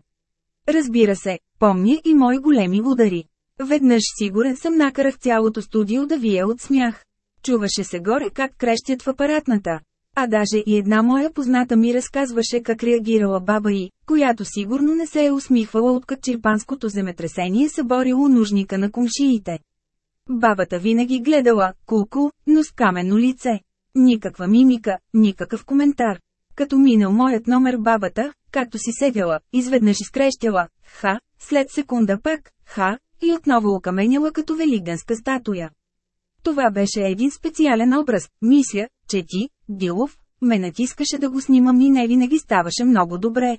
Разбира се, помня и мои големи удари. Веднъж сигурен съм накарах цялото студио да вие от смях. Чуваше се горе как крещят в апаратната. А даже и една моя позната ми разказваше как реагирала баба й, която сигурно не се е усмихвала от как чирпанското земетресение съборило нужника на комшиите. Бабата винаги гледала, кулку, но с каменно лице. Никаква мимика, никакъв коментар. Като минал моят номер бабата, както си седяла, изведнъж изкрещяла, ха, след секунда пак, ха, и отново окаменяла като великденска статуя. Това беше един специален образ, мисля, че ти, Дилов, ме натискаше да го снимам и не винаги ставаше много добре.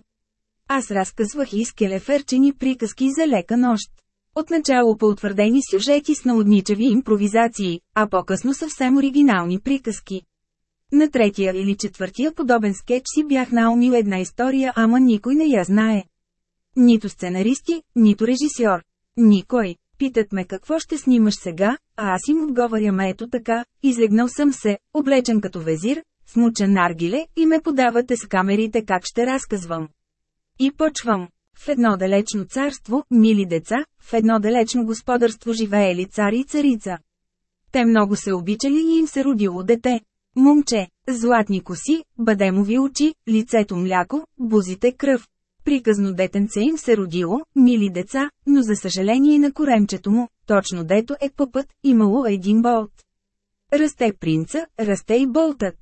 Аз разказвах и скелеферчени приказки за лека нощ. Отначало по утвърдени сюжети с наудничеви импровизации, а по-късно съвсем оригинални приказки. На третия или четвъртия подобен скетч си бях наумил една история, ама никой не я знае. Нито сценаристи, нито режисьор. Никой. Питат ме какво ще снимаш сега, а аз им отговарям ето така, излегнал съм се, облечен като везир, смучен наргиле и ме подавате с камерите как ще разказвам. И почвам. В едно далечно царство, мили деца, в едно далечно господарство живеели цар и царица. Те много се обичали и им се родило дете. Момче, златни коси, бадемови очи, лицето мляко, бузите кръв. Приказно детенце им се родило, мили деца, но за съжаление на коремчето му, точно дето е пъпът, имало един болт. Расте принца, расте и болтът.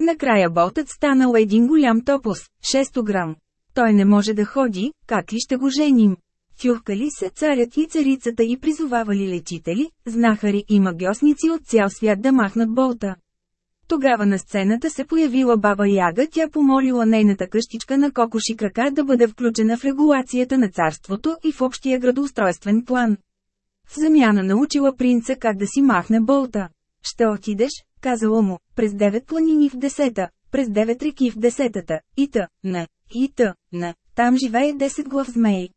Накрая болтът станал един голям топос, 6 грам. Той не може да ходи, как ли ще го женим? Тюхкали се царят и царицата и призовавали лечители, знахари и магиосници от цял свят да махнат болта. Тогава на сцената се появила баба Яга, тя помолила нейната къщичка на кокоши крака да бъде включена в регулацията на царството и в общия градоустройствен план. В замяна научила принца как да си махне болта. Ще отидеш, казала му, през девет планини в десета, през девет реки в десетата, и та, на, и та, на, там живее 10 глав змей.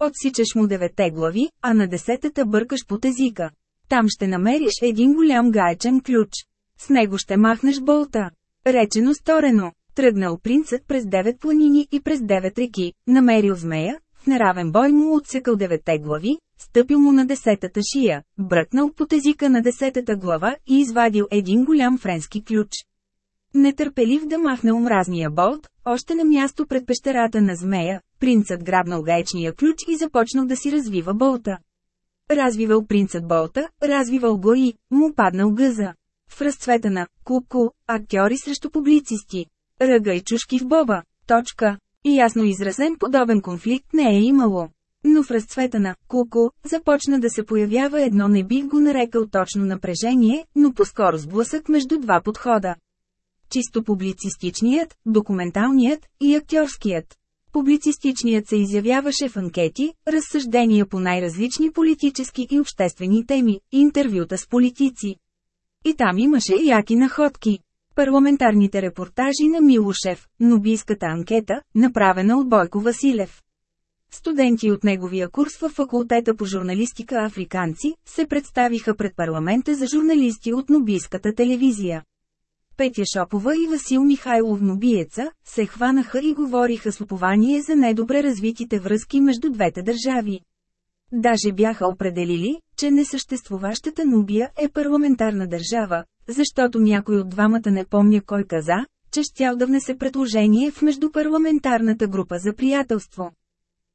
Отсичаш му девете глави, а на десетата бъркаш под езика. Там ще намериш един голям гаечен ключ. С него ще махнеш болта. Речено сторено. Тръгнал принцът през девет планини и през девет реки, намерил змея, в неравен бой му отсекал девете глави, стъпил му на десетата шия, бръкнал под езика на десетата глава и извадил един голям френски ключ. Нетърпелив да махне омразния болт, още на място пред пещерата на змея, принцът грабнал гаечния ключ и започнал да си развива болта. Развивал принцът болта, развивал го и, му паднал гъза. В разцвета на «Ку-ку» актьори срещу публицисти. Ръга и чушки в боба. Точка. И ясно изразен подобен конфликт не е имало. Но в разцвета на «Ку-ку» започна да се появява едно не бих го нарекал точно напрежение, но по-скоро сблъсък между два подхода. Чисто публицистичният, документалният и актьорският. Публицистичният се изявяваше в анкети, разсъждения по най-различни политически и обществени теми, интервюта с политици. И там имаше яки находки. Парламентарните репортажи на Милошев, нобийската анкета, направена от Бойко Василев. Студенти от неговия курс във факултета по журналистика африканци, се представиха пред парламента за журналисти от нобийската телевизия. Петя Шопова и Васил Михайлов Нобиеца, се хванаха и говориха с упование за недобре развитите връзки между двете държави. Даже бяха определили, че несъществуващата Нубия е парламентарна държава, защото някой от двамата не помня кой каза, че щял да внесе предложение в междупарламентарната група за приятелство.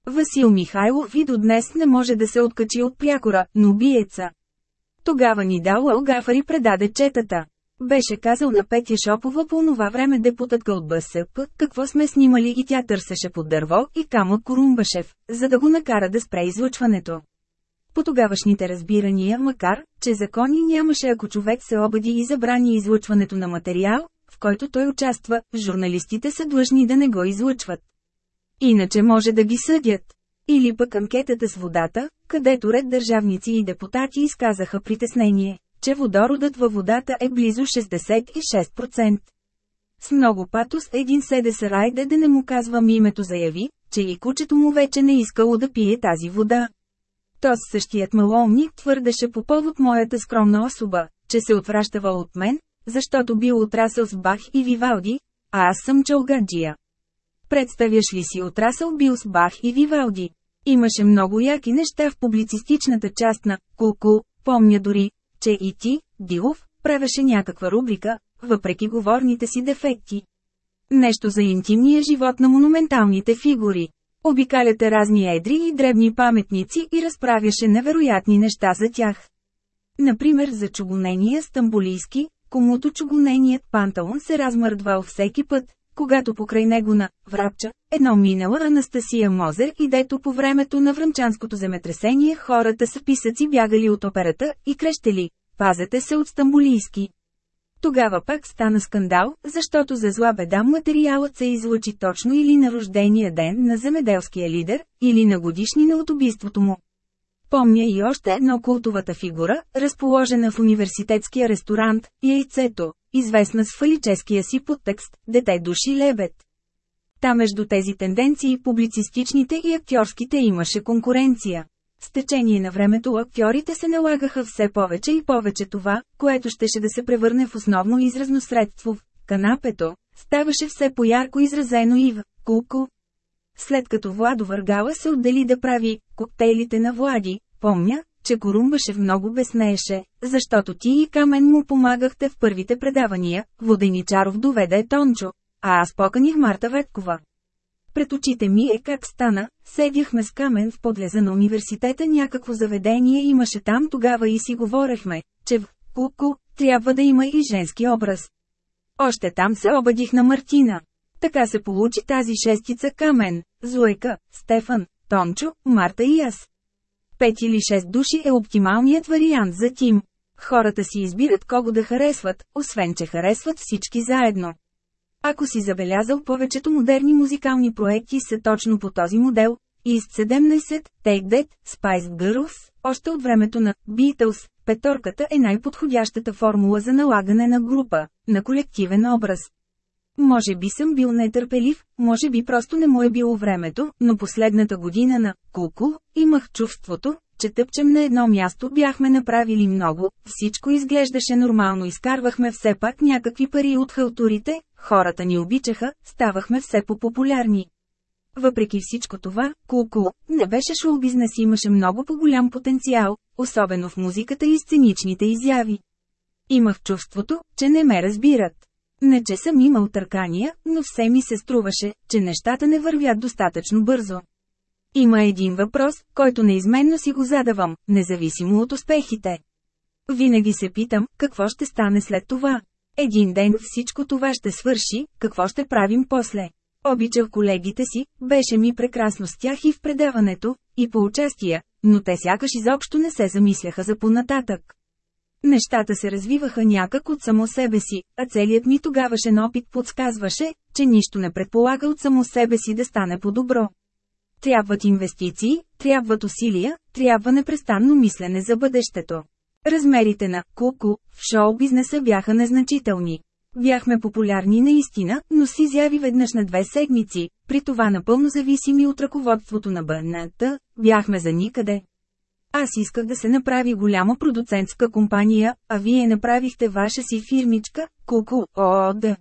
Васил Михайлов и до днес не може да се откачи от прякора, но биеца. Тогава ни дал Алгафари предаде четата. Беше казал на Петя Шопова по това време депутатка от БСП, какво сме снимали и тя търсеше под дърво и камък Корумбашев, за да го накара да спре излъчването. По тогавашните разбирания, макар, че закони нямаше ако човек се обади и забрани излъчването на материал, в който той участва, журналистите са длъжни да не го излъчват. Иначе може да ги съдят. Или пък анкетата с водата, където ред държавници и депутати изказаха притеснение че водородът във водата е близо 66%. С много патос един седе райде да не му казвам името заяви, че и кучето му вече не искало да пие тази вода. Тос същият маломник твърдеше по повод моята скромна особа, че се отвращава от мен, защото бил отрасъл с Бах и Вивалди, а аз съм чалгаджия. Представяш ли си отрасъл бил с Бах и Вивалди? Имаше много яки неща в публицистичната част на «Кулку», помня дори, че и ти, Дилов, правеше някаква рубрика, въпреки говорните си дефекти. Нещо за интимния живот на монументалните фигури. Обикаляте разни едри и дребни паметници и разправяше невероятни неща за тях. Например за чугунения стамбулийски, комуто чугуненият панталон се размърдвал всеки път, когато покрай него на Врапча, едно минала Анастасия Мозер и дето по времето на връмчанското земетресение хората с писъци бягали от операта и крещели «Пазете се от стамбулийски». Тогава пак стана скандал, защото за зла беда материалът се излучи точно или на рождения ден на земеделския лидер, или на годишнина от убийството му. Помня и още едно култовата фигура, разположена в университетския ресторант, яйцето, известна с фалическия си подтекст «Дете души лебед». Та между тези тенденции публицистичните и актьорските имаше конкуренция. С течение на времето актьорите се налагаха все повече и повече това, което щеше да се превърне в основно изразно средство в канапето, ставаше все по-ярко изразено и в куку. След като Владо Въргала се отдели да прави коктейлите на Влади, помня, че Корумбашев много безнееше, защото ти и Камен му помагахте в първите предавания, Воденичаров доведе Тончо, а аз поканих Марта Веткова. Пред очите ми е как стана, седяхме с Камен в подлеза на университета някакво заведение имаше там тогава и си говорехме, че в Куку трябва да има и женски образ. Още там се обадих на Мартина. Така се получи тази шестица Камен, Зуека, Стефан, Тончо, Марта и аз. Пет или шест души е оптималният вариант за тим. Хората си избират кого да харесват, освен че харесват всички заедно. Ако си забелязал повечето модерни музикални проекти са точно по този модел, East 17, Take That, Spice Girls, още от времето на Beatles, петорката е най-подходящата формула за налагане на група, на колективен образ. Може би съм бил нетърпелив, може би просто не му е било времето, но последната година на Куку имах чувството, че тъпчем на едно място бяхме направили много, всичко изглеждаше нормално изкарвахме все пак някакви пари от халтурите, хората ни обичаха, ставахме все по-популярни. Въпреки всичко това, Куку не беше шоу бизнес имаше много по-голям потенциал, особено в музиката и сценичните изяви. Имах чувството, че не ме разбират. Не че съм имал търкания, но все ми се струваше, че нещата не вървят достатъчно бързо. Има един въпрос, който неизменно си го задавам, независимо от успехите. Винаги се питам, какво ще стане след това. Един ден всичко това ще свърши, какво ще правим после. Обичах колегите си, беше ми прекрасно с тях и в предаването, и по участия, но те сякаш изобщо не се замисляха за понататък. Нещата се развиваха някак от само себе си, а целият ми тогавашен опит подсказваше, че нищо не предполага от само себе си да стане по-добро. Трябват инвестиции, трябват усилия, трябва непрестанно мислене за бъдещето. Размерите на «Куку» в шоу-бизнеса бяха незначителни. Бяхме популярни наистина, но си изяви веднъж на две седмици, при това напълно зависими от ръководството на БНТ, бяхме за никъде. Аз исках да се направи голяма продуцентска компания, а вие направихте ваша си фирмичка, Куку, ООД.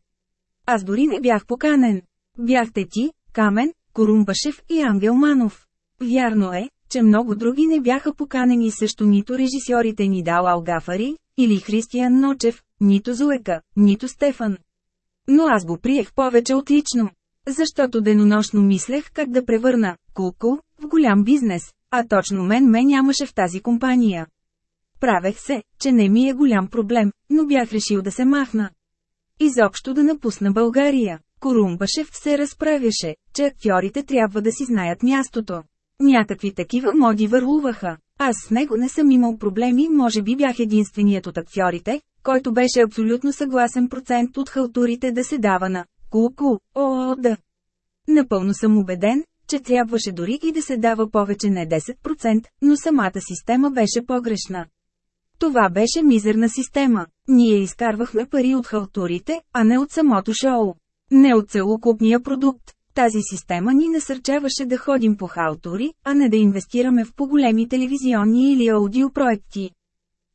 Аз дори не бях поканен. Бяхте ти, Камен, Корумбашев и Ангел Манов. Вярно е, че много други не бяха поканени също нито режисьорите ни Дал Алгафари, или Християн Ночев, нито Зуека, нито Стефан. Но аз го приех повече отлично. Защото денонощно мислех как да превърна Куку в голям бизнес, а точно мен ме нямаше в тази компания. Правех се, че не ми е голям проблем, но бях решил да се махна. Изобщо да напусна България. Корумбашев се разправяше, че актьорите трябва да си знаят мястото. Някакви такива моди върлуваха. Аз с него не съм имал проблеми, може би бях единственият от актьорите, който беше абсолютно съгласен процент от халтурите да се дава на Ку-ку, ООД. Напълно съм убеден, че трябваше дори и да се дава повече не 10%, но самата система беше погрешна. Това беше мизерна система. Ние изкарвахме пари от халтурите, а не от самото шоу. Не от целокупния продукт. Тази система ни насърчаваше да ходим по халтури, а не да инвестираме в по-големи телевизионни или аудиопроекти.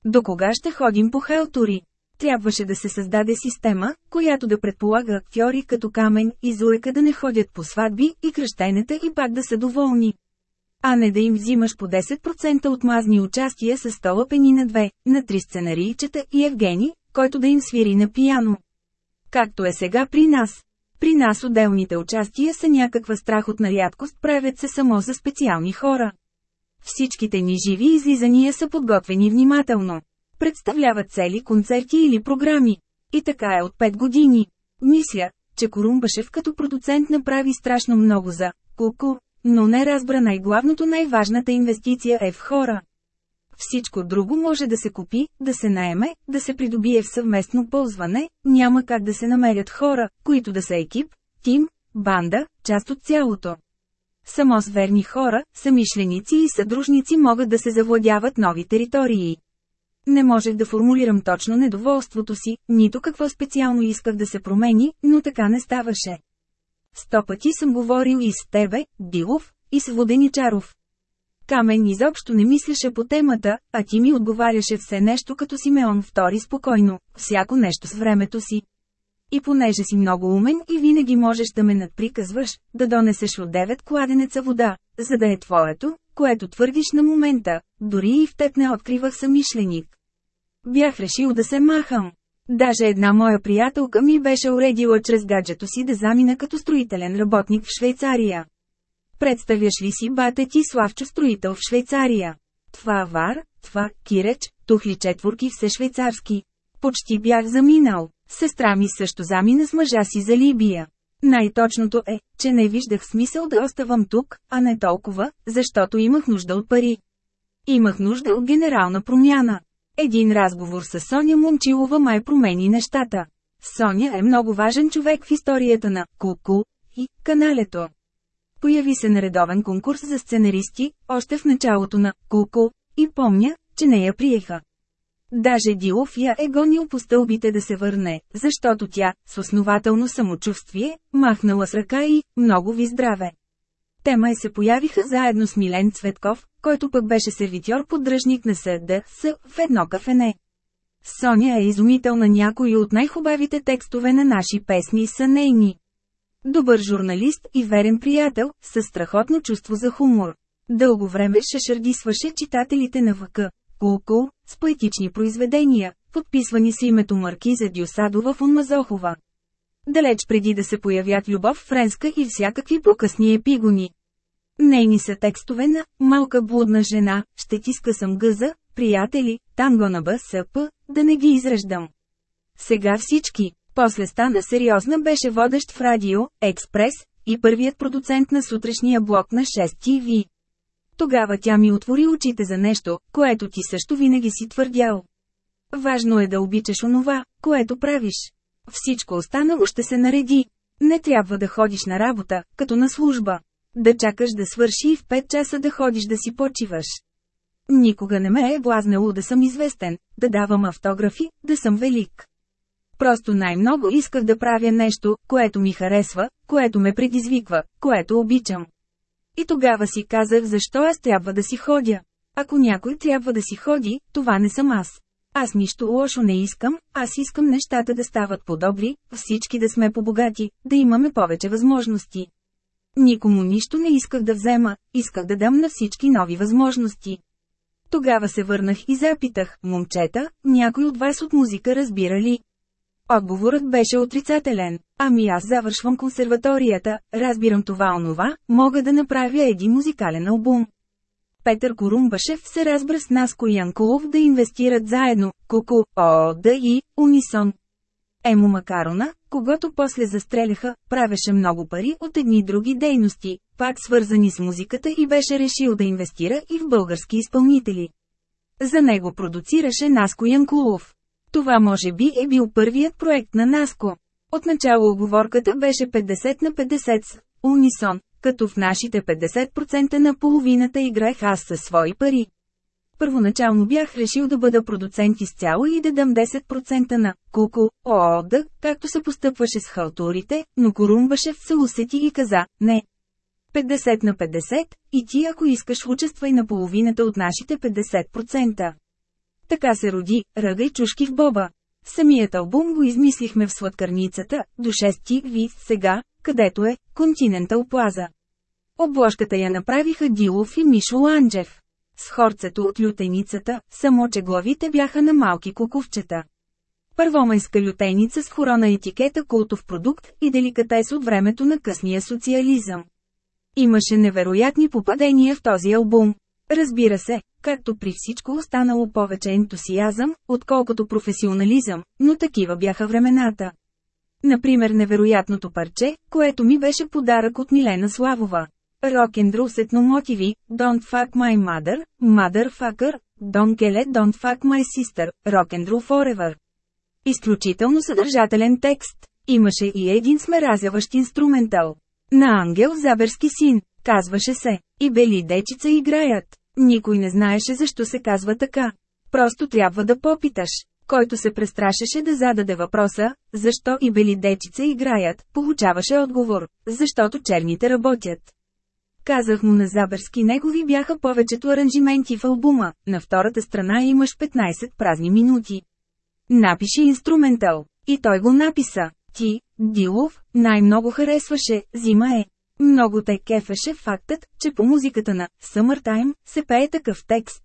До кога ще ходим по халтури? Трябваше да се създаде система, която да предполага актьори като камен и зуека да не ходят по сватби и кръщенета и пак да са доволни. А не да им взимаш по 10% от мазни участия с стола пени на две, на три сценарийчета и Евгений, който да им свири на пияно. Както е сега при нас. При нас отделните участия са някаква страхотна рядкост, правят се само за специални хора. Всичките ни живи излизания са подготвени внимателно. Представляват цели концерти или програми. И така е от 5 години. Мисля, че Корумбашев като продуцент направи страшно много за Куку, но не разбра най-главното най-важната инвестиция е в хора. Всичко друго може да се купи, да се наеме, да се придобие в съвместно ползване, няма как да се намерят хора, които да са екип, тим, банда, част от цялото. Само с верни хора, самишленици и съдружници могат да се завладяват нови територии. Не можех да формулирам точно недоволството си, нито какво специално исках да се промени, но така не ставаше. Сто пъти съм говорил и с тебе, Дилов, и с Воденичаров. Камен изобщо не мислеше по темата, а ти ми отговаряше все нещо като Симеон втори спокойно, всяко нещо с времето си. И понеже си много умен и винаги можеш да ме надприказваш, да донесеш от девет кладенеца вода, за да е твоето, което твърдиш на момента, дори и в теб не откривах самишленик. Бях решил да се махам. Даже една моя приятелка ми беше уредила чрез гаджето си да замина като строителен работник в Швейцария. Представяш ли си бате ти Славчо строител в Швейцария? Това вар, това киреч, тухли четворки все швейцарски. Почти бях заминал. Сестра ми също замина с мъжа си за Либия. Най-точното е, че не виждах смисъл да оставам тук, а не толкова, защото имах нужда от пари. Имах нужда от генерална промяна. Един разговор с Соня Момчилова май промени нещата. Соня е много важен човек в историята на Куку и каналето. Появи се наредовен конкурс за сценаристи, още в началото на Куку, и помня, че не я приеха. Даже Дилов я е гонил по стълбите да се върне, защото тя, с основателно самочувствие, махнала с ръка и «Много ви здраве!» Те май се появиха заедно с Милен Цветков, който пък беше сервитьор поддръжник на СДС в едно кафене. Соня е изумителна някои от най-хубавите текстове на наши песни са нейни. Добър журналист и верен приятел, със страхотно чувство за хумор. Дълго време шешардисваше читателите на ВК, Кулкул, с поетични произведения, подписвани с името Маркиза Дюсадова в Унмазохова. Далеч преди да се появят Любов Френска и всякакви покъсни епигони. Нейни са текстове на «Малка блудна жена», «Ще ти скъсам гъза», «Приятели», «Танго на БСП», да не ги изреждам. Сега всички. После стана сериозна беше водещ в радио, Експрес, и първият продуцент на сутрешния блок на 6 TV. Тогава тя ми отвори очите за нещо, което ти също винаги си твърдял. Важно е да обичаш онова, което правиш. Всичко останало ще се нареди. Не трябва да ходиш на работа, като на служба. Да чакаш да свърши и в 5 часа да ходиш да си почиваш. Никога не ме е блазнало да съм известен, да давам автографи, да съм велик. Просто най-много исках да правя нещо, което ми харесва, което ме предизвиква, което обичам. И тогава си казах защо аз трябва да си ходя. Ако някой трябва да си ходи, това не съм аз. Аз нищо лошо не искам, аз искам нещата да стават по-добри, всички да сме по-богати, да имаме повече възможности. Никому нищо не исках да взема, исках да дам на всички нови възможности. Тогава се върнах и запитах, момчета, някой от вас от музика разбира ли? Отговорът беше отрицателен. Ами аз завършвам консерваторията, разбирам това онова, мога да направя един музикален албум. Петър Корумбашев се разбра с Наско Янкулов да инвестират заедно, Куку, ООД и Унисон. Емо Макарона, когато после застреляха, правеше много пари от едни други дейности, пак свързани с музиката и беше решил да инвестира и в български изпълнители. За него продуцираше Наско Янкулов. Това може би е бил първият проект на Наско. Отначало оговорката беше 50 на 50 с Унисон, като в нашите 50% на половината играех аз със свои пари. Първоначално бях решил да бъда продуцент изцяло и да дам 10% на Куку, ООД, както се постъпваше с халтурите, но Корумбашев се усети и каза, не. 50 на 50, и ти ако искаш участвай на половината от нашите 50%. Така се роди «Ръгай чушки в боба». Самият албум го измислихме в сладкарницата, до 6 вид сега, където е Continental Plaza. Обложката я направиха Дилов и Мишо Ланджев. С хорцето от лютеницата, само че главите бяха на малки кукувчета. Първомайска лютеница с хорона етикета култов продукт и деликатес от времето на късния социализъм. Имаше невероятни попадения в този албум. Разбира се, както при всичко останало повече ентусиазъм, отколкото професионализъм, но такива бяха времената. Например невероятното парче, което ми беше подарък от Милена Славова. Rock'n'Roll с етномотиви, Don't fuck my mother, motherfucker, Don't it, don't fuck my sister, Rock'n'Roll forever. Изключително съдържателен текст. Имаше и един смеразяващ инструментал. На Ангел Заберски син, казваше се, и бели дечица играят. Никой не знаеше защо се казва така. Просто трябва да попиташ. Който се престрашеше да зададе въпроса, защо и бели дечица играят, получаваше отговор, защото черните работят. Казах му на Забърски негови бяха повечето аранжименти в албума, на втората страна имаш 15 празни минути. Напиши инструментал. И той го написа. Ти, Дилов, най-много харесваше, зима е. Много те кефеше фактът, че по музиката на Summertime се пее такъв текст.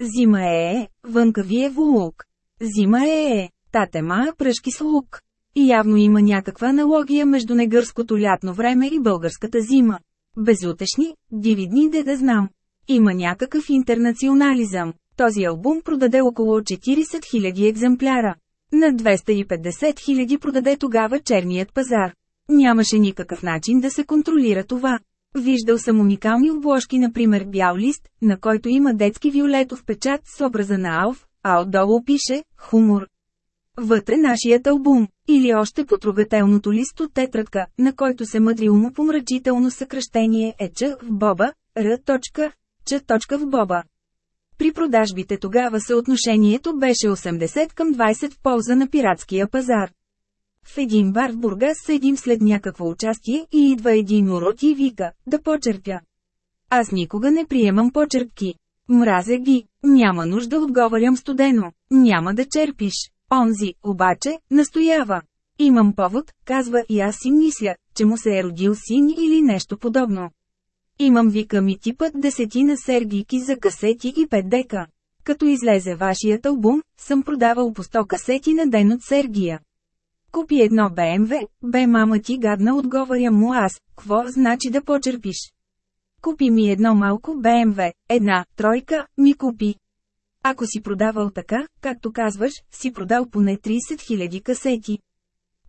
Зима е е, вънка ви е вулук. Зима е е, татема пръшки с лук. И явно има някаква аналогия между негърското лятно време и българската зима. Безутешни, диви дни де да знам. Има някакъв интернационализъм. Този албум продаде около 40 000 екземпляра. На 250 000 продаде тогава черният пазар. Нямаше никакъв начин да се контролира това. Виждал съм уникални обложки, например бял лист, на който има детски виолетов печат с образа на Алф, а отдолу пише «Хумор». Вътре нашият албум, или още потрогателното лист от тетрадка, на който се мъдри умопомрачително съкръщение е Ч в Боба, Р. Ч. в Боба. При продажбите тогава съотношението беше 80 към 20 в полза на пиратския пазар. В един бар в Бургас седим след някакво участие и идва един урод и вика, да почерпя. Аз никога не приемам почерпки. Мразя ги, няма нужда отговарям студено, няма да черпиш. Онзи, обаче, настоява. Имам повод, казва и аз си мисля, че му се е родил син или нещо подобно. Имам вика ми типът десетина сергийки за касети и 5 дека. Като излезе вашият албум, съм продавал по 100 касети на ден от Сергия. Купи едно БМВ, бе мама ти гадна отговаря му аз, кво значи да почерпиш. Купи ми едно малко БМВ, една, тройка, ми купи. Ако си продавал така, както казваш, си продал поне 30 000 касети.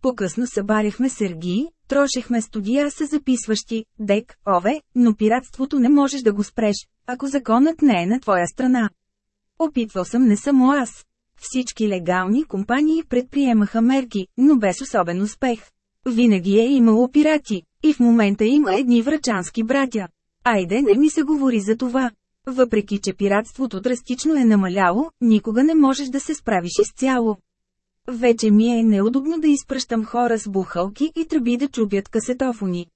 По-късно събаряхме Сергии, трошехме студия с записващи, дек, ове, но пиратството не можеш да го спреш, ако законът не е на твоя страна. Опитвал съм не само аз. Всички легални компании предприемаха мерки, но без особен успех. Винаги е имало пирати, и в момента има едни врачански братя. Айде не ми се говори за това. Въпреки че пиратството драстично е намаляло, никога не можеш да се справиш изцяло. Вече ми е неудобно да изпращам хора с бухалки и тръби да чупят касетофони.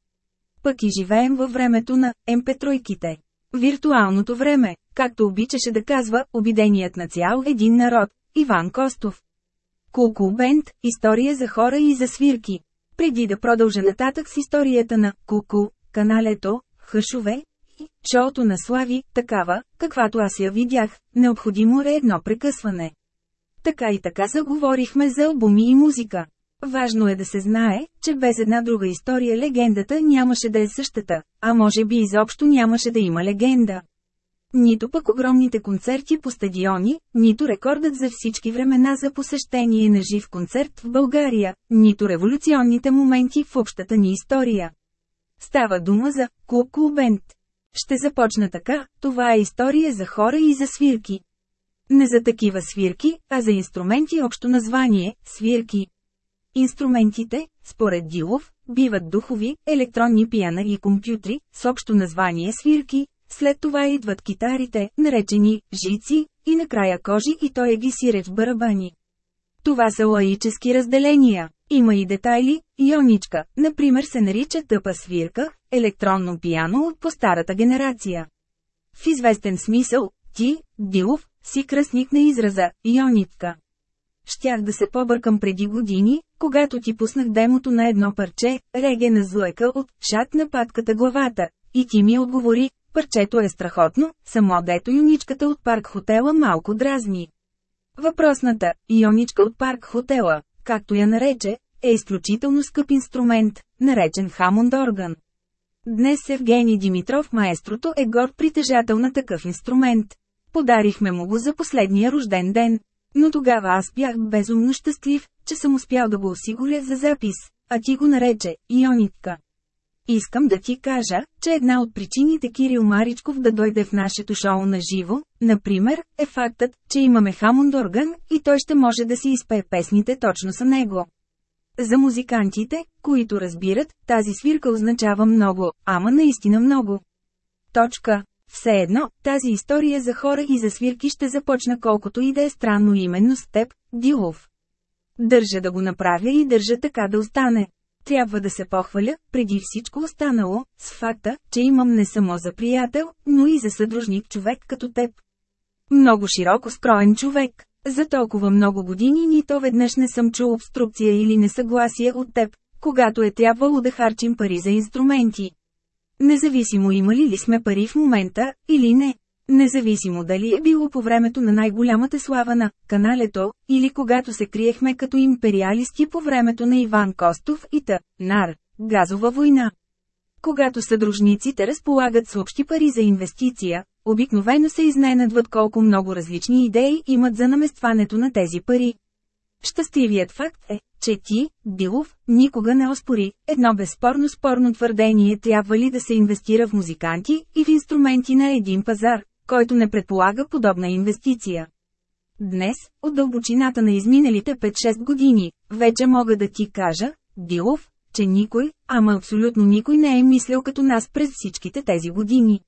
Пък и живеем във времето на МП-тройките. Виртуалното време, както обичаше да казва обиденият на цял един народ, Иван Костов. Куку Бенд – история за хора и за свирки. Преди да продължа нататък с историята на Куку, каналето, Хъшове и шоуто на Слави, такава, каквато аз я видях, необходимо е едно прекъсване. Така и така заговорихме за албуми и музика. Важно е да се знае, че без една друга история легендата нямаше да е същата, а може би изобщо нямаше да има легенда. Нито пък огромните концерти по стадиони, нито рекордът за всички времена за посещение на жив концерт в България, нито революционните моменти в общата ни история. Става дума за Куку Бенд. Ще започна така, това е история за хора и за свирки. Не за такива свирки, а за инструменти общо название – свирки. Инструментите, според Дилов, биват духови, електронни пиана и компютри, с общо название свирки, след това идват китарите, наречени «жици», и накрая кожи и той е ги сирев барабани. Това са лаически разделения. Има и детайли, ионичка, например се нарича тъпа свирка, електронно пиано от по-старата генерация. В известен смисъл, ти, Дилов, си кръстник на израза «ионитка». Щях да се побъркам преди години, когато ти пуснах демото на едно парче, реге на злъка от «Шат на патката главата», и ти ми отговори, парчето е страхотно, само дето юничката от парк хотела малко дразни. Въпросната «ионичка от парк хотела», както я нарече, е изключително скъп инструмент, наречен Хамонд орган. Днес Евгений Димитров маестрото е горд притежател на такъв инструмент. Подарихме му го за последния рожден ден. Но тогава аз бях безумно щастлив, че съм успял да го осигуря за запис, а ти го нарече «ионитка». Искам да ти кажа, че една от причините Кирил Маричков да дойде в нашето шоу на живо, например, е фактът, че имаме Хамонд орган и той ще може да си изпее песните точно са него. За музикантите, които разбират, тази свирка означава много, ама наистина много. Точка. Все едно, тази история за хора и за свирки ще започна колкото и да е странно именно с теб, Дилов. Държа да го направя и държа така да остане. Трябва да се похваля, преди всичко останало, с факта, че имам не само за приятел, но и за съдружник човек като теб. Много широко скроен човек. За толкова много години нито веднъж не съм чул обструкция или несъгласие от теб, когато е трябвало да харчим пари за инструменти. Независимо имали ли сме пари в момента, или не. Независимо дали е било по времето на най-голямата слава на «каналето», или когато се криехме като империалисти по времето на Иван Костов и Т. Нар, газова война. Когато съдружниците разполагат с общи пари за инвестиция, обикновено се изненадват колко много различни идеи имат за наместването на тези пари. Щастливият факт е, че ти, Билов, никога не оспори, едно безспорно спорно твърдение трябва ли да се инвестира в музиканти и в инструменти на един пазар, който не предполага подобна инвестиция. Днес, от дълбочината на изминалите 5-6 години, вече мога да ти кажа, Дилов, че никой, ама абсолютно никой не е мислил като нас през всичките тези години.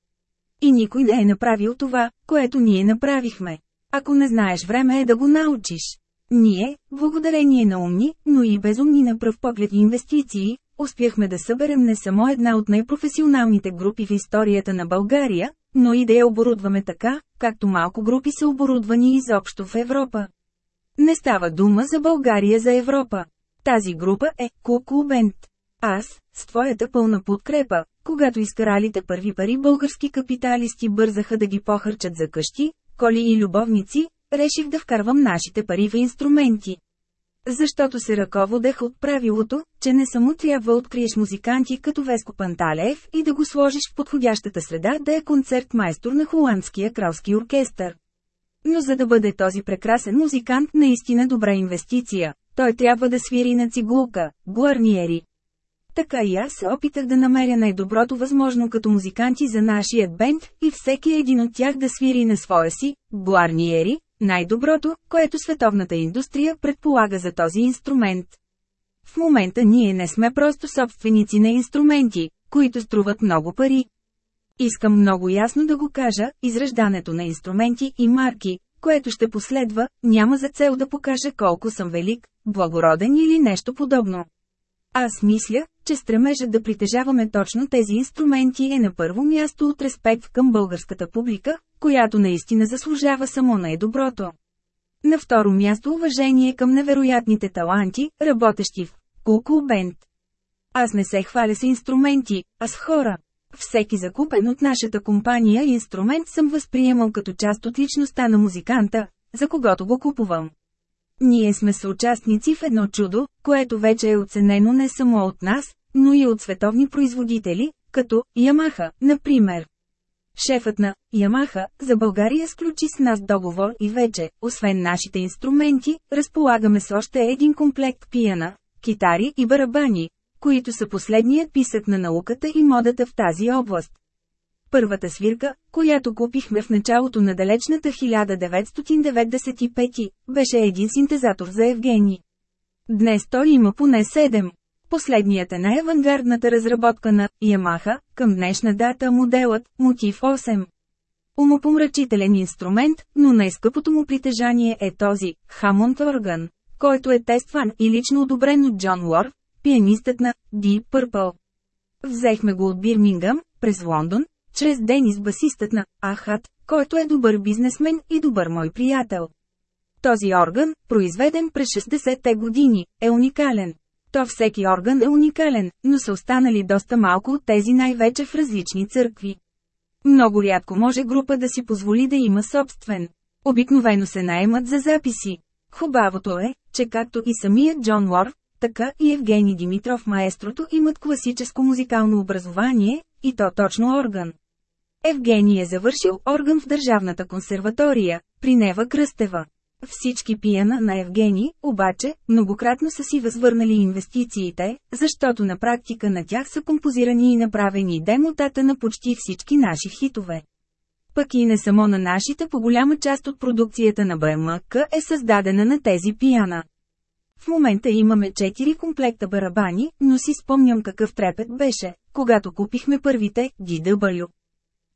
И никой не е направил това, което ние направихме. Ако не знаеш време е да го научиш. Ние, благодарение на умни, но и безумни на пръв поглед инвестиции, успяхме да съберем не само една от най-професионалните групи в историята на България, но и да я оборудваме така, както малко групи са оборудвани изобщо в Европа. Не става дума за България за Европа. Тази група е Куклубент. Аз, с твоята пълна подкрепа, когато изкаралите първи пари български капиталисти бързаха да ги похарчат за къщи, коли и любовници, реших да вкарвам нашите пари в инструменти. Защото се ръководех от правилото, че не само трябва откриеш музиканти като Веско Панталеев и да го сложиш в подходящата среда да е концерт майстор на Холандския кралски оркестър. Но за да бъде този прекрасен музикант наистина добра инвестиция, той трябва да свири на цигулка, гларниери. Така и аз се опитах да намеря най-доброто възможно като музиканти за нашия бенд и всеки един от тях да свири на своя си, гларниери, най-доброто, което световната индустрия предполага за този инструмент. В момента ние не сме просто собственици на инструменти, които струват много пари. Искам много ясно да го кажа, израждането на инструменти и марки, което ще последва, няма за цел да покаже колко съм велик, благороден или нещо подобно. Аз мисля, че стремежа да притежаваме точно тези инструменти е на първо място от респект към българската публика, която наистина заслужава само най-доброто. На второ място уважение към невероятните таланти, работещи в Куку Бенд. Аз не се хваля с инструменти, а с хора. Всеки закупен от нашата компания инструмент съм възприемал като част от личността на музиканта, за когото го купувам. Ние сме съучастници в едно чудо, което вече е оценено не само от нас, но и от световни производители, като Ямаха, например. Шефът на Ямаха за България сключи с нас договор и вече, освен нашите инструменти, разполагаме с още един комплект пиана, китари и барабани, които са последният писък на науката и модата в тази област. Първата свирка, която купихме в началото на далечната 1995, беше един синтезатор за Евгений. Днес той има поне 7. Последният е най-авангардната разработка на Yamaha, към днешна дата моделът Мотив 8. Умопомрачителен инструмент, но най-скъпото му притежание е този Hammond орган, който е тестван и лично одобрен от Джон Уорф, пианистът на Deep Purple. Взехме го от Бирмингъм, през Лондон, чрез Денис басистът на Ахат, който е добър бизнесмен и добър мой приятел. Този орган, произведен през 60-те години, е уникален. То всеки орган е уникален, но са останали доста малко от тези най-вече в различни църкви. Много рядко може група да си позволи да има собствен. Обикновено се наемат за записи. Хубавото е, че както и самият Джон Уорф, така и Евгений Димитров маестрото имат класическо музикално образование, и то точно орган. Евгений е завършил орган в Държавната консерватория, при Нева Кръстева. Всички пияна на Евгений, обаче, многократно са си възвърнали инвестициите, защото на практика на тях са композирани и направени демотата на почти всички наши хитове. Пък и не само на нашите по голяма част от продукцията на БМК е създадена на тези пияна. В момента имаме 4 комплекта барабани, но си спомням какъв трепет беше, когато купихме първите DW.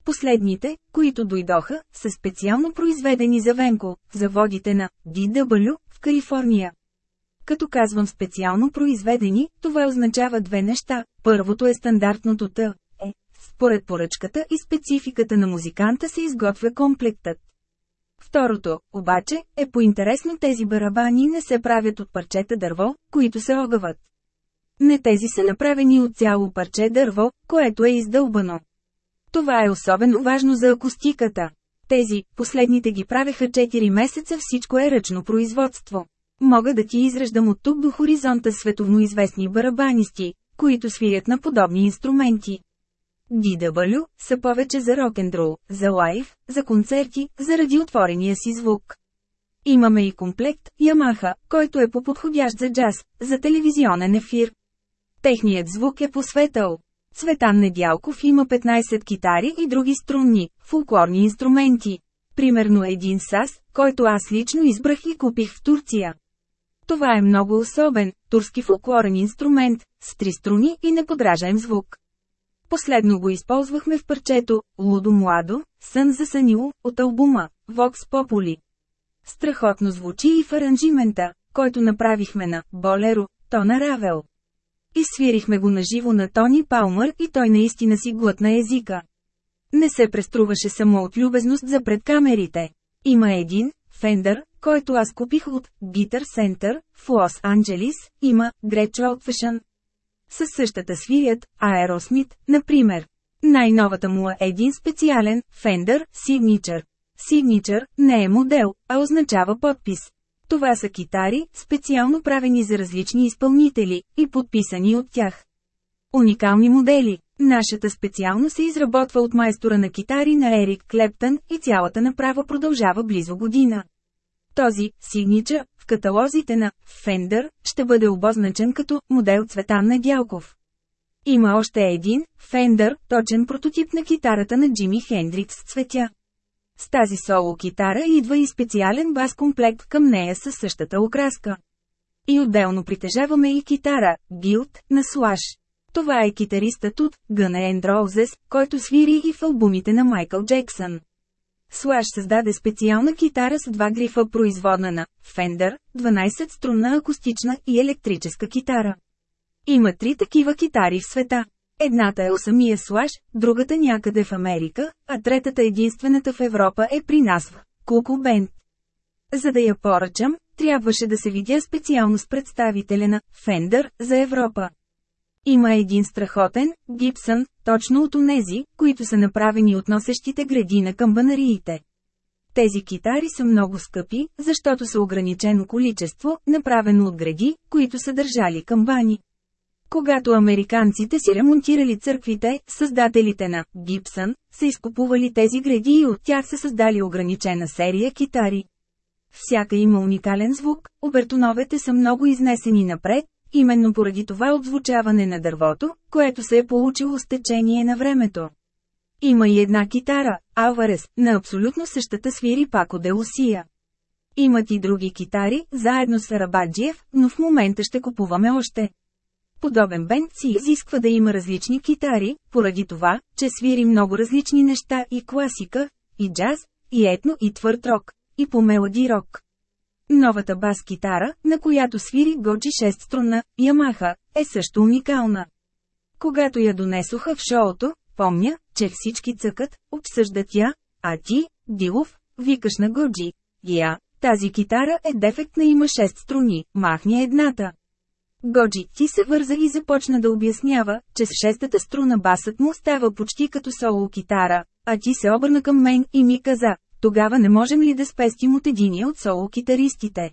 Последните, които дойдоха, са специално произведени за Венко, заводите на DW в Калифорния. Като казвам специално произведени, това означава две неща. Първото е стандартното Т. Е, според поръчката и спецификата на музиканта се изготвя комплектът. Второто, обаче, е по-интересно тези барабани не се правят от парчета дърво, които се огъват. Не тези са направени от цяло парче дърво, което е издълбано. Това е особено важно за акустиката. Тези, последните ги правеха 4 месеца всичко е ръчно производство. Мога да ти изреждам от тук до хоризонта световно известни барабанисти, които свирят на подобни инструменти. DW са повече за рок-н-рол, за лайв, за концерти, заради отворения си звук. Имаме и комплект Ямаха, който е по-подходящ за джаз, за телевизионен ефир. Техният звук е посветъл. Цветан Недялков има 15 китари и други струнни, фулклорни инструменти. Примерно един сас, който аз лично избрах и купих в Турция. Това е много особен, турски фулклорен инструмент, с три струни и неподражаем звук. Последно го използвахме в парчето «Лудо Младо», «Сън за Санило» от албума «Vox Populi». Страхотно звучи и в аранжимента, който направихме на «Болеро», Тона Равел. Изсвирихме го наживо на Тони Палмър и той наистина си глътна езика. Не се преструваше само от любезност за предкамерите. Има един, Фендър, който аз купих от Guitar Center в Лос-Анджелис, има Great Old Fashion. Със същата свирят Aerosmith, например. Най-новата му е един специален Fender Signature. Signature не е модел, а означава подпис. Това са китари, специално правени за различни изпълнители, и подписани от тях. Уникални модели. Нашата специално се изработва от майстора на китари на Ерик Клептън и цялата направа продължава близо година. Този сигнича в каталозите на Fender ще бъде обозначен като модел Цветан Недялков. Има още един, Fender, точен прототип на китарата на Джими Хендрикс с цветя. С тази соло китара идва и специален бас комплект към нея със същата окраска. И отделно притежаваме и китара, Guild, на Слаш. Това е китаристът от Gun N' Roses, който свири и в албумите на Майкъл Джексън. Слаш създаде специална китара с два грифа производна на Fender, 12-струнна акустична и електрическа китара. Има три такива китари в света. Едната е у самия Слаш, другата някъде в Америка, а третата единствената в Европа е при нас в Куку Бенд. За да я поръчам, трябваше да се видя специално с представителя на Fender за Европа. Има един страхотен, Гибсън, точно от онези, които са направени от носещите гради на камбанариите. Тези китари са много скъпи, защото са ограничено количество, направено от гради, които са държали камбани. Когато американците си ремонтирали църквите, създателите на Гибсън са изкупували тези гради и от тях са създали ограничена серия китари. Всяка има уникален звук, обертоновете са много изнесени напред, именно поради това отзвучаване на дървото, което се е получило с течение на времето. Има и една китара, Алварес, на абсолютно същата свири Пако де Лусия. Имат и други китари, заедно с Арабаджиев, но в момента ще купуваме още. Подобен бенд си изисква да има различни китари, поради това, че свири много различни неща и класика, и джаз, и етно и твърд рок, и по мелоди рок. Новата бас-китара, на която свири Годжи 6 струна, Ямаха, е също уникална. Когато я донесоха в шоуто, помня, че всички цъкат, обсъждат я, а ти, Дилов, викаш на Годжи. Я, тази китара е дефектна има 6 струни, махни едната. Годжи ти се върза и започна да обяснява, че с шестата струна басът му става почти като соло китара, а ти се обърна към мен и ми каза, тогава не можем ли да спестим от единия от соло-китаристите?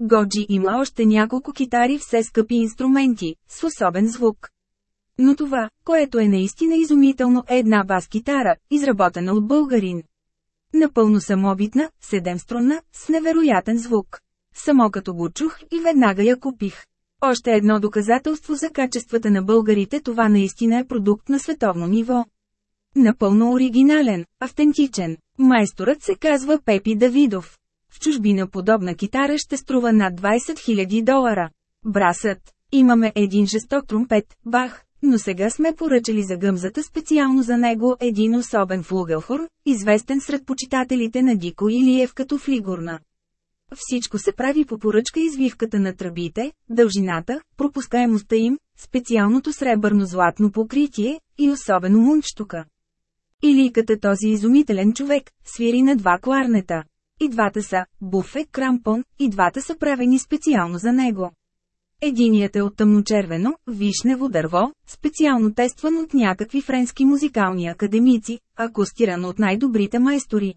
Годжи има още няколко китари все скъпи инструменти, с особен звук. Но това, което е наистина изумително е една бас-китара, изработена от българин. Напълно самобитна, седемструнна, с невероятен звук. Само като го чух и веднага я купих. Още едно доказателство за качествата на българите това наистина е продукт на световно ниво. Напълно оригинален, автентичен. Майсторът се казва Пепи Давидов. В чужбина подобна китара ще струва над 20 000 долара. Брасът. Имаме един жесток тромпет, бах, но сега сме поръчали за гъмзата специално за него един особен флугелхор, известен сред почитателите на Дико Илиев като флигурна. Всичко се прави по поръчка извивката на тръбите, дължината, пропускаемостта им, специалното сребърно-златно покритие и особено мунчтука. Илийката този изумителен човек, свири на два кларнета. И двата са буфе, крампон, и двата са правени специално за него. Единият е от тъмночервено, вишнево дърво, специално тестван от някакви френски музикални академици, акустиран от най-добрите майстори.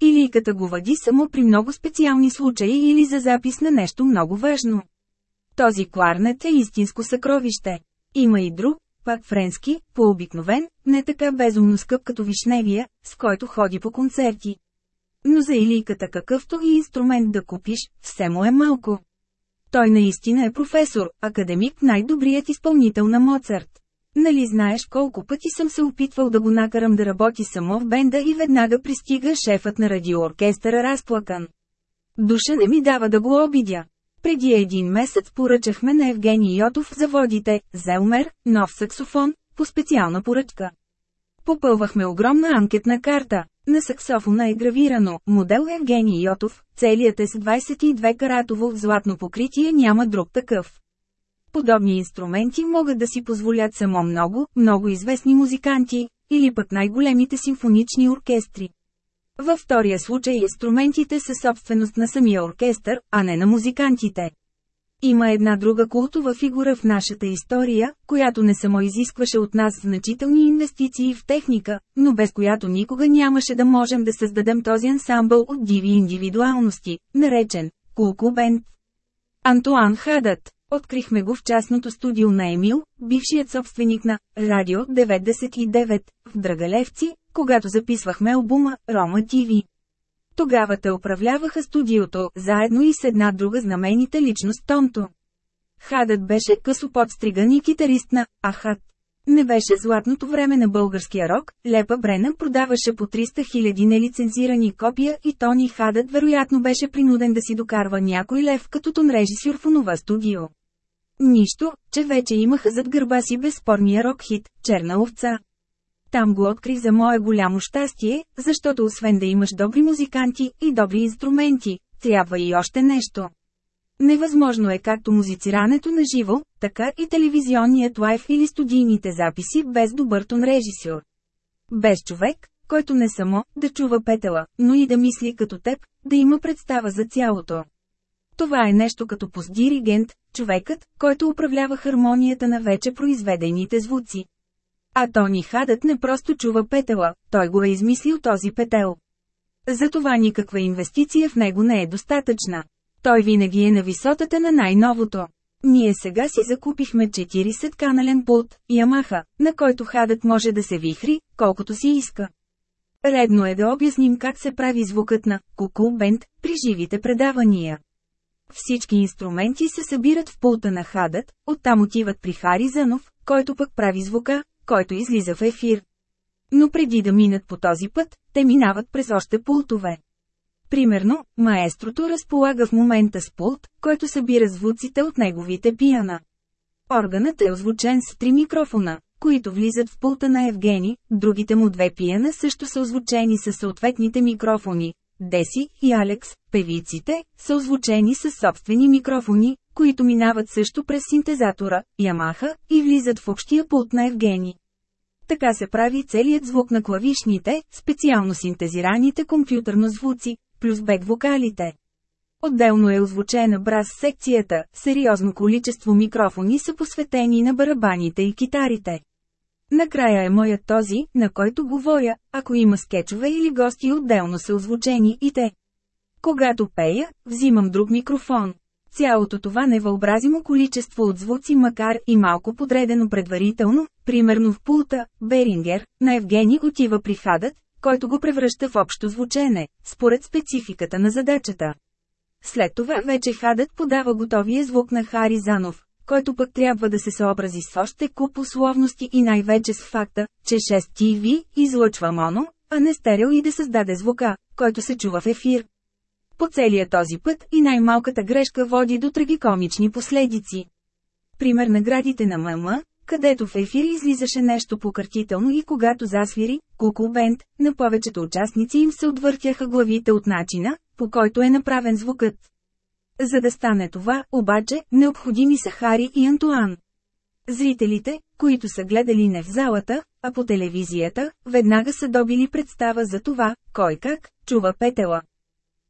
Илийката го въди само при много специални случаи или за запис на нещо много важно. Този кларнет е истинско съкровище. Има и друг, пак френски, по-обикновен, не така безумно скъп като вишневия, с който ходи по концерти. Но за илийката какъвто и инструмент да купиш, все му е малко. Той наистина е професор, академик, най-добрият изпълнител на Моцарт. Нали знаеш колко пъти съм се опитвал да го накарам да работи само в бенда и веднага пристига шефът на радиооркестъра разплакан. Душа не ми дава да го обидя. Преди един месец поръчахме на Евгений Йотов заводите, Зелмер, нов саксофон, по специална поръчка. Попълвахме огромна анкетна карта. На саксофона е гравирано, модел Евгений Йотов, целият е с 22 каратово златно покритие няма друг такъв. Подобни инструменти могат да си позволят само много, много известни музиканти, или пък най-големите симфонични оркестри. Във втория случай инструментите са собственост на самия оркестър, а не на музикантите. Има една друга култова фигура в нашата история, която не само изискваше от нас значителни инвестиции в техника, но без която никога нямаше да можем да създадем този ансамбъл от диви индивидуалности, наречен Кулку Бенд. Антуан Хадът. Открихме го в частното студио на Емил, бившият собственик на Радио 99, в Драгалевци, когато записвахме албума Рома ТВ. Тогава те управляваха студиото, заедно и с една друга знамените личност Тонто. Хадът беше късо подстриган и китарист на Ахат. Не беше златното време на българския рок, Лепа Брена продаваше по 300 000 нелицензирани копия и Тони Хадът вероятно беше принуден да си докарва някой лев като тон режисьор в онова студио. Нищо, че вече имаха зад гърба си безспорния рок-хит «Черна овца». Там го открих за мое голямо щастие, защото освен да имаш добри музиканти и добри инструменти, трябва и още нещо. Невъзможно е както музицирането на живо, така и телевизионният лайф или студийните записи без добър тон режисьор. Без човек, който не само да чува петела, но и да мисли като теб, да има представа за цялото. Това е нещо като постдиригент, човекът, който управлява хармонията на вече произведените звуци. А Тони Хадът не просто чува петела, той го е измислил този петел. Затова никаква инвестиция в него не е достатъчна. Той винаги е на висотата на най-новото. Ние сега си закупихме 40-канален пулт, Ямаха, на който хадът може да се вихри, колкото си иска. Редно е да обясним как се прави звукът на «Куку Бенд» при живите предавания. Всички инструменти се събират в пулта на хадът, оттам отиват при Харизанов, който пък прави звука, който излиза в ефир. Но преди да минат по този път, те минават през още пултове. Примерно, маестрото разполага в момента с пулт, който събира звуците от неговите пияна. Органът е озвучен с три микрофона, които влизат в пулта на Евгени, другите му две пияна също са озвучени с съответните микрофони. Деси и Алекс, певиците, са озвучени с собствени микрофони, които минават също през синтезатора, Ямаха, и влизат в общия пулт на Евгени. Така се прави целият звук на клавишните, специално синтезираните компютърно звуци, плюс бек вокалите. Отделно е озвучена брас секцията, сериозно количество микрофони са посветени на барабаните и китарите. Накрая е моят този, на който говоря, ако има скетчове или гости отделно са озвучени и те. Когато пея, взимам друг микрофон. Цялото това невъобразимо количество от звуци макар и малко подредено предварително, примерно в пулта, Берингер, на Евгений отива при хадът, който го превръща в общо звучене, според спецификата на задачата. След това вече хадът подава готовия звук на Хари Занов, който пък трябва да се съобрази с още куп условности и най-вече с факта, че 6 TV излъчва моно, а не стерео и да създаде звука, който се чува в ефир. По целия този път и най-малката грешка води до трагикомични последици. Пример наградите на ММ, където в ефир излизаше нещо покъртително и когато засвири, Куку Бенд, на повечето участници им се отвъртяха главите от начина, по който е направен звукът. За да стане това, обаче, необходими са Хари и Антуан. Зрителите, които са гледали не в залата, а по телевизията, веднага са добили представа за това, кой как, чува петела.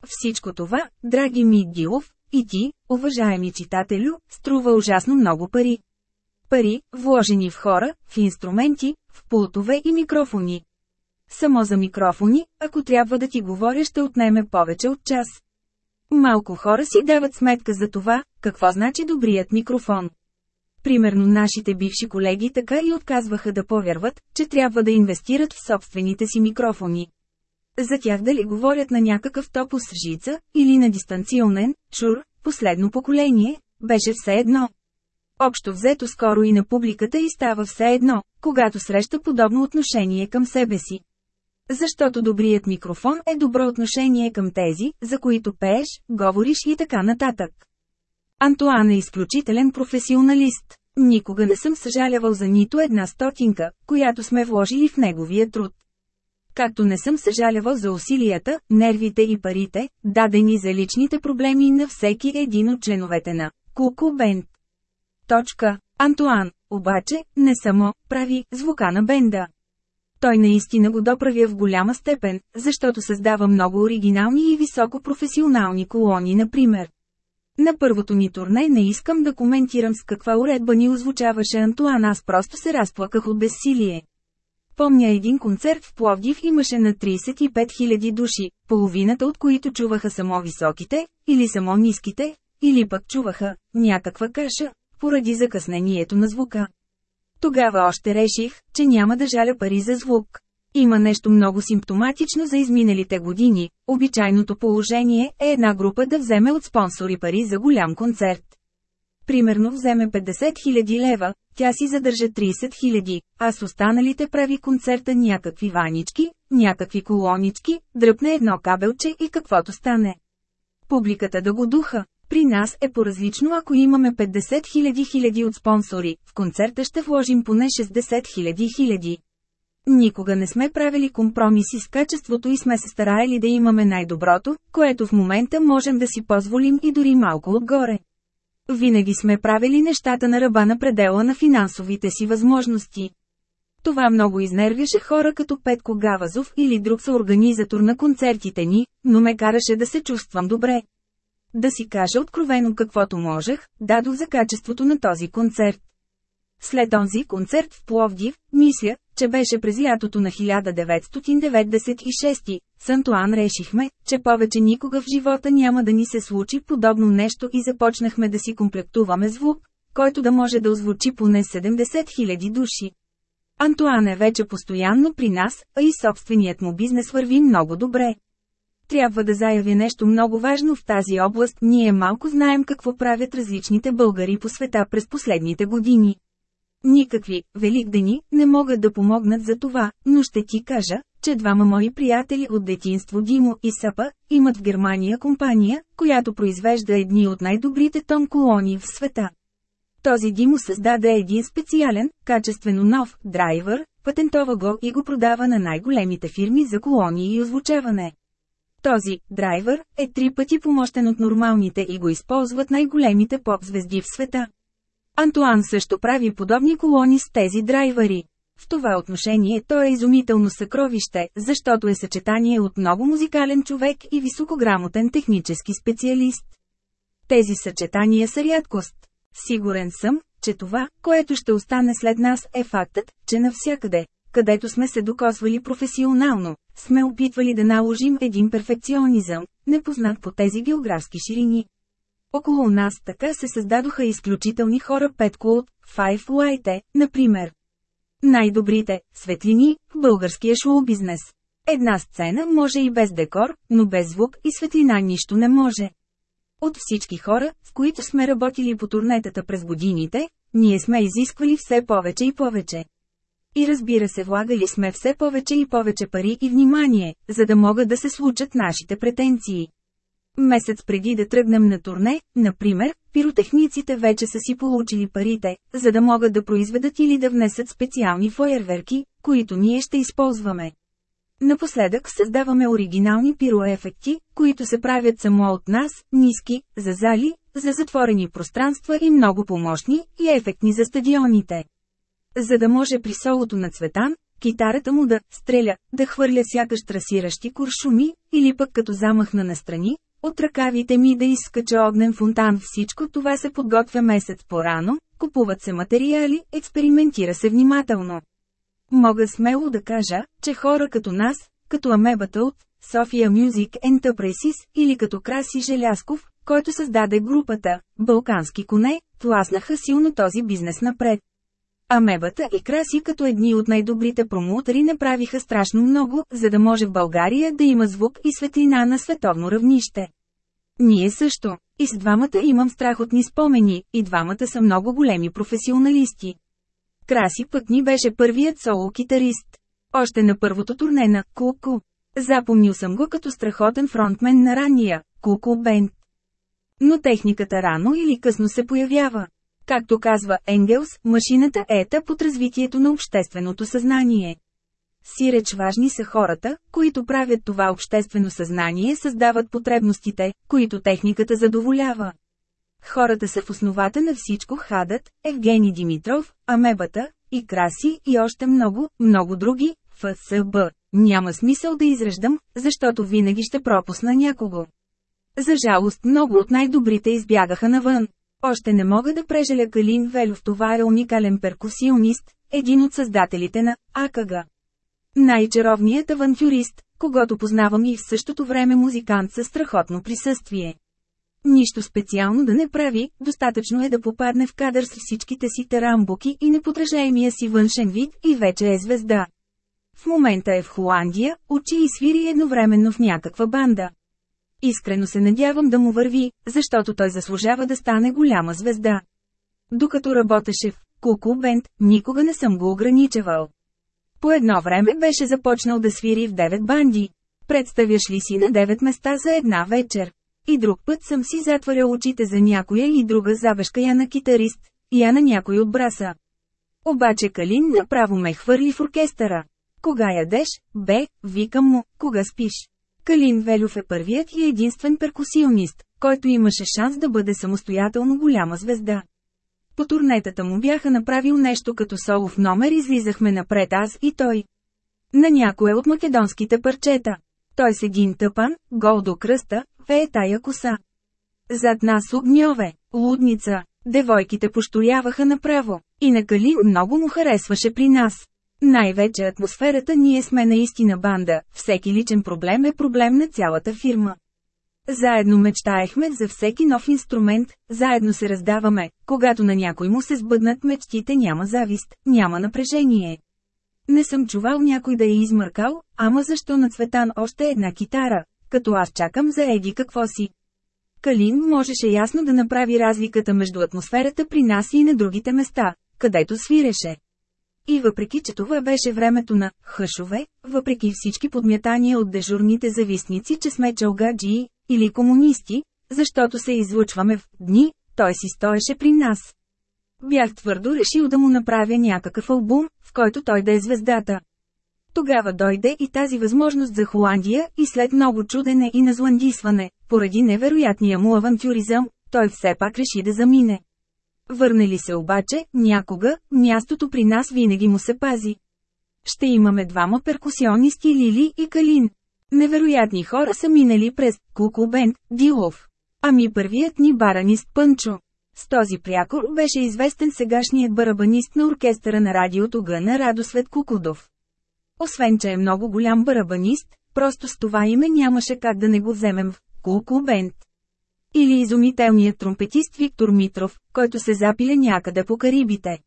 Всичко това, драги ми Дилов, и ти, уважаеми читателю, струва ужасно много пари. Пари, вложени в хора, в инструменти, в пултове и микрофони. Само за микрофони, ако трябва да ти говоря ще отнеме повече от час. Малко хора си дават сметка за това, какво значи добрият микрофон. Примерно нашите бивши колеги така и отказваха да повярват, че трябва да инвестират в собствените си микрофони. За тях дали говорят на някакъв топос жица, или на дистанционен, чур, последно поколение, беше все едно. Общо взето скоро и на публиката и става все едно, когато среща подобно отношение към себе си. Защото добрият микрофон е добро отношение към тези, за които пееш, говориш и така нататък. Антуан е изключителен професионалист. Никога не съм съжалявал за нито една стотинка, която сме вложили в неговия труд. Както не съм съжалявал за усилията, нервите и парите, дадени за личните проблеми на всеки един от членовете на Куку Бенд. Точка. Антуан, обаче, не само, прави звука на бенда. Той наистина го доправя в голяма степен, защото създава много оригинални и високо професионални колони например. На първото ни турне не искам да коментирам с каква уредба ни озвучаваше Антуан, аз просто се разплаках от безсилие. Помня един концерт в Пловдив имаше на 35 000 души, половината от които чуваха само високите, или само ниските, или пък чуваха някаква каша, поради закъснението на звука. Тогава още реших, че няма да жаля пари за звук. Има нещо много симптоматично за изминалите години. Обичайното положение е една група да вземе от спонсори пари за голям концерт. Примерно вземе 50 000 лева, тя си задържа 30 000, а с останалите прави концерта някакви ванички, някакви колонички, дръпне едно кабелче и каквото стане. Публиката да го духа. При нас е по-различно ако имаме 50 000 хиляди от спонсори, в концерта ще вложим поне 60 000 хиляди. Никога не сме правили компромиси с качеството и сме се стараели да имаме най-доброто, което в момента можем да си позволим и дори малко отгоре. Винаги сме правили нещата на ръба на предела на финансовите си възможности. Това много изнервяше хора като Петко Гавазов или друг съорганизатор на концертите ни, но ме караше да се чувствам добре. Да си кажа откровено каквото можех, дадох за качеството на този концерт. След онзи концерт в Пловдив, мисля, че беше през лятото на 1996, с Антуан решихме, че повече никога в живота няма да ни се случи подобно нещо и започнахме да си комплектуваме звук, който да може да озвучи поне 70 000 души. Антуан е вече постоянно при нас, а и собственият му бизнес върви много добре. Трябва да заявя нещо много важно в тази област, ние малко знаем какво правят различните българи по света през последните години. Никакви великдени не могат да помогнат за това, но ще ти кажа, че двама мои приятели от детинство Димо и Сапа имат в Германия компания, която произвежда едни от най-добрите тон колони в света. Този Димо създаде един специален, качествено нов драйвер, патентова го и го продава на най-големите фирми за колони и озвучаване. Този драйвер е три пъти помощен от нормалните и го използват най-големите поп-звезди в света. Антуан също прави подобни колони с тези драйвери. В това отношение той е изумително съкровище, защото е съчетание от много музикален човек и високограмотен технически специалист. Тези съчетания са рядкост. Сигурен съм, че това, което ще остане след нас е фактът, че навсякъде, където сме се докосвали професионално, сме опитвали да наложим един перфекционизъм, непознат по тези географски ширини. Около нас така се създадоха изключителни хора Петко от Five White, например. Най-добрите – светлини – българския шоу-бизнес. Една сцена може и без декор, но без звук и светлина нищо не може. От всички хора, с които сме работили по турнетата през годините, ние сме изисквали все повече и повече. И разбира се влагали сме все повече и повече пари и внимание, за да могат да се случат нашите претенции. Месец преди да тръгнем на турне, например, пиротехниците вече са си получили парите, за да могат да произведат или да внесат специални фойерверки, които ние ще използваме. Напоследък създаваме оригинални пироефекти, които се правят само от нас, ниски, за зали, за затворени пространства и много помощни и ефектни за стадионите. За да може при солото на Цветан, китарата му да стреля, да хвърля сякаш трасиращи куршуми, или пък като замахна настрани, от ръкавите ми да изскача огнен фонтан всичко това се подготвя месец по-рано, купуват се материали, експериментира се внимателно. Мога смело да кажа, че хора като нас, като амебата от София Music Enterprises или като Краси Желясков, който създаде групата «Балкански коне», тласнаха силно този бизнес напред. Амебата и Краси като едни от най-добрите промоутери направиха страшно много, за да може в България да има звук и светлина на световно равнище. Ние също. И с двамата имам страхотни спомени, и двамата са много големи професионалисти. Краси пък ни беше първият соло-китарист. Още на първото турне на Куку. Запомнил съм го като страхотен фронтмен на ранния Куку Бенд. Но техниката рано или късно се появява. Както казва Енгелс, машината е етап от развитието на общественото съзнание. Сиреч важни са хората, които правят това обществено съзнание създават потребностите, които техниката задоволява. Хората са в основата на всичко Хадът, Евгений Димитров, Амебата, и Краси и още много, много други, ФСБ. Няма смисъл да изреждам, защото винаги ще пропусна някого. За жалост много от най-добрите избягаха навън. Още не мога да прежеля Калин Велев, това е уникален перкусионист, един от създателите на АКГ. Най-чаровният авантюрист, когато познавам и в същото време музикант със страхотно присъствие. Нищо специално да не прави, достатъчно е да попадне в кадър с всичките си тарамбуки и неподражаемия си външен вид и вече е звезда. В момента е в Холандия, учи и свири едновременно в някаква банда. Искрено се надявам да му върви, защото той заслужава да стане голяма звезда. Докато работеше в Куку Бенд, никога не съм го ограничавал. По едно време беше започнал да свири в 9 банди. Представяш ли си на 9 места за една вечер? И друг път съм си затварял очите за някоя и друга забешка я на китарист, я на някой от браса. Обаче Калин направо ме хвърли в оркестъра. Кога ядеш? Бе, викам му, кога спиш? Калин Велюв е първият и единствен перкусионист, който имаше шанс да бъде самостоятелно голяма звезда. По турнетата му бяха направил нещо като солов номер излизахме напред аз и той. На някое от македонските парчета. Той с един тъпан, гол до кръста, вее тая коса. Зад нас огньове, лудница, девойките пошторяваха направо, и на Кали много му харесваше при нас. Най-вече атмосферата ние сме наистина банда, всеки личен проблем е проблем на цялата фирма. Заедно мечтаехме за всеки нов инструмент, заедно се раздаваме, когато на някой му се сбъднат мечтите няма завист, няма напрежение. Не съм чувал някой да е измъркал, ама защо на Цветан още една китара, като аз чакам за Еди какво си. Калин можеше ясно да направи разликата между атмосферата при нас и на другите места, където свиреше. И въпреки, че това беше времето на «хъшове», въпреки всички подмятания от дежурните завистници, че сме чалгаджии, или комунисти, защото се излучваме в дни, той си стоеше при нас. Бях твърдо решил да му направя някакъв албум, в който той да е звездата. Тогава дойде и тази възможност за Холандия и след много чудене и назландисване, поради невероятния му авантюризъм, той все пак реши да замине. Върнали се обаче, някога, мястото при нас винаги му се пази. Ще имаме двама перкусионисти Лили и Калин. Невероятни хора са минали през Бенд, Дилов. Ами първият ни баранист Пънчо. С този прякор беше известен сегашният барабанист на оркестъра на радиото Г на Радосвет Кукудов. Освен, че е много голям барабанист, просто с това име нямаше как да не го вземем в Кулку Бенд. Или изумителният тромпетист Виктор Митров, който се запиле някъде по Карибите.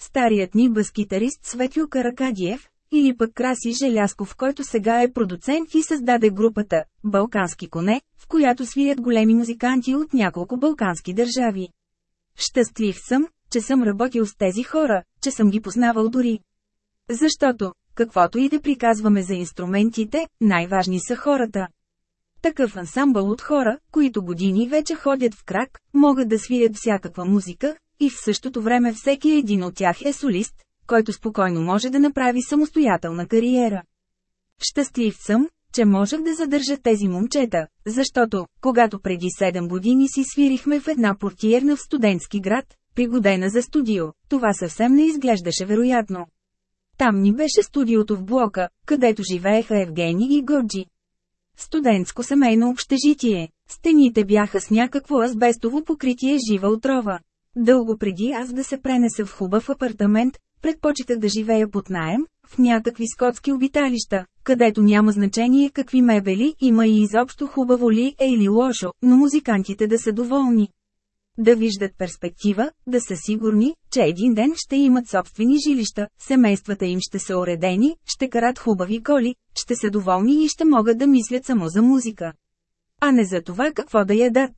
Старият ни баскитарист Светлю Каракадиев, или пък Краси Желясков, който сега е продуцент и създаде групата «Балкански коне», в която свият големи музиканти от няколко балкански държави. Щастлив съм, че съм работил с тези хора, че съм ги познавал дори. Защото, каквото и да приказваме за инструментите, най-важни са хората. Такъв ансамбъл от хора, които години вече ходят в крак, могат да свият всякаква музика, и в същото време всеки един от тях е солист, който спокойно може да направи самостоятелна кариера. Щастлив съм, че можех да задържа тези момчета, защото, когато преди 7 години си свирихме в една портиерна в студентски град, пригодена за студио, това съвсем не изглеждаше вероятно. Там ни беше студиото в блока, където живееха Евгений и Горджи. Студентско семейно общежитие. Стените бяха с някакво азбестово покритие жива отрова. Дълго преди аз да се пренеса в хубав апартамент, предпочитах да живея под наем, в някакви скотски обиталища, където няма значение какви мебели има и изобщо хубаво ли е или лошо, но музикантите да са доволни. Да виждат перспектива, да са сигурни, че един ден ще имат собствени жилища, семействата им ще са уредени, ще карат хубави коли, ще са доволни и ще могат да мислят само за музика. А не за това какво да ядат.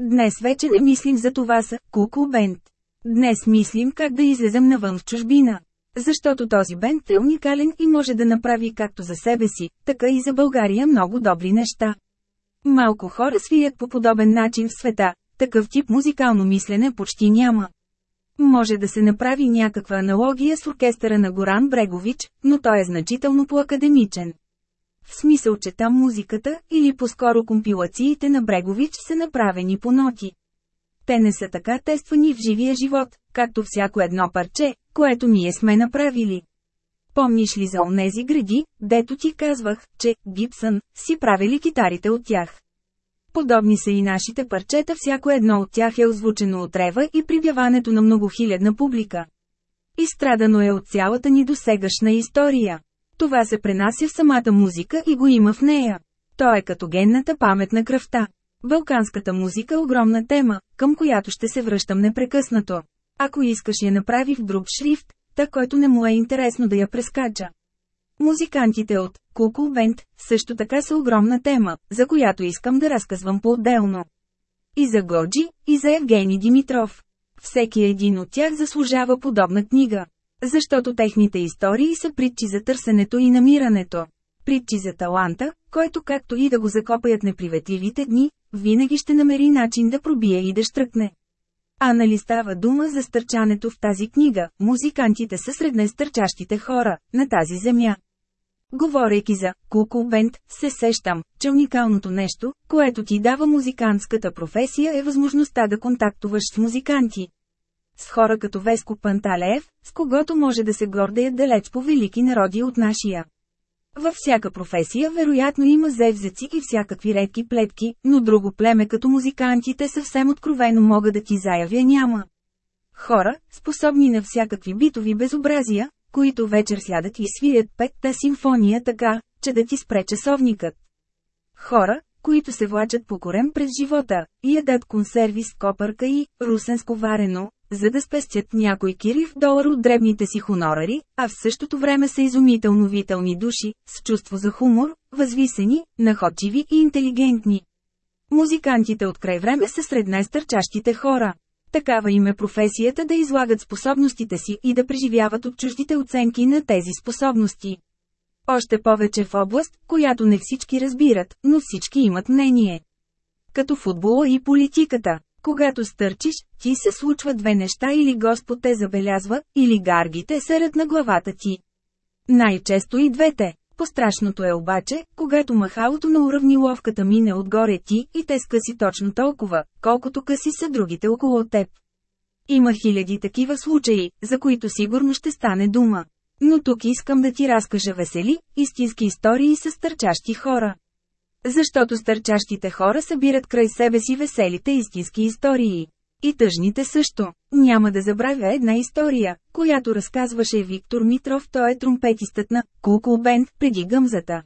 Днес вече не мислим за това са куку бенд. Днес мислим как да излезем навън в чужбина. Защото този бенд е уникален и може да направи както за себе си, така и за България много добри неща. Малко хора свият по подобен начин в света, такъв тип музикално мислене почти няма. Може да се направи някаква аналогия с оркестъра на Горан Брегович, но той е значително по-академичен. В смисъл, че там музиката, или по-скоро компилациите на Брегович са направени по ноти. Те не са така тествани в живия живот, както всяко едно парче, което ние сме направили. Помниш ли за онези гради, дето ти казвах, че Гибсън си правили китарите от тях? Подобни са и нашите парчета, всяко едно от тях е озвучено от рева и прибяването на многохилядна публика. Изстрадано е от цялата ни досегашна история. Това се пренася в самата музика и го има в нея. То е като генната памет на кръвта. Балканската музика е огромна тема, към която ще се връщам непрекъснато. Ако искаш я направи в друг шрифт, та който не му е интересно да я прескача. Музикантите от Куку Бенд също така са огромна тема, за която искам да разказвам по-отделно. И за Годжи, и за Евгений Димитров. Всеки един от тях заслужава подобна книга. Защото техните истории са притчи за търсенето и намирането. Притчи за таланта, който както и да го закопаят неприветливите дни, винаги ще намери начин да пробие и да штръкне. А нали става дума за стърчането в тази книга, музикантите са сред нестърчащите хора, на тази земя. Говорейки за Куку Бенд, се сещам, че уникалното нещо, което ти дава музикантската професия е възможността да контактуваш с музиканти. С хора като Веско Панталеев, с когото може да се гордеят далеч по велики народи от нашия. Във всяка професия вероятно има зевзеци и всякакви редки плетки, но друго племе като музикантите съвсем откровено мога да ти заявя няма. Хора, способни на всякакви битови безобразия, които вечер сядат и свият петта симфония така, че да ти спре часовникът. Хора, които се влачат по корем през живота, ядат консерви с копърка и русенско варено, за да спестят някой кирив долар от дребните си хонорари, а в същото време са изумително вителни души, с чувство за хумор, възвисени, находчиви и интелигентни. Музикантите от край време са сред най-стърчащите хора. Такава им е професията да излагат способностите си и да преживяват от чуждите оценки на тези способности. Още повече в област, която не всички разбират, но всички имат мнение. Като футбола и политиката. Когато стърчиш, ти се случва две неща или Господ те забелязва, или гаргите сърят на главата ти. Най-често и двете. Пострашното е обаче, когато махалото на уравниловката мине отгоре ти и те скъси точно толкова, колкото къси са другите около теб. Има хиляди такива случаи, за които сигурно ще стане дума. Но тук искам да ти разкажа весели, истински истории с търчащи хора. Защото стърчащите хора събират край себе си веселите истински истории. И тъжните също. Няма да забравя една история, която разказваше Виктор Митров, той е тромпетистът на Кукул Бенд преди гъмзата.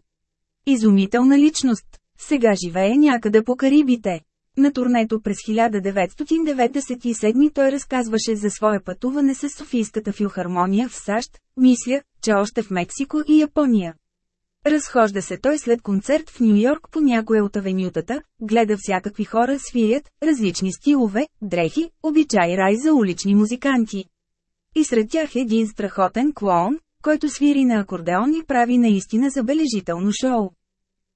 Изумителна личност. Сега живее някъде по Карибите. На турнето през 1997 той разказваше за свое пътуване с Софийската филхармония в САЩ, мисля, че още в Мексико и Япония. Разхожда се той след концерт в Нью Йорк по някоя от авенютата, гледа всякакви хора свият, различни стилове, дрехи, обичай рай за улични музиканти. И сред тях един страхотен клоун, който свири на акордеон и прави наистина забележително шоу.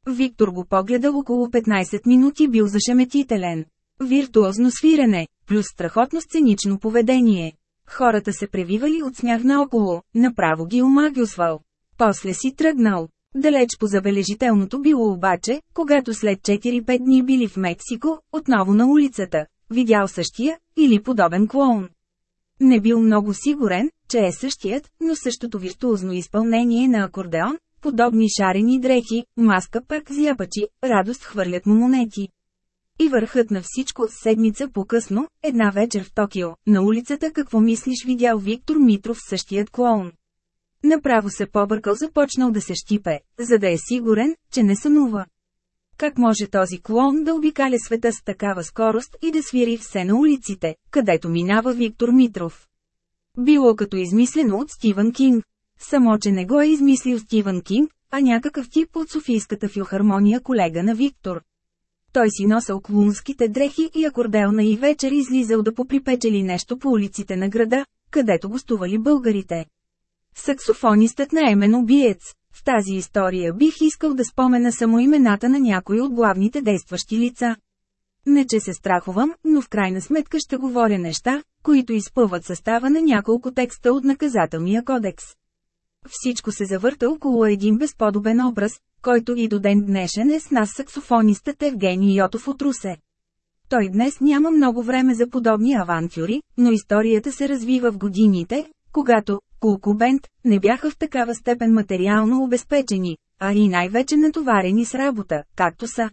Виктор го погледал около 15 минути бил зашеметителен. Виртуозно свирене, плюс страхотно сценично поведение. Хората се превивали от смях наоколо, направо ги омагюсвал. После си тръгнал. Далеч по забележителното било обаче, когато след 4-5 дни били в Мексико, отново на улицата, видял същия, или подобен клоун. Не бил много сигурен, че е същият, но същото виртуозно изпълнение на акордеон, подобни шарени дрехи, маска пак зяпачи, радост хвърлят му монети. И върхът на всичко, седмица по-късно, една вечер в Токио, на улицата какво мислиш видял Виктор Митров същият клоун. Направо се побъркал започнал да се щипе, за да е сигурен, че не сънува. Как може този клон да обикаля света с такава скорост и да свири все на улиците, където минава Виктор Митров? Било като измислено от Стивън Кинг. Само, че не го е измислил Стивън Кинг, а някакъв тип от Софийската филхармония колега на Виктор. Той си носил клунските дрехи и акордеона и вечер излизал да поприпечели нещо по улиците на града, където гостували българите. Саксофонистът на Емен убиец. В тази история бих искал да спомена само имената на някои от главните действащи лица. Не че се страхувам, но в крайна сметка ще говоря неща, които изпълват състава на няколко текста от наказателния кодекс. Всичко се завърта около един безподобен образ, който и до ден днешен е с нас саксофонистът Евгений Йотов от Русе. Той днес няма много време за подобни авантюри, но историята се развива в годините, когато, Кулкубент, не бяха в такава степен материално обезпечени, а и най-вече натоварени с работа, както са.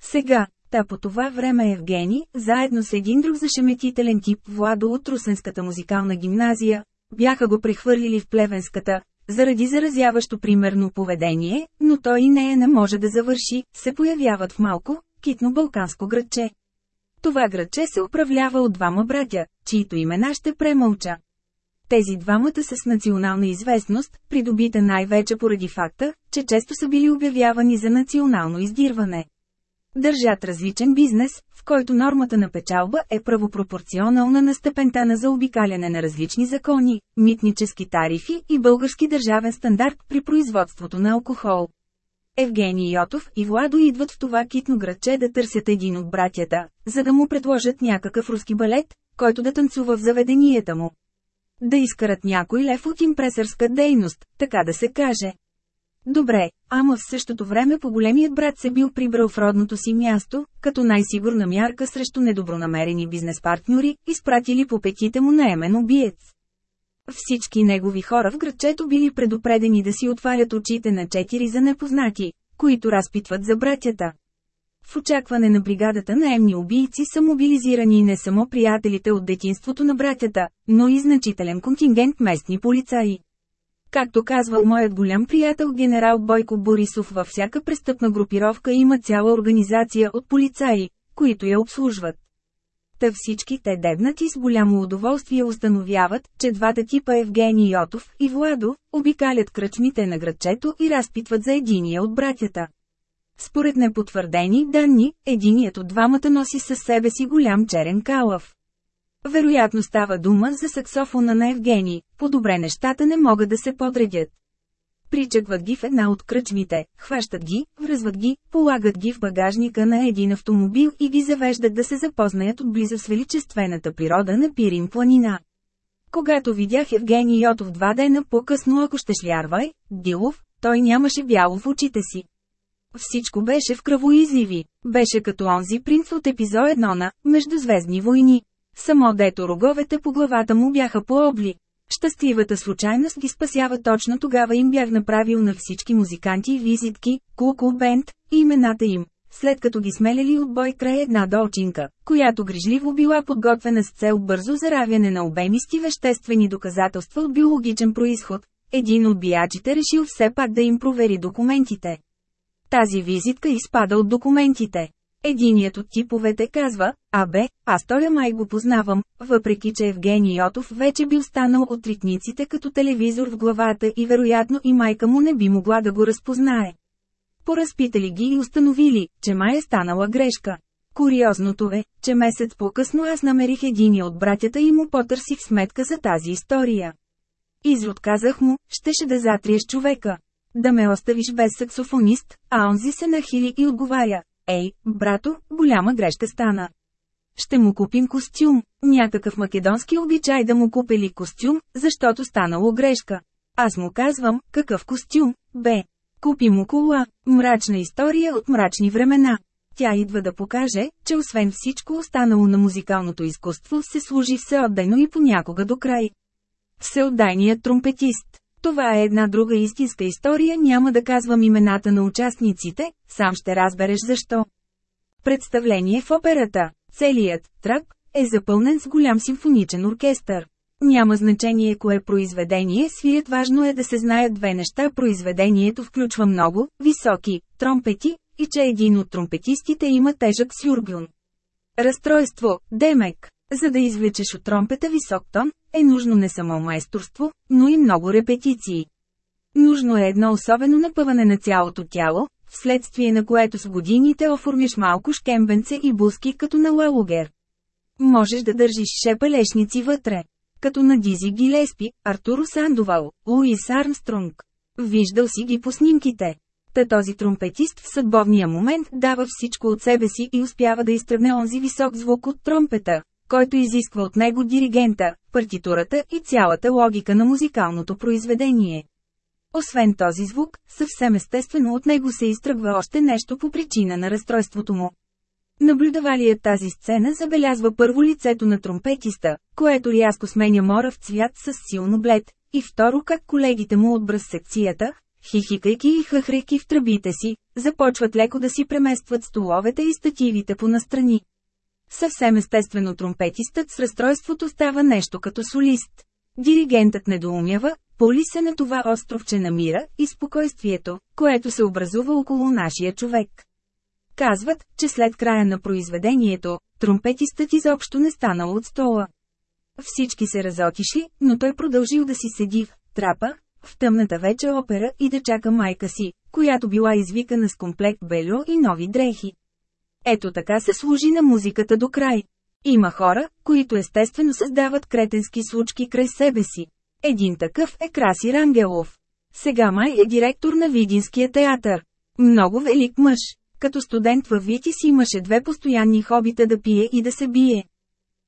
Сега, та по това време Евгений, заедно с един друг зашеметителен тип Владо от Русенската музикална гимназия, бяха го прехвърлили в Плевенската, заради заразяващо примерно поведение, но той и нея не може да завърши, се появяват в малко, китно-балканско градче. Това градче се управлява от двама братя, чието имена ще премълча. Тези двамата са с национална известност, придобита най-вече поради факта, че често са били обявявани за национално издирване. Държат различен бизнес, в който нормата на печалба е правопропорционална на степента на заобикаляне на различни закони, митнически тарифи и български държавен стандарт при производството на алкохол. Евгений Йотов и Владо идват в това китно градче да търсят един от братята, за да му предложат някакъв руски балет, който да танцува в заведенията му. Да изкарат някой лев от импресърска дейност, така да се каже. Добре, ама в същото време по големият брат се бил прибрал в родното си място, като най-сигурна мярка срещу недобронамерени бизнес-партньори, изпратили по петите му наемен убиец. Всички негови хора в градчето били предупредени да си отварят очите на четири за непознати, които разпитват за братята. В очакване на бригадата на емни убийци са мобилизирани не само приятелите от детинството на братята, но и значителен контингент местни полицаи. Както казвал моят голям приятел генерал Бойко Борисов във всяка престъпна групировка има цяла организация от полицаи, които я обслужват. Та всички те дебнати с голямо удоволствие установяват, че двата типа Евгений Йотов и Владо обикалят кръчмите на градчето и разпитват за единия от братята. Според непотвърдени данни, единият от двамата носи със себе си голям черен калъв. Вероятно става дума за саксофона на Евгений, по-добре нещата не могат да се подредят. Причакват ги в една от кръчмите, хващат ги, връзват ги, полагат ги в багажника на един автомобил и ги завеждат да се запознаят отблизо с величествената природа на Пирин планина. Когато видях Евгений Йотов два дена по-късно ако ще шлярвай, Дилов, той нямаше бяло в очите си. Всичко беше в кръвоизливи. Беше като онзи принц от епизод 1 на «Междузвездни войни». Само дето роговете по главата му бяха пообли. Щастливата случайност ги спасява точно тогава им бях направил на всички музиканти визитки, куку бенд и имената им. след като ги смеляли от бой край една долчинка, която грижливо била подготвена с цел бързо заравяне на обемисти веществени доказателства от биологичен происход, един от биячите решил все пак да им провери документите. Тази визитка изпада от документите. Единият от типовете казва, абе, аз тоя май го познавам, въпреки че Евгений Йотов вече бил станал от ритниците като телевизор в главата и вероятно и майка му не би могла да го разпознае. Поразпитали ги и установили, че май е станала грешка. Куриозното е, че месец по-късно аз намерих единия от братята и му потърсих сметка за тази история. Изрод казах му, щеше да затриеш човека. Да ме оставиш без саксофонист, а онзи се нахили и отговаря. Ей, брато, голяма грешка стана. Ще му купим костюм, някакъв македонски обичай да му купели костюм, защото станало грешка. Аз му казвам, какъв костюм, бе. Купи му кола, мрачна история от мрачни времена. Тя идва да покаже, че освен всичко останало на музикалното изкуство се служи всеотдайно и понякога до край. Всеотдайният тромпетист. Това е една друга истинска история, няма да казвам имената на участниците, сам ще разбереш защо. Представление в операта. Целият трак е запълнен с голям симфоничен оркестър. Няма значение кое произведение свият, важно е да се знаят две неща. Произведението включва много, високи, тромпети, и че един от тромпетистите има тежък сюргюн. Разстройство, демек. За да извлечеш от тромпета висок тон, е нужно не само майсторство, но и много репетиции. Нужно е едно особено напъване на цялото тяло, вследствие на което с годините оформиш малко шкембенце и буски като на лалугер. Можеш да държиш шепалешници вътре. Като на Дизи Гилеспи, Артуро Сандовал, Луис Армстронг. Виждал си ги по снимките. Та този тромпетист в съдбовния момент дава всичко от себе си и успява да изтръгне онзи висок звук от тромпета, който изисква от него диригента, партитурата и цялата логика на музикалното произведение. Освен този звук, съвсем естествено от него се изтръгва още нещо по причина на разстройството му. Наблюдавалият тази сцена забелязва първо лицето на тромпетиста, което рязко сменя мора в цвят с силно блед, и второ как колегите му от бръз секцията, хихикайки и хъхрейки в тръбите си, започват леко да си преместват столовете и стативите по настрани. Съвсем естествено тромпетистът с разстройството става нещо като солист. Диригентът недоумява, поли се на това островче на мира и спокойствието, което се образува около нашия човек. Казват, че след края на произведението, тромпетистът изобщо не станал от стола. Всички се разотишли, но той продължил да си седи в трапа, в тъмната вече опера и да чака майка си, която била извикана с комплект бельо и нови дрехи. Ето така се служи на музиката до край. Има хора, които естествено създават кретенски случки край себе си. Един такъв е Краси Рангелов. Сега май е директор на Видинския театър. Много велик мъж. Като студент във Витис имаше две постоянни хобита да пие и да се бие.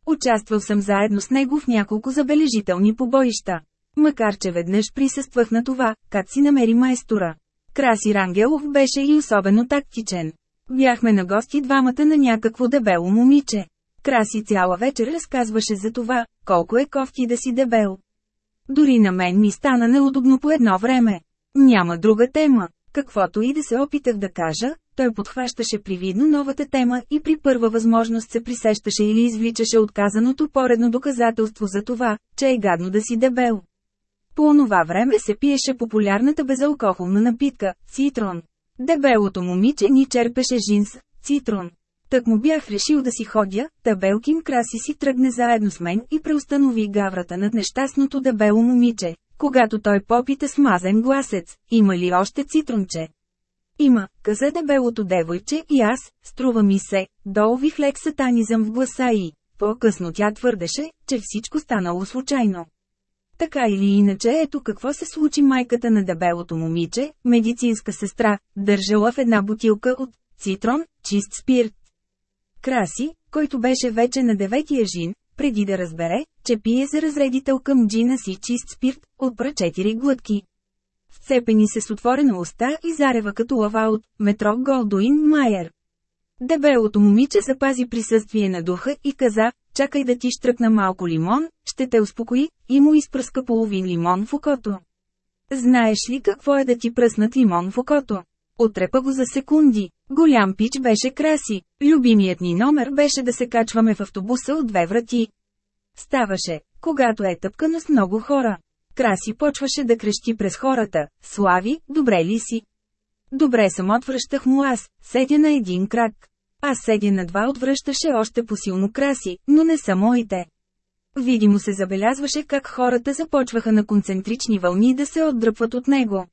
Участвал съм заедно с него в няколко забележителни побоища. Макар че веднъж присъствах на това, как си намери майстора. Краси Рангелов беше и особено тактичен. Бяхме на гости двамата на някакво дебело момиче. Краси цяла вечер разказваше за това, колко е кофти да си дебел. Дори на мен ми стана неудобно по едно време. Няма друга тема. Каквото и да се опитах да кажа, той подхващаше привидно новата тема и при първа възможност се присещаше или извличаше отказаното поредно доказателство за това, че е гадно да си дебел. По онова време се пиеше популярната безалкохолна напитка – цитрон. Дебелото момиче ни черпеше жинс, цитрон. Так му бях решил да си ходя, табелким краси си тръгне заедно с мен и преустанови гаврата над нещастното дебело момиче, когато той попита с мазен гласец, има ли още цитронче. Има, каза дебелото девойче и аз, струва ми се, долових лек сатанизъм в гласа и, по-късно тя твърдеше, че всичко станало случайно. Така или иначе ето какво се случи майката на дебелото момиче, медицинска сестра, държала в една бутилка от цитрон, чист спирт. Краси, който беше вече на деветия жин, преди да разбере, че пие за разредител към джина си чист спирт, отпра четири глътки. Вцепени се с отворена уста и зарева като лава от метро Голдуин Майер. Дебелото момиче запази присъствие на духа и каза, чакай да ти штръкна малко лимон, ще те успокои, и му изпръска половин лимон в окото. Знаеш ли какво е да ти пръснат лимон в окото? Отрепа го за секунди. Голям пич беше краси. Любимият ни номер беше да се качваме в автобуса от две врати. Ставаше, когато е тъпкано с много хора. Краси почваше да крещи през хората. Слави, добре ли си? Добре съм отвръщах му аз, седя на един крак. Аз седя на два отвръщаше още по-силно краси, но не са моите. Видимо се забелязваше как хората започваха на концентрични вълни да се отдръпват от него.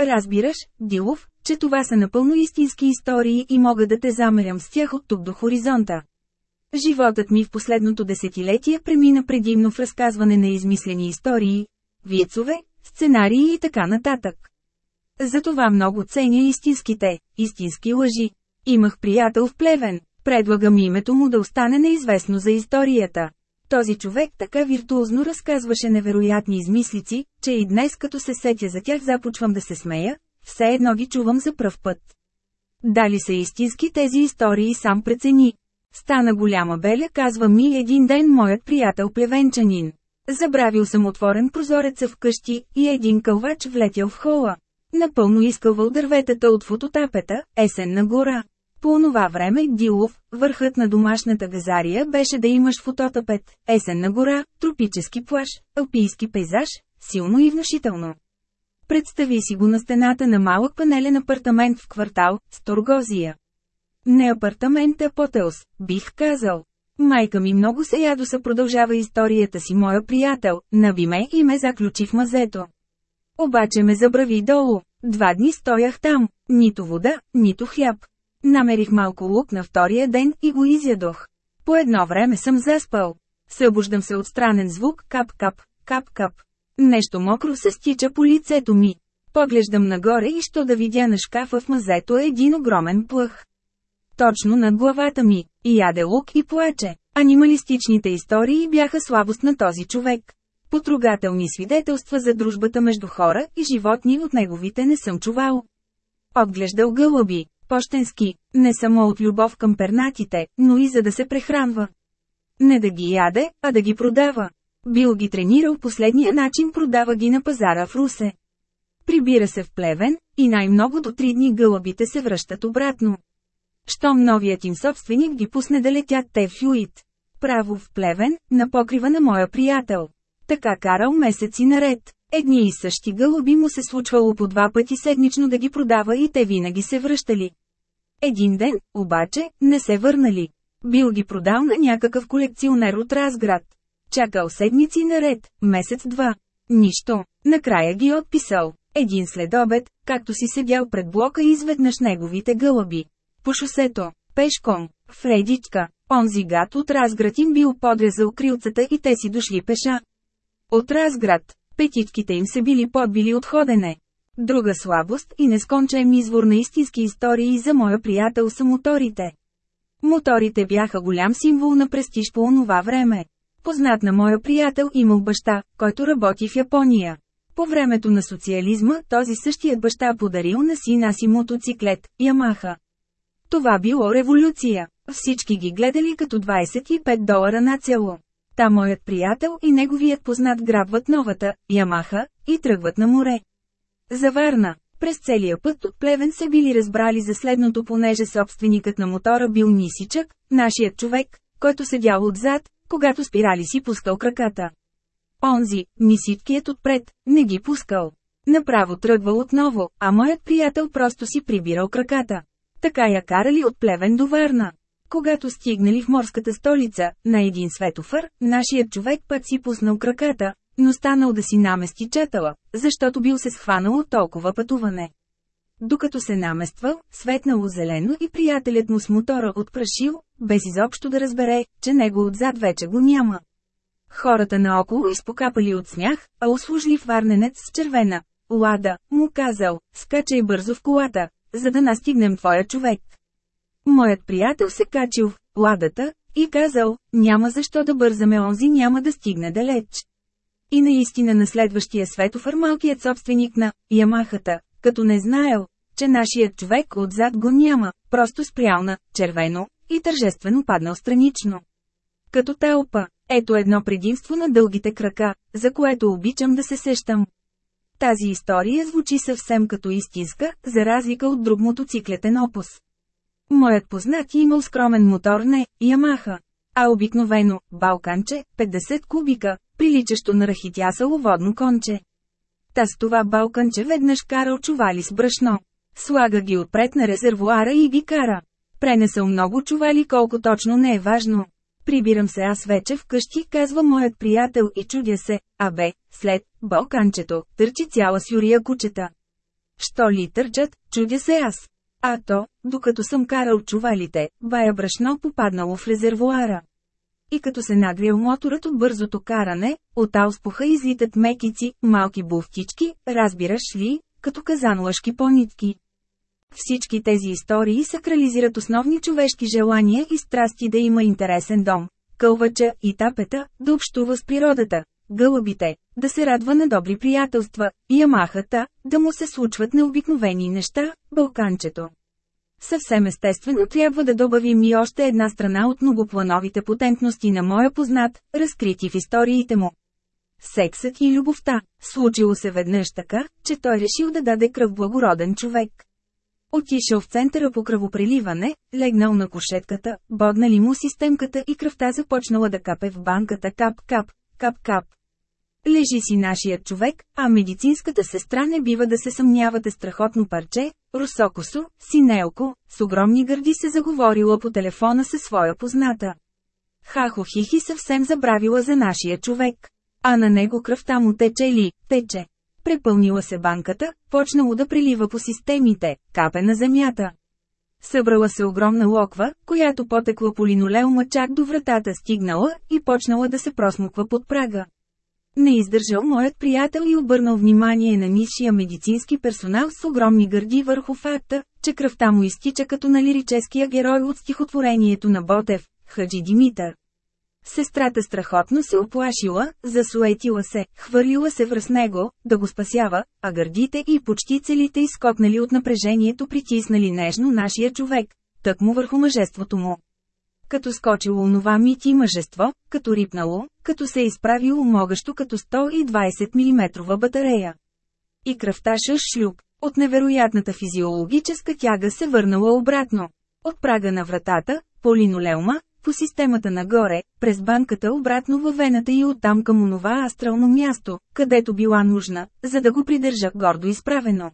Разбираш, Дилов, че това са напълно истински истории и мога да те замерям с тях от тук до хоризонта. Животът ми в последното десетилетие премина предимно в разказване на измислени истории, вицове, сценарии и така нататък. Затова много ценя истинските, истински лъжи. Имах приятел в Плевен, предлагам името му да остане неизвестно за историята. Този човек така виртуозно разказваше невероятни измислици, че и днес като се сетя за тях започвам да се смея, все едно ги чувам за пръв път. Дали са истински тези истории сам прецени. Стана голяма беля, казва ми един ден моят приятел плевенчанин. Забравил съм отворен прозореца в къщи и един кълвач влетял в хола. Напълно изкълвал дърветата от фототапета, есенна гора. По онова време Дилов, върхът на домашната газария беше да имаш фототапет, есенна гора, тропически плаж, алпийски пейзаж, силно и внушително. Представи си го на стената на малък панелен апартамент в квартал, Сторгозия. Не апартамент а потелс, бих казал. Майка ми много се ядоса продължава историята си моя приятел, наби ме и ме заключи в мазето. Обаче ме забрави долу. Два дни стоях там, нито вода, нито хляб. Намерих малко лук на втория ден и го изядох. По едно време съм заспал. Събуждам се от странен звук, кап-кап, кап-кап. Нещо мокро се стича по лицето ми. Поглеждам нагоре и що да видя на шкафа в мазето е един огромен плъх. Точно над главата ми, и яде лук и плаче. Анималистичните истории бяха слабост на този човек. Потрогателни свидетелства за дружбата между хора и животни от неговите не съм чувал. Отглеждал гълъби, пощенски, не само от любов към пернатите, но и за да се прехранва. Не да ги яде, а да ги продава. Бил ги тренирал последния начин продава ги на пазара в Русе. Прибира се в плевен, и най-много до три дни гълъбите се връщат обратно. Щом новият им собственик ги пусне да летят те в Юит. Право в плевен, на покрива на моя приятел. Така карал месеци наред. Едни и същи гълъби му се случвало по два пъти седмично да ги продава и те винаги се връщали. Един ден, обаче, не се върнали. Бил ги продал на някакъв колекционер от Разград. Чакал седмици наред, месец-два. Нищо. Накрая ги отписал. Един следобед, както си седял пред блока изведнъж неговите гълъби. По шосето, пешком, в редичка, онзи гад от Разград им бил подрезал крилцата и те си дошли пеша. От Разград, петичките им се били подбили от ходене. Друга слабост и нескончаем извор на истински истории за моя приятел са моторите. Моторите бяха голям символ на престиж по онова време. Познат на моя приятел имал баща, който работи в Япония. По времето на социализма този същият баща подарил на сина си мотоциклет, Ямаха. Това било революция. Всички ги гледали като 25 долара на цело. Та моят приятел и неговият познат грабват новата, Ямаха, и тръгват на море. Заварна. През целия път от Плевен се били разбрали за следното понеже собственикът на мотора бил нисичък, нашият човек, който седял отзад, когато спирали си пускал краката. Онзи, ниситкият отпред, не ги пускал. Направо тръгвал отново, а моят приятел просто си прибирал краката. Така я карали от Плевен до Варна. Когато стигнали в морската столица, на един светофър, нашият човек път си пуснал краката, но станал да си намести чатала, защото бил се схванал от толкова пътуване. Докато се намествал, светнало зелено и приятелят му с мотора отпрашил, без изобщо да разбере, че него отзад вече го няма. Хората наоколо изпокапали от смях, а услужлив варненец с червена лада, му казал, скачай бързо в колата, за да настигнем твоя човек. Моят приятел се качил в ладата и казал, няма защо да бързаме онзи няма да стигне далеч. И наистина на следващия светофър малкият собственик на Ямахата, като не знаел, че нашият човек отзад го няма, просто спрял на червено и тържествено паднал странично. Като тълпа, ето едно предимство на дългите крака, за което обичам да се сещам. Тази история звучи съвсем като истинска, за разлика от друг мотоциклетен опус. Моят познат имал скромен мотор не, Ямаха. А обикновено, балканче, 50 кубика, приличащо на рахитясало водно конче. Та с това балканче веднъж карал чували с брашно. Слага ги отпред на резервуара и ги кара. Пренесъл много чували колко точно не е важно. Прибирам се аз вече вкъщи, казва моят приятел и чудя се, а бе, след балканчето, търчи цяла сюрия кучета. Що ли търчат, чудя се аз. А то, докато съм карал чувалите, бая брашно попаднало в резервуара. И като се нагрял моторът от бързото каране, от ауспуха излитат мекици, малки буфтички, разбираш ли, като казанлъшки понитки. Всички тези истории сакрализират основни човешки желания и страсти да има интересен дом, кълвача и тапета, да общува с природата, гълъбите, да се радва на добри приятелства, ямахата, да му се случват необикновени неща, балканчето. Съвсем естествено трябва да добавим и още една страна от многоплановите потентности на моя познат, разкрити в историите му. Сексът и любовта. Случило се веднъж така, че той решил да даде кръв благороден човек. Отишъл в центъра по кръвопреливане, легнал на кошетката, боднали му системката и кръвта започнала да капе в банката кап-кап, кап-кап. Лежи си нашият човек, а медицинската сестра не бива да се съмнявате страхотно парче, русокосо, синелко, с огромни гърди се заговорила по телефона със своя позната. Хахо Хихи съвсем забравила за нашия човек. А на него кръвта му тече ли, тече. Препълнила се банката, почнало да прилива по системите, капе на земята. Събрала се огромна локва, която потекла по линолеума чак до вратата стигнала и почнала да се просмуква под прага. Не издържал моят приятел и обърнал внимание на нисшия медицински персонал с огромни гърди върху факта, че кръвта му изтича като на лирическия герой от стихотворението на Ботев, Хаджи Димитър. Сестрата страхотно се оплашила, засуетила се, хвърлила се връз него, да го спасява, а гърдите и почти целите изкопнали от напрежението притиснали нежно нашия човек, тък му върху мъжеството му. Като скочило онова мити мъжество, като рипнало, като се изправило могащо като 120 мм батарея. И кръвта шлюк, от невероятната физиологическа тяга се върнала обратно. От прага на вратата, по линолеума, по системата нагоре, през банката обратно във вената и оттам към онова астрално място, където била нужна, за да го придържа гордо изправено.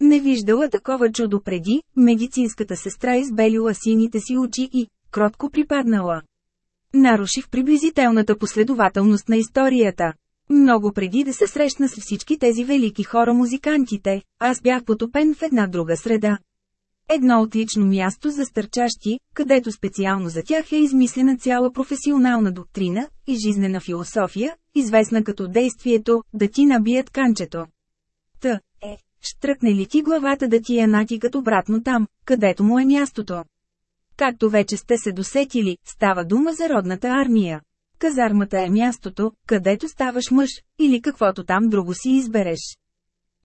Не виждала такова чудо преди, медицинската сестра избелила сините си очи и, кротко припаднала. Наруших приблизителната последователност на историята. Много преди да се срещна с всички тези велики хора музикантите, аз бях потопен в една друга среда. Едно отлично място за стърчащи, където специално за тях е измислена цяла професионална доктрина и жизнена философия, известна като действието «да ти набият канчето». Т. Е, штръкне ли ти главата да ти я натикат обратно там, където му е мястото? Както вече сте се досетили, става дума за родната армия. Казармата е мястото, където ставаш мъж, или каквото там друго си избереш.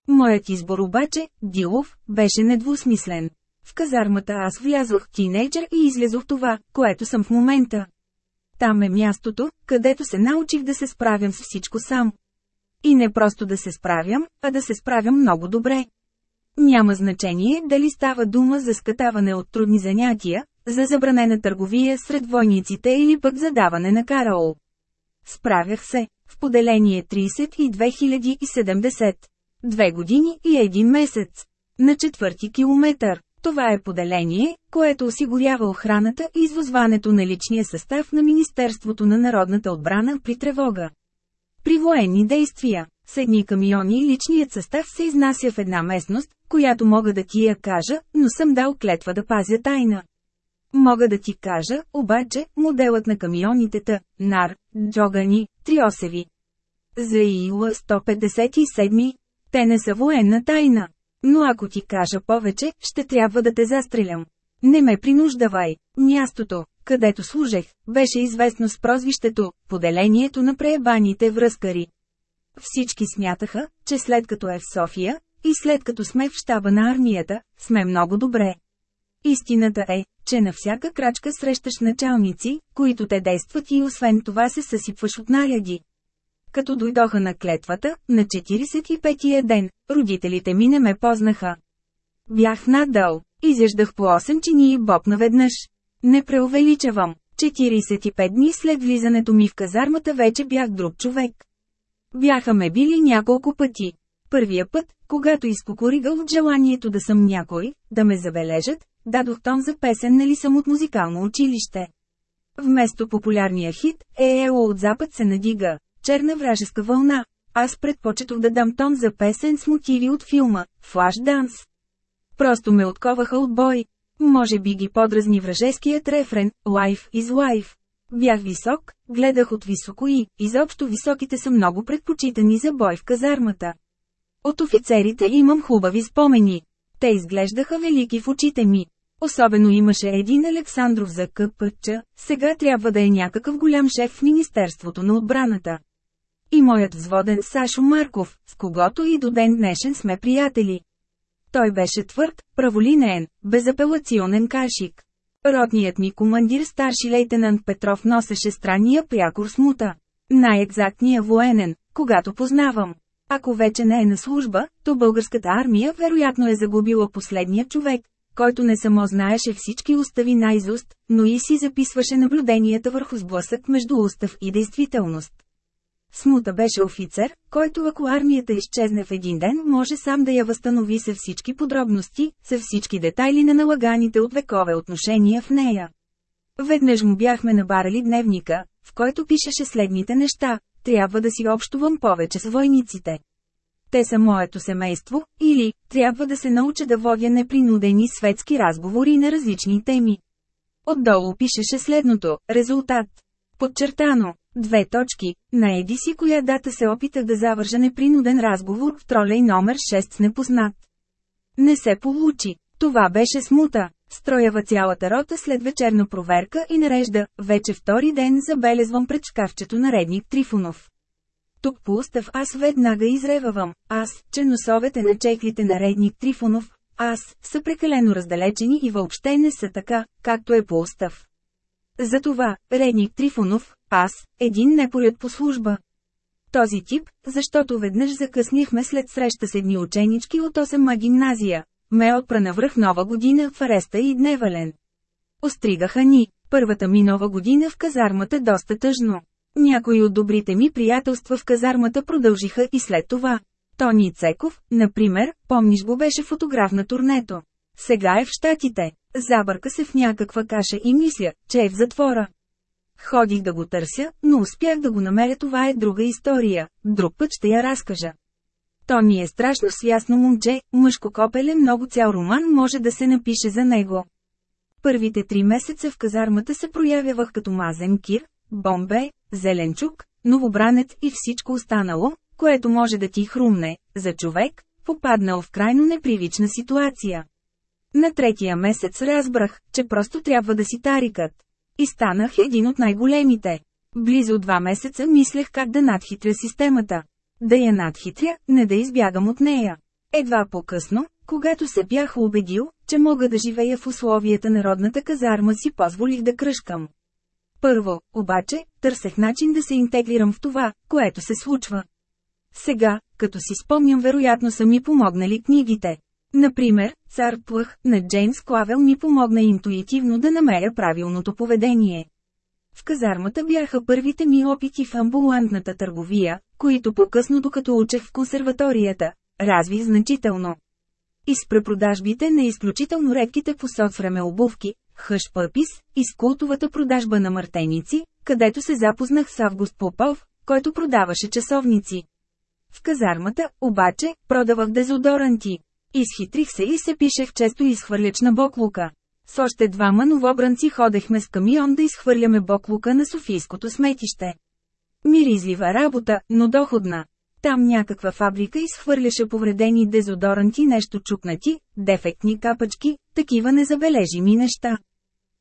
Моят избор обаче, Дилов, беше недвусмислен. В казармата аз влязох тинейджър и излезох това, което съм в момента. Там е мястото, където се научих да се справям с всичко сам. И не просто да се справям, а да се справям много добре. Няма значение дали става дума за скатаване от трудни занятия, за забранена търговия сред войниците или пък за даване на караол. Справях се, в поделение 32070. Две години и един месец. На четвърти километър. Това е поделение, което осигурява охраната и извозването на личния състав на Министерството на народната отбрана при тревога. При военни действия, с едни камиони личният състав се изнася в една местност, която мога да ти я кажа, но съм дал клетва да пазя тайна. Мога да ти кажа, обаче, моделът на камионите Т, НАР, Джогани, Триосеви. За ИЛА 157, те не са военна тайна. Но ако ти кажа повече, ще трябва да те застрелям. Не ме принуждавай. Мястото, където служех, беше известно с прозвището «Поделението на преебаните връзкари». Всички смятаха, че след като е в София, и след като сме в щаба на армията, сме много добре. Истината е, че на всяка крачка срещаш началници, които те действат и освен това се съсипваш от наряди. Като дойдоха на клетвата, на 45-я ден, родителите ми не ме познаха. Бях надъл, изяждах по 8 чини и боб наведнъж. Не преувеличавам, 45 дни след влизането ми в казармата вече бях друг човек. Бяха ме били няколко пъти. Първия път, когато изкокоригал от желанието да съм някой, да ме забележат, дадох тон за песен нали съм от музикално училище. Вместо популярния хит, ЕЕО от запад се надига, черна вражеска вълна, аз предпочетох да дам тон за песен с мотиви от филма «Флаш Данс». Просто ме отковаха от бой. Може би ги подразни вражеският рефрен «Life is life». Бях висок, гледах от високо и, изобщо високите са много предпочитани за бой в казармата. От офицерите имам хубави спомени. Те изглеждаха велики в очите ми. Особено имаше един Александров за КПЧ, сега трябва да е някакъв голям шеф в Министерството на отбраната. И моят взводен Сашо Марков, с когото и до ден днешен сме приятели. Той беше твърд, праволинеен, безапелационен кашик. Родният ми командир старши лейтенант Петров носеше странния прякор смута. Най-екзактния военен, когато познавам. Ако вече не е на служба, то българската армия вероятно е загубила последния човек, който не само знаеше всички устави наизуст, но и си записваше наблюденията върху сблъсък между устав и действителност. Смута беше офицер, който ако армията изчезне в един ден може сам да я възстанови със всички подробности, със всички детайли на налаганите от векове отношения в нея. Веднъж му бяхме набарали дневника, в който пишеше следните неща, трябва да си общувам повече с войниците. Те са моето семейство, или, трябва да се науча да водя непринудени светски разговори на различни теми. Отдолу пишеше следното, резултат. Подчертано, две точки, наеди си коя дата се опитах да завържа непринуден разговор в тролей номер 6 с непознат. Не се получи. Това беше смута. Строява цялата рота след вечерна проверка и нарежда, вече втори ден забелезвам пред шкафчето на редник Трифонов. Тук по устав аз веднага изревавам, аз, че носовете на чехлите на редник Трифонов, аз, са прекалено раздалечени и въобще не са така, както е по устав. Затова, редник Трифонов, аз, един непоред по служба. Този тип, защото веднъж закъснихме след среща с едни ученички от 8 гимназия, ме отпра навръх нова година в ареста и дневален. Остригаха ни, първата ми нова година в казармата доста тъжно. Някои от добрите ми приятелства в казармата продължиха и след това. Тони Цеков, например, помниш го беше фотограф на турнето. Сега е в Штатите. Забърка се в някаква каша и мисля, че е в затвора. Ходих да го търся, но успях да го намеря това е друга история, друг път ще я разкажа. Тони е страшно свясно момче, мъжко копеле много цял роман може да се напише за него. Първите три месеца в казармата се проявявах като мазен кир, бомбе, зеленчук, новобранец и всичко останало, което може да ти хрумне, за човек, попаднал в крайно непривична ситуация. На третия месец разбрах, че просто трябва да си тарикът. И станах един от най-големите. Близо два месеца мислех как да надхитря системата. Да я надхитря, не да избягам от нея. Едва по-късно, когато се бях убедил, че мога да живея в условията на родната казарма си позволих да кръшкам. Първо, обаче, търсех начин да се интегрирам в това, което се случва. Сега, като си спомням вероятно са ми помогнали книгите. Например, Цар Плъх на Джеймс Клавел ми помогна интуитивно да намеря правилното поведение. В казармата бяха първите ми опити в амбулантната търговия, които по-късно докато учех в консерваторията, разви значително. И с препродажбите на изключително редките по соцвреме обувки, хъш пъпис, и с култовата продажба на мартеници, където се запознах с Август Попов, който продаваше часовници. В казармата, обаче, продавах дезодоранти. Изхитрих се и се пишех често изхвърляч на боклука. С още двама новобранци ходехме с камион да изхвърляме боклука на Софийското сметище. Миризлива работа, но доходна. Там някаква фабрика изхвърляше повредени дезодоранти нещо чукнати, дефектни капачки, такива незабележими неща.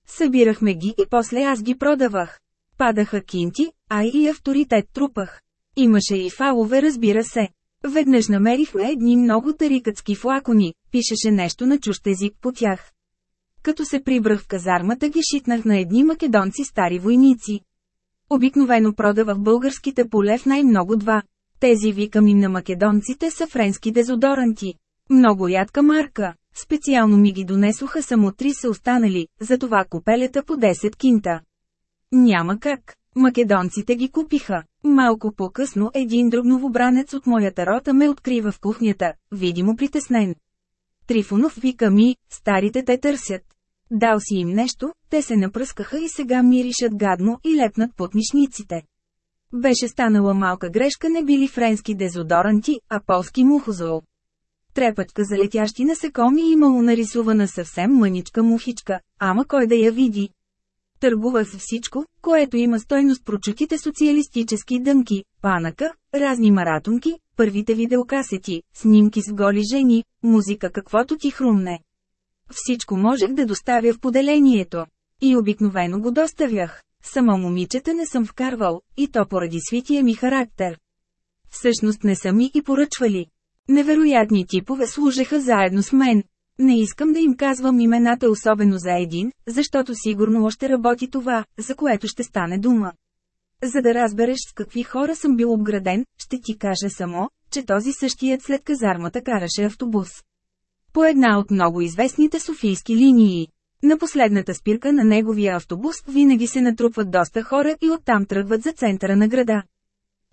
Събирахме ги и после аз ги продавах. Падаха кинти, а и авторитет трупах. Имаше и фалове разбира се. Веднъж намерихме едни много тарикатски флакони, пишеше нещо на чущ език по тях. Като се прибрах в казармата ги шитнах на едни македонци стари войници. Обикновено продавах българските полев най-много два. Тези виками на македонците са френски дезодоранти. Много ядка марка. Специално ми ги донесоха само три са останали, затова купелета по 10 кинта. Няма как. Македонците ги купиха. Малко по-късно един друг новобранец от моята рота ме открива в кухнята, видимо притеснен. Трифонов вика ми, старите те търсят. Дал си им нещо, те се напръскаха и сега миришат гадно и лепнат под мишниците. Беше станала малка грешка не били френски дезодоранти, а полски мухозол. Трепъчка за летящи насекоми имало нарисувана съвсем мъничка мухичка, ама кой да я види. Търгувах всичко, което има стойност прочутите социалистически дънки, панака, разни маратонки, първите видеокасети, снимки с голи жени, музика каквото ти хрумне. Всичко можех да доставя в поделението. И обикновено го доставях. Само момичета не съм вкарвал, и то поради свития ми характер. Всъщност не са ми и поръчвали. Невероятни типове служеха заедно с мен. Не искам да им казвам имената особено за един, защото сигурно още работи това, за което ще стане дума. За да разбереш с какви хора съм бил обграден, ще ти кажа само, че този същият след казармата караше автобус. По една от много известните софийски линии. На последната спирка на неговия автобус винаги се натрупват доста хора и оттам тръгват за центъра на града.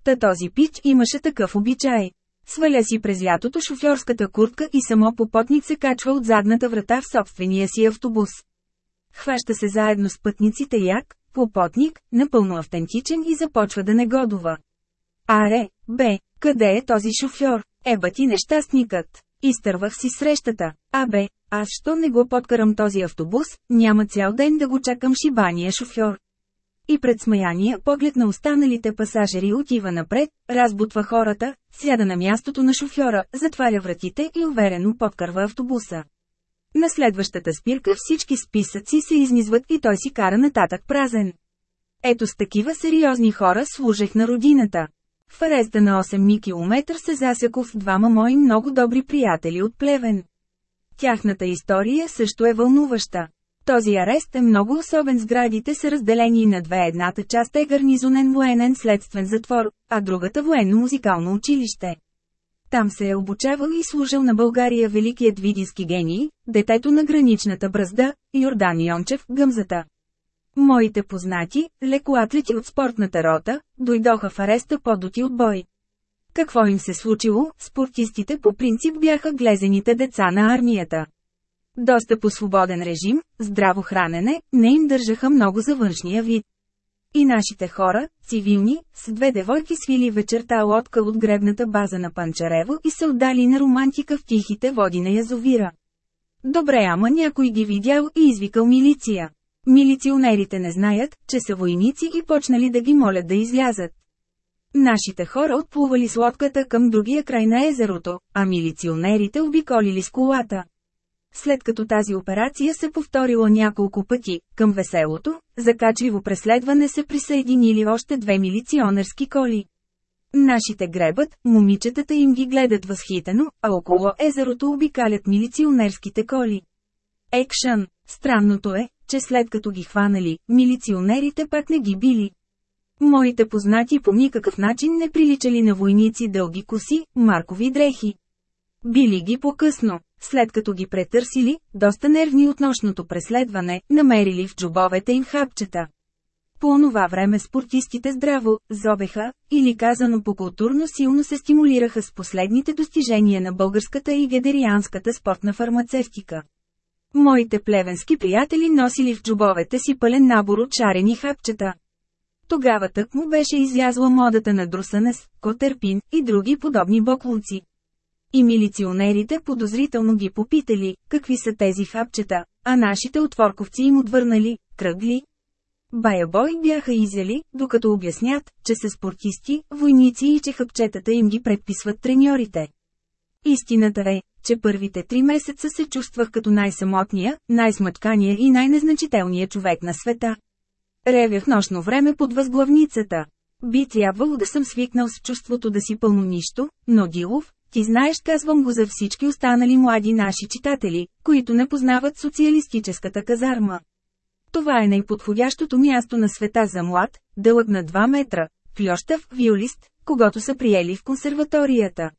Та този пич имаше такъв обичай. Сваля си през лятото шофьорската куртка и само попотник се качва от задната врата в собствения си автобус. Хваща се заедно с пътниците як, попотник, напълно автентичен и започва да негодува. Аре, бе, къде е този шофьор? Еба ти нещастникът. Изтървах си срещата. Абе, аз що не го подкарам този автобус, няма цял ден да го чакам шибания шофьор. И пред смаяния поглед на останалите пасажери отива напред, разбутва хората, сяда на мястото на шофьора, затваря вратите и уверено подкарва автобуса. На следващата спирка всички списъци се изнизват и той си кара нататък празен. Ето с такива сериозни хора служех на родината. В ареста на 8 ми километър се засякох с двама мои много добри приятели от Плевен. Тяхната история също е вълнуваща. Този арест е много особен сградите са разделени на две едната част е гарнизонен военен следствен затвор, а другата военно-музикално училище. Там се е обучавал и служил на България великият видински гений, детето на граничната бръзда, Йордан Йончев, гъмзата. Моите познати, лекоатлети от спортната рота, дойдоха в ареста подоти от бой. Какво им се случило, спортистите по принцип бяха глезените деца на армията. Доста по свободен режим, здраво хранене, не им държаха много за външния вид. И нашите хора, цивилни, с две девойки свили вечерта лодка от гребната база на Панчарево и се отдали на романтика в тихите води на язовира. Добре, ама някой ги видял и извикал милиция. Милиционерите не знаят, че са войници и почнали да ги молят да излязат. Нашите хора отплували с лодката към другия край на езерото, а милиционерите обиколили с колата. След като тази операция се повторила няколко пъти, към веселото, за качливо преследване се присъединили още две милиционерски коли. Нашите гребат, момичетата им ги гледат възхитено, а около езерото обикалят милиционерските коли. Екшън. Странното е, че след като ги хванали, милиционерите пак не ги били. Моите познати по никакъв начин не приличали на войници дълги коси, маркови дрехи. Били ги по-късно, след като ги претърсили, доста нервни от нощното преследване, намерили в джобовете им хапчета. По онова време спортистите здраво, зобеха, или казано по-културно силно се стимулираха с последните достижения на българската и гедерианската спортна фармацевтика. Моите плевенски приятели носили в джобовете си пълен набор от шарени хапчета. Тогава тък му беше излязла модата на Друсанес, Котерпин и други подобни боклуци. И милиционерите подозрително ги попитали, какви са тези хапчета, а нашите отворковци им отвърнали, кръгли. Бая-бой бяха изяли, докато обяснят, че са спортисти, войници и че хапчетата им ги предписват треньорите. Истината е, че първите три месеца се чувствах като най-самотния, най-смъчкания и най-незначителния човек на света. Ревях нощно време под възглавницата. Би трябвало да съм свикнал с чувството да си пълно нищо, но Дилов, ти знаеш казвам го за всички останали млади наши читатели, които не познават социалистическата казарма. Това е най-подходящото място на света за млад, дълъг на 2 метра, плющав виолист, когато са приели в консерваторията.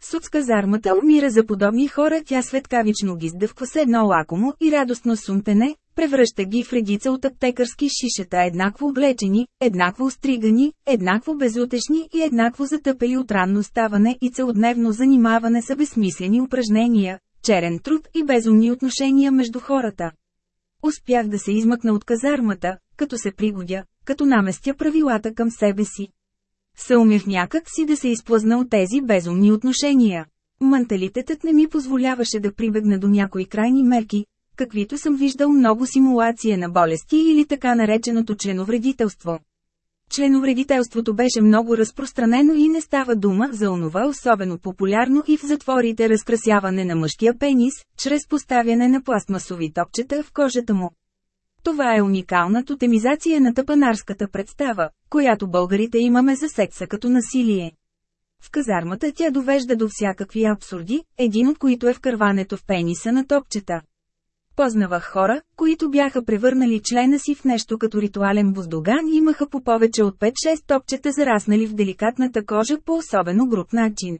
Суд казармата умира за подобни хора, тя светкавично ги сдъвква с едно лакомо и радостно сумтене, превръща ги в редица от аптекарски шишета еднакво облечени, еднакво остригани, еднакво безутешни и еднакво затъпели от ранно ставане и целодневно занимаване са безсмислени упражнения, черен труд и безумни отношения между хората. Успях да се измъкна от казармата, като се пригодя, като наместя правилата към себе си. Съумях някак си да се изплъзна от тези безумни отношения. Менталитетът не ми позволяваше да прибегна до някои крайни мерки, каквито съм виждал много симулация на болести или така нареченото членовредителство. Членовредителството беше много разпространено и не става дума за онова особено популярно и в затворите разкрасяване на мъжкия пенис, чрез поставяне на пластмасови топчета в кожата му. Това е уникална тотемизация на тъпанарската представа, която българите имаме за секса като насилие. В казармата тя довежда до всякакви абсурди, един от които е вкърването в пениса на топчета. Познавах хора, които бяха превърнали члена си в нещо като ритуален буздоган и имаха по повече от 5-6 топчета зараснали в деликатната кожа по особено груп начин.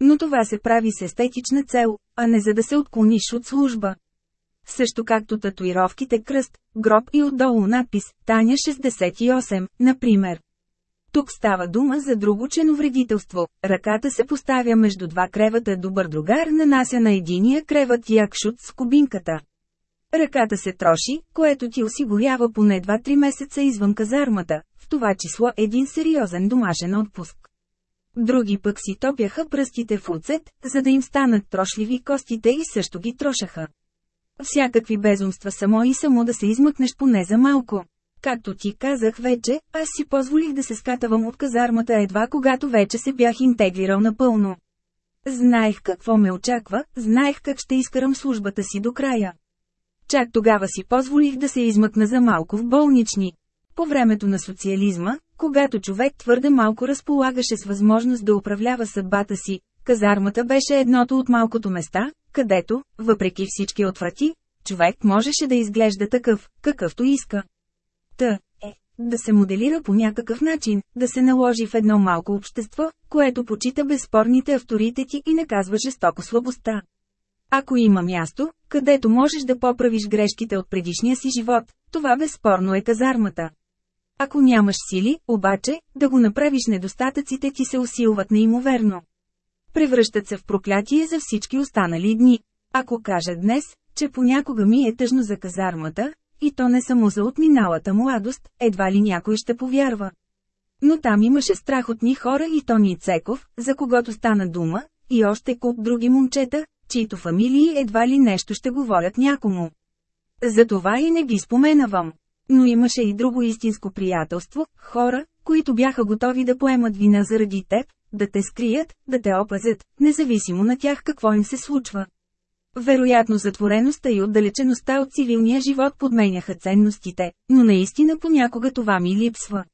Но това се прави с естетична цел, а не за да се отклониш от служба. Също както татуировките кръст, гроб и отдолу надпис «Таня 68», например. Тук става дума за друго ченовредителство. Ръката се поставя между два кревата добър другар нанася на единия креват якшут с кубинката. Ръката се троши, което ти осигурява поне 2-3 месеца извън казармата, в това число един сериозен домашен отпуск. Други пък си топяха пръстите в оцет, за да им станат трошливи костите и също ги трошаха. Всякакви безумства само и само да се измъкнеш поне за малко. Както ти казах вече, аз си позволих да се скатавам от казармата едва когато вече се бях интегрирал напълно. Знаех какво ме очаква, знаех как ще изкарам службата си до края. Чак тогава си позволих да се измъкна за малко в болнични. По времето на социализма, когато човек твърде малко разполагаше с възможност да управлява съдбата си, казармата беше едното от малкото места, където, въпреки всички отврати, човек можеше да изглежда такъв, какъвто иска. Та, е, да се моделира по някакъв начин, да се наложи в едно малко общество, което почита безспорните авторитети и наказва жестоко слабостта. Ако има място, където можеш да поправиш грешките от предишния си живот, това безспорно е казармата. Ако нямаш сили, обаче, да го направиш недостатъците ти се усилват неимоверно. Превръщат се в проклятие за всички останали дни. Ако кажа днес, че понякога ми е тъжно за казармата, и то не само за отминалата младост, едва ли някой ще повярва. Но там имаше страхотни хора и Тони Цеков, за когото стана дума, и още куп други момчета, чието фамилии едва ли нещо ще говорят някому. Затова и не ги споменавам. Но имаше и друго истинско приятелство, хора, които бяха готови да поемат вина заради теб, да те скрият, да те опазят, независимо на тях какво им се случва. Вероятно затвореността и отдалечеността от цивилния живот подменяха ценностите, но наистина понякога това ми липсва.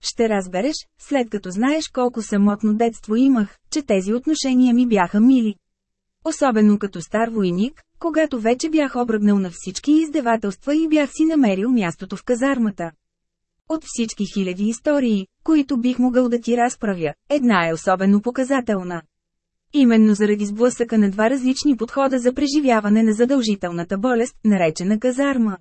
Ще разбереш, след като знаеш колко самотно детство имах, че тези отношения ми бяха мили. Особено като стар войник, когато вече бях обръгнал на всички издевателства и бях си намерил мястото в казармата. От всички хиляди истории, които бих могъл да ти разправя, една е особено показателна. Именно заради сблъсъка на два различни подхода за преживяване на задължителната болест, наречена казарма.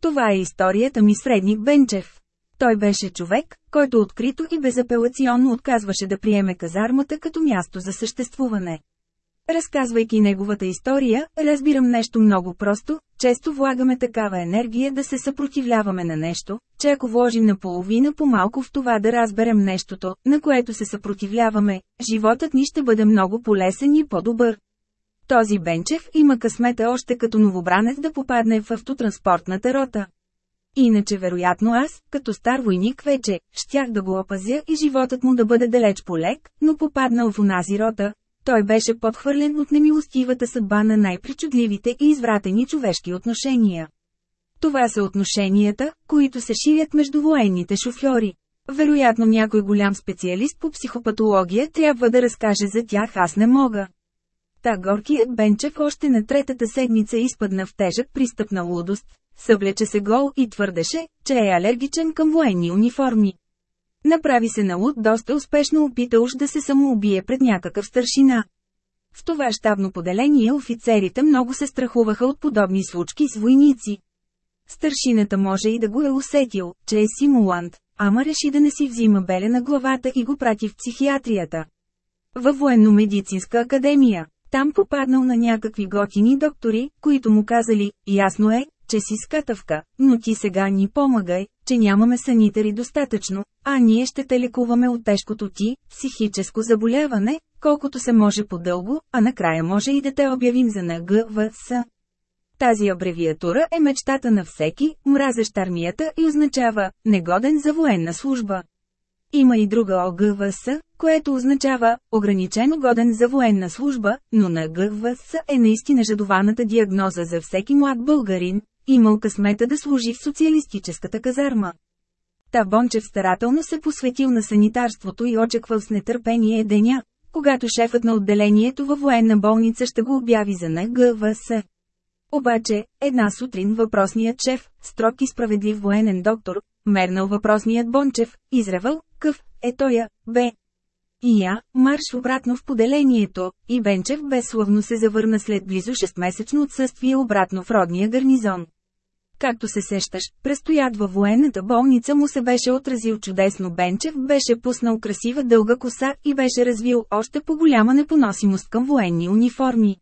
Това е историята ми с Фредник Бенчев. Той беше човек, който открито и безапелационно отказваше да приеме казармата като място за съществуване. Разказвайки неговата история, разбирам нещо много просто, често влагаме такава енергия да се съпротивляваме на нещо, че ако вложим наполовина по-малко в това да разберем нещото, на което се съпротивляваме, животът ни ще бъде много полесен и по-добър. Този Бенчев има късмета още като новобранец да попадне в автотранспортната рота. Иначе вероятно аз, като стар войник вече, щях да го опазя и животът му да бъде далеч полек, но попаднал в унази рота, той беше подхвърлен от немилостивата съдба на най-причудливите и извратени човешки отношения. Това са отношенията, които се ширят между военните шофьори. Вероятно някой голям специалист по психопатология трябва да разкаже за тях аз не мога. Та горкият Бенчев още на третата седмица изпадна в тежък пристъп на лудост, съблече се гол и твърдеше, че е алергичен към военни униформи. Направи се на луд доста успешно опита уж да се самоубие пред някакъв старшина. В това щабно поделение офицерите много се страхуваха от подобни случки с войници. Старшината може и да го е усетил, че е симулант, ама реши да не си взима беле на главата и го прати в психиатрията. Във военно-медицинска академия. Там попаднал на някакви готини доктори, които му казали, ясно е, че си скатавка, но ти сега ни помагай, че нямаме санитари достатъчно, а ние ще те лекуваме от тежкото ти, психическо заболяване, колкото се може по-дълго, а накрая може и да те обявим за НГВС. Тази абревиатура е мечтата на всеки, мразещ армията и означава «негоден за военна служба». Има и друга ОГВС, което означава ограничено годен за военна служба, но на ГВС е наистина жадованата диагноза за всеки млад българин, имал късмета да служи в социалистическата казарма. Та Бончев старателно се посветил на санитарството и очаквал с нетърпение деня, когато шефът на отделението във военна болница ще го обяви за НГВС. Обаче, една сутрин въпросният шеф, строг и справедлив военен доктор, мернал въпросният Бончев, изревал, къв, е тоя, бе. И я, марш обратно в поделението, и Бенчев безславно се завърна след близо 6-месечно отсъствие обратно в родния гарнизон. Както се сещаш, престоят във военната болница му се беше отразил чудесно Бенчев, беше пуснал красива дълга коса и беше развил още по-голяма непоносимост към военни униформи.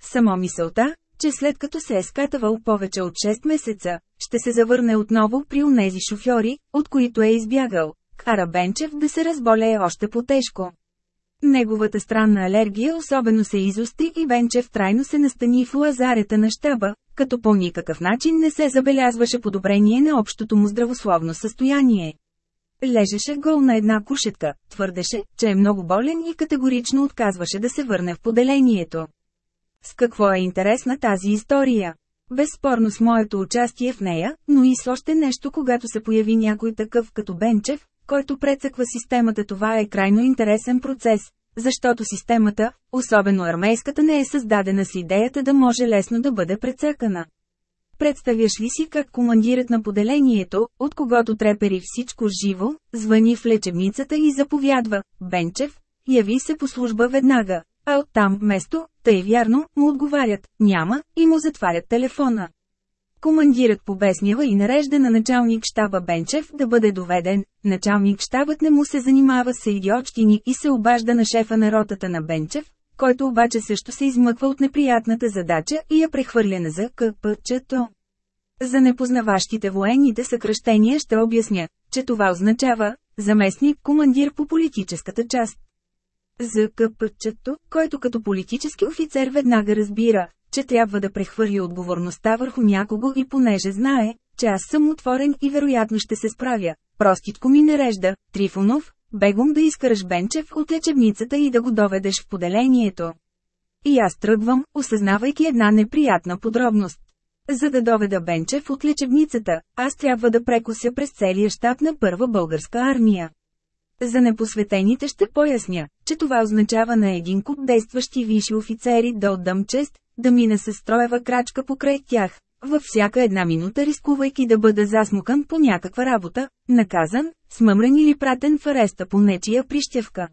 Само мисълта, че след като се е скатавал повече от 6 месеца, ще се завърне отново при унези шофьори, от които е избягал, кара Бенчев да се разболее още по-тежко. Неговата странна алергия особено се изости и Бенчев трайно се настани в лазарета на щаба, като по никакъв начин не се забелязваше подобрение на общото му здравословно състояние. Лежеше гол на една кушетка, твърдеше, че е много болен и категорично отказваше да се върне в поделението. С какво е интересна тази история? Безспорно с моето участие в нея, но и с още нещо когато се появи някой такъв като Бенчев, който прецъква системата това е крайно интересен процес, защото системата, особено армейската не е създадена с идеята да може лесно да бъде прецъкана. Представяш ли си как командирът на поделението, от когото трепери всичко живо, звъни в лечебницата и заповядва, Бенчев, яви се по служба веднага, а оттам вместо, тъй вярно, му отговарят, няма, и му затварят телефона. Командирът побеснява и нарежда на началник щаба Бенчев да бъде доведен. Началник щабът не му се занимава с идиотщини и се обажда на шефа на ротата на Бенчев, който обаче също се измъква от неприятната задача и я прехвърля на ЗКПЧТ. За непознаващите военните съкръщения ще обясня, че това означава заместник командир по политическата част. ЗКПЧТ, който като политически офицер веднага разбира, че трябва да прехвърли отговорността върху някого и понеже знае, че аз съм отворен и вероятно ще се справя. Проститко ми нарежда, Трифонов, бегом да изкараш Бенчев от лечебницата и да го доведеш в поделението. И аз тръгвам, осъзнавайки една неприятна подробност. За да доведа Бенчев от лечебницата, аз трябва да прекося през целия щаб на първа българска армия. За непосветените ще поясня, че това означава на един куп действащи висши офицери да отдам чест, да мина с строева крачка покрай тях, във всяка една минута рискувайки да бъда засмукан по някаква работа, наказан, смъмрен или пратен в ареста по нечия прищевка.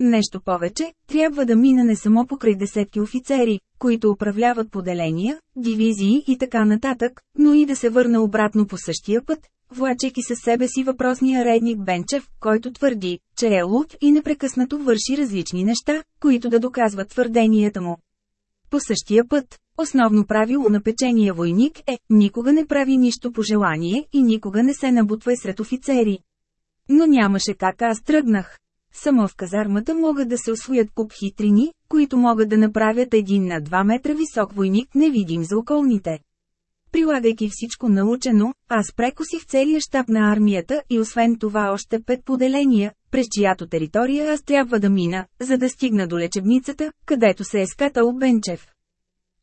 Нещо повече, трябва да мина не само покрай десетки офицери, които управляват поделения, дивизии и така нататък, но и да се върна обратно по същия път, влачейки със себе си въпросния редник Бенчев, който твърди, че е луд и непрекъснато върши различни неща, които да доказват твърденията му. По същия път, основно правило на печения войник е, никога не прави нищо по желание и никога не се набутвай сред офицери. Но нямаше как аз тръгнах. Само в казармата могат да се освоят куп хитрини, които могат да направят един на 2 метра висок войник невидим за околните. Прилагайки всичко научено, аз прекосих целия щаб на армията и освен това още пет поделения, през чиято територия аз трябва да мина, за да стигна до лечебницата, където се е скатал Бенчев.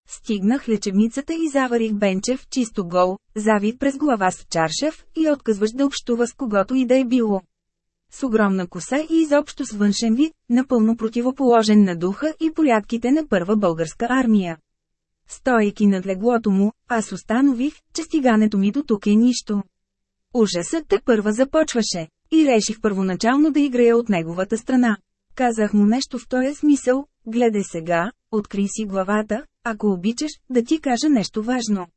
Стигнах лечебницата и заварих Бенчев чисто гол, завид през глава с чаршев и отказваш да общува с когото и да е било. С огромна коса и изобщо с външен вид, напълно противоположен на духа и порядките на първа българска армия. Стоейки над леглото му, аз установих, че стигането ми до тук е нищо. Ужасът те първа започваше, и реших първоначално да играя от неговата страна. Казах му нещо в този смисъл, гледай сега, откри си главата, ако обичаш, да ти кажа нещо важно.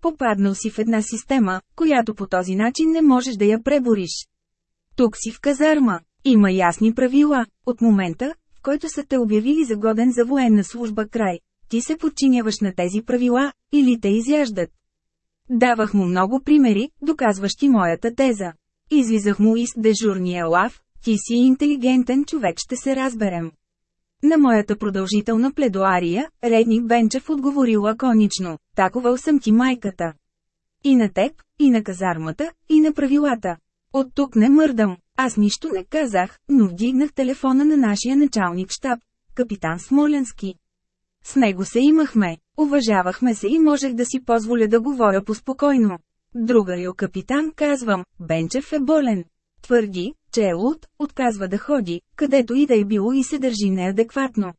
Попаднал си в една система, която по този начин не можеш да я пребориш. Тук си в казарма. Има ясни правила. От момента, в който са те обявили за годен за военна служба край, ти се подчиняваш на тези правила, или те изяждат. Давах му много примери, доказващи моята теза. Излизах му из дежурния лав, ти си интелигентен човек ще се разберем. На моята продължителна пледуария, редник Бенчев отговори лаконично, таковал съм ти майката. И на теб, и на казармата, и на правилата. От тук не мърдам. Аз нищо не казах, но вдигнах телефона на нашия началник штаб, капитан Смоленски. С него се имахме, уважавахме се и можех да си позволя да говоря поспокойно. Другарил капитан казвам, Бенчев е болен. Твърди, че е луд, отказва да ходи, където и да е било и се държи неадекватно.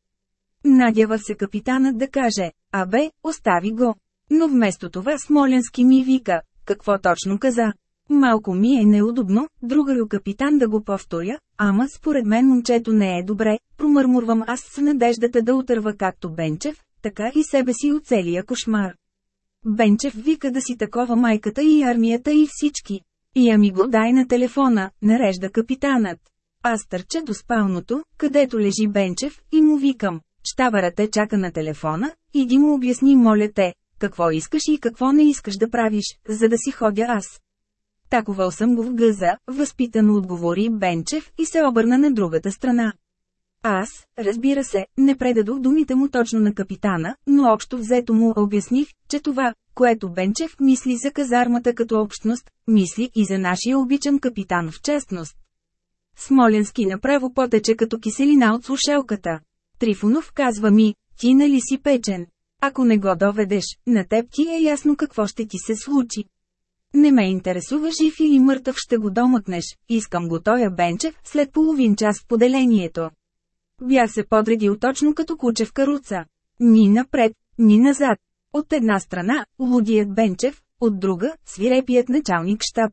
Надява се капитанът да каже, абе, остави го. Но вместо това Смоленски ми вика, какво точно каза. Малко ми е неудобно, другарю капитан да го повторя, ама според мен момчето не е добре, промърмурвам аз с надеждата да отърва както Бенчев, така и себе си от целия кошмар. Бенчев вика да си такова майката и армията и всички. И ами го дай на телефона, нарежда капитанът. Аз търча до спалното, където лежи Бенчев, и му викам. Штабара те чака на телефона, иди му обясни моля те, какво искаш и какво не искаш да правиш, за да си ходя аз. Таковал съм го в гъза, възпитано отговори Бенчев и се обърна на другата страна. Аз, разбира се, не предадох думите му точно на капитана, но общо взето му обясних, че това, което Бенчев мисли за казармата като общност, мисли и за нашия обичан капитан в частност. Смоленски направо потече като киселина от слушалката. Трифонов казва ми, ти нали си печен? Ако не го доведеш, на теб ти е ясно какво ще ти се случи. Не ме интересува жив или мъртъв ще го домъкнеш, искам го тоя Бенчев след половин час в поделението. Бях се подредил точно като куче в каруца. Ни напред, ни назад. От една страна, лудият Бенчев, от друга, свирепият началник штаб.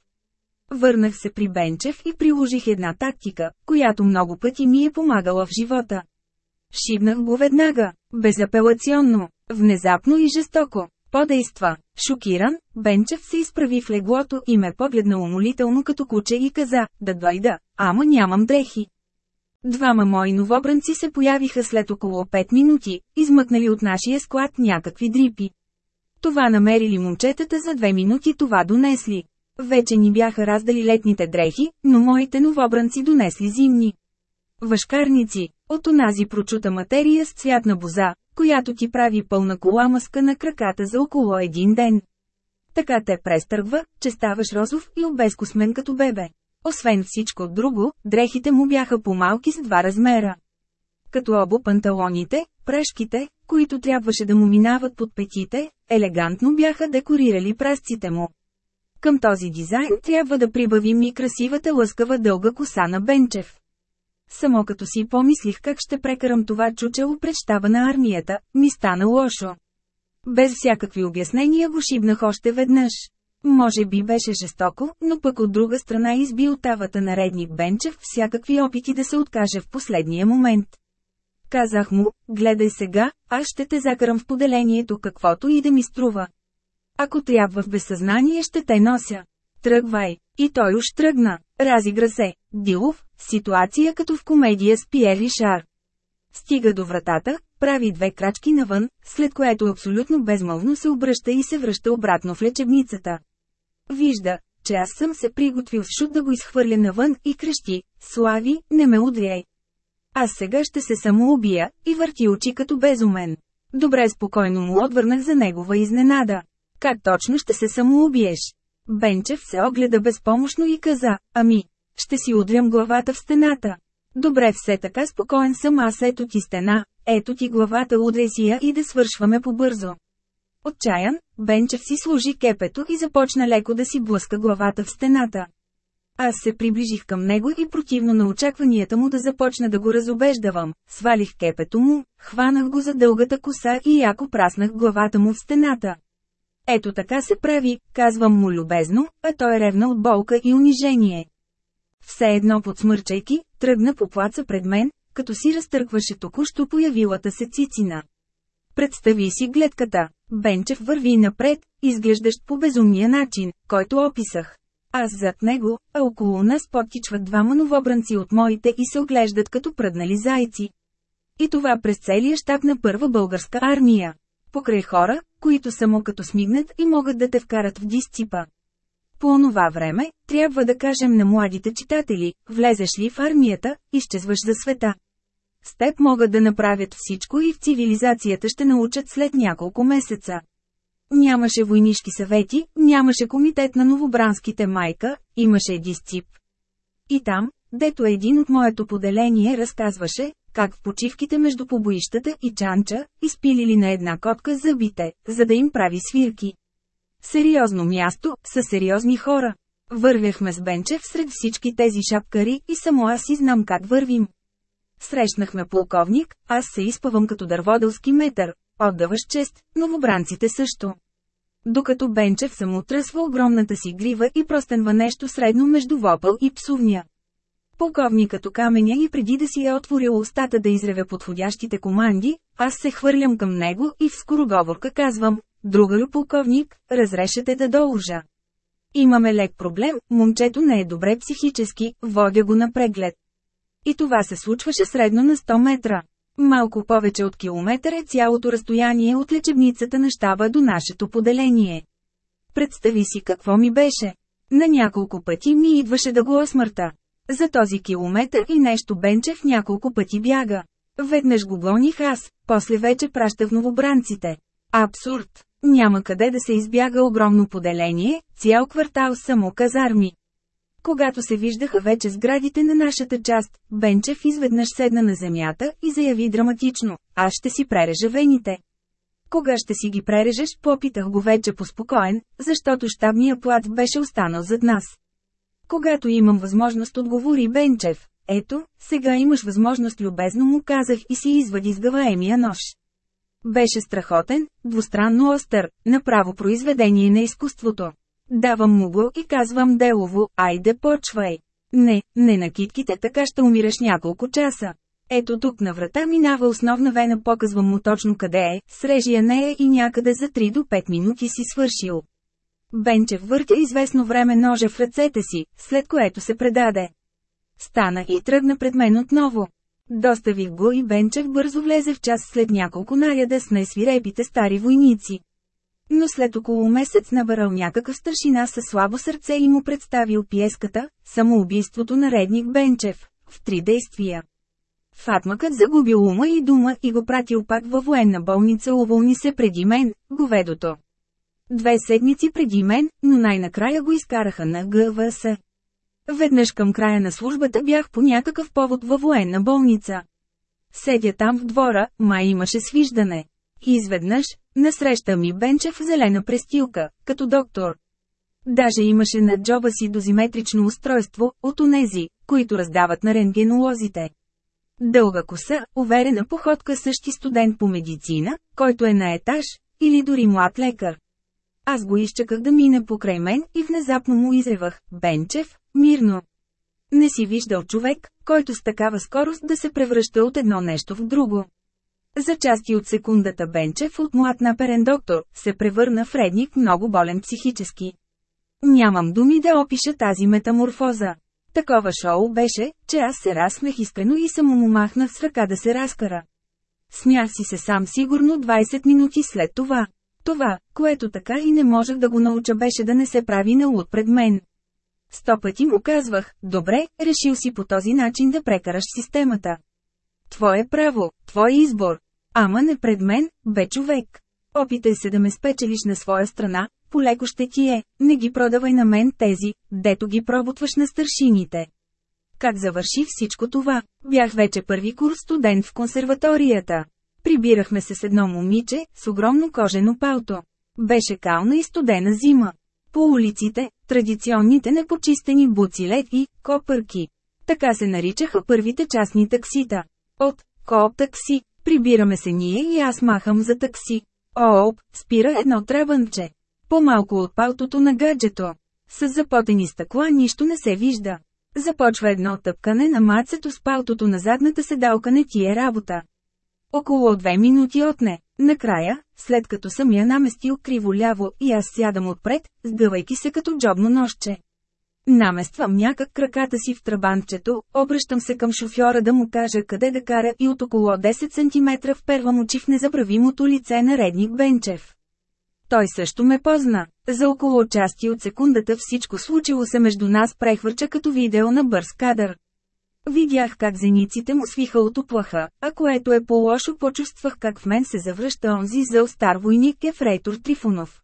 Върнах се при Бенчев и приложих една тактика, която много пъти ми е помагала в живота. Шибнах го веднага, безапелационно, внезапно и жестоко. Подейства. Шокиран, Бенчев се изправи в леглото и ме погледна умолително като куче и каза, да дойда, ама нямам дрехи. Двама мои новобранци се появиха след около 5 минути, измъкнали от нашия склад някакви дрипи. Това намерили момчетата за две минути това донесли. Вече ни бяха раздали летните дрехи, но моите новобранци донесли зимни. Въшкарници, от онази прочута материя с цвят на боза, която ти прави пълна коламаска на краката за около един ден. Така те престъргва, че ставаш розов и обезкосмен като бебе. Освен всичко друго, дрехите му бяха по-малки с два размера. Като обо панталоните, прешките, които трябваше да му минават под петите, елегантно бяха декорирали прасците му. Към този дизайн трябва да прибавим и красивата лъскава дълга коса на Бенчев. Само като си помислих как ще прекарам това чучело пред на армията, ми стана лошо. Без всякакви обяснения го шибнах още веднъж. Може би беше жестоко, но пък от друга страна изби от на редник Бенчев всякакви опити да се откаже в последния момент. Казах му, гледай сега, аз ще те закарам в поделението каквото и да ми струва. Ако трябва в безсъзнание ще те нося. Тръгвай. И той уж тръгна. Разигра се. Дилов, ситуация като в комедия с Пиер Шар. Стига до вратата, прави две крачки навън, след което абсолютно безмълвно се обръща и се връща обратно в лечебницата. Вижда, че аз съм се приготвил с шут да го изхвърля навън и крещи, Слави, не ме удряй. Аз сега ще се самоубия, и върти очи като безумен. Добре спокойно му отвърнах за негова изненада. Как точно ще се самоубиеш? Бенчев се огледа безпомощно и каза, ами, ще си удрям главата в стената. Добре все така спокоен съм аз ето ти стена, ето ти главата удряй си я и да свършваме побързо. Отчаян, Бенчев си служи кепето и започна леко да си блъска главата в стената. Аз се приближих към него и противно на очакванията му да започна да го разобеждавам, свалих кепето му, хванах го за дългата коса и яко праснах главата му в стената. Ето така се прави, казвам му любезно, а той ревна от болка и унижение. Все едно подсмърчайки, тръгна по плаца пред мен, като си разтъркваше току-що появилата се цицина. Представи си гледката. Бенчев върви напред, изглеждащ по безумния начин, който описах. Аз зад него, а около нас потичват двама новобранци от моите и се оглеждат като пръднали зайци. И това през целия щаб на първа българска армия. Покрай хора, които само като смигнат и могат да те вкарат в дисципа. По онова време, трябва да кажем на младите читатели, влезеш ли в армията, изчезваш за света. С теб могат да направят всичко и в цивилизацията ще научат след няколко месеца. Нямаше войнишки съвети, нямаше комитет на новобранските майка, имаше дисцип. И там, дето един от моето поделение разказваше, как в почивките между побоищата и чанча, изпилили на една котка зъбите, за да им прави свирки. Сериозно място, са сериозни хора. Вървяхме с Бенчев сред всички тези шапкари и само аз и знам как вървим. Срещнахме полковник, аз се изпъвам като дърводелски метър, отдаваш чест, новобранците също. Докато Бенчев съм отръсва огромната си грива и простенва нещо средно между вопъл и псувня. Полковникът каменя и преди да си е отворил устата да изреве подходящите команди, аз се хвърлям към него и в скороговорка казвам, друга полковник, разрешете да доложа. Имаме лек проблем, момчето не е добре психически, водя го на преглед. И това се случваше средно на 100 метра. Малко повече от километър е цялото разстояние от лечебницата на щаба до нашето поделение. Представи си какво ми беше. На няколко пъти ми идваше да го осмърта. За този километър и нещо Бенчев няколко пъти бяга. Веднъж го гоних аз, после вече пращах новобранците. Абсурд! Няма къде да се избяга огромно поделение, цял квартал само казарми. Когато се виждаха вече сградите на нашата част, Бенчев изведнъж седна на земята и заяви драматично, аз ще си прережа вените. Кога ще си ги прережеш, попитах го вече поспокоен, защото щабния плат беше останал зад нас. Когато имам възможност отговори Бенчев, ето, сега имаш възможност любезно му казах и си извади с гаваемия нож. Беше страхотен, двустранно остър, направо произведение на изкуството. Давам му го и казвам Делово, айде почвай. Не, не на китките, така ще умираш няколко часа. Ето тук на врата минава основна вена, показвам му точно къде е, срежи я нея и някъде за 3 до 5 минути си свършил. Бенчев въртя известно време ножа в ръцете си, след което се предаде. Стана и тръгна пред мен отново. Доставих го и Бенчев бързо влезе в час след няколко наряда с най-свирепите стари войници. Но след около месец набарал някакъв старшина със слабо сърце и му представил пиеската «Самоубийството на редник Бенчев» в три действия. Фатмакът загубил ума и дума и го пратил пак във военна болница уволни се преди мен, говедото. Две седмици преди мен, но най-накрая го изкараха на ГВС. Веднъж към края на службата бях по някакъв повод във военна болница. Седя там в двора, май имаше свиждане. И изведнъж, насреща ми Бенчев в зелена престилка, като доктор. Даже имаше на джоба си дозиметрично устройство, от онези, които раздават на рентгенолозите. Дълга коса, уверена походка същи студент по медицина, който е на етаж, или дори млад лекар. Аз го изчаках да мине покрай мен и внезапно му изревах, Бенчев, мирно. Не си виждал човек, който с такава скорост да се превръща от едно нещо в друго. За части от секундата Бенчев от млад наперен доктор, се превърна в редник много болен психически. Нямам думи да опиша тази метаморфоза. Такова шоу беше, че аз се разсмех искрено и само му махнах с ръка да се разкара. Смях си се сам сигурно 20 минути след това. Това, което така и не можех да го науча беше да не се прави на луд пред мен. Сто пъти му казвах, добре, решил си по този начин да прекараш системата. Твое право, твой избор. Ама не пред мен, бе човек. Опитай се да ме спечелиш на своя страна, полеко ще ти е, не ги продавай на мен тези, дето ги пробутваш на старшините. Как завърши всичко това? Бях вече първи курс студент в консерваторията. Прибирахме се с едно момиче, с огромно кожено палто. Беше кална и студена зима. По улиците, традиционните непочистени буци и копърки. Така се наричаха първите частни таксита. От Кооп такси, прибираме се ние и аз махам за такси. Ооп, спира едно тръбънче. По-малко от палтото на гаджето. С запотени стъкла нищо не се вижда. Започва едно тъпкане на мацето с палтото на задната седалка не ти е работа. Около две минути отне. Накрая, след като съм я наместил криво-ляво и аз сядам отпред, сгъвайки се като джобно нощче. Намествам някак краката си в трабанчето, обръщам се към шофьора да му кажа къде да кара и от около 10 см впервам очи в незабравимото лице на редник Бенчев. Той също ме позна. За около части от секундата всичко случило се между нас прехвърча като видео на бърз кадър. Видях как зениците му свиха от оплаха, а което е по-лошо почувствах как в мен се завръща онзи зъл стар войник Ефрейтор Трифонов.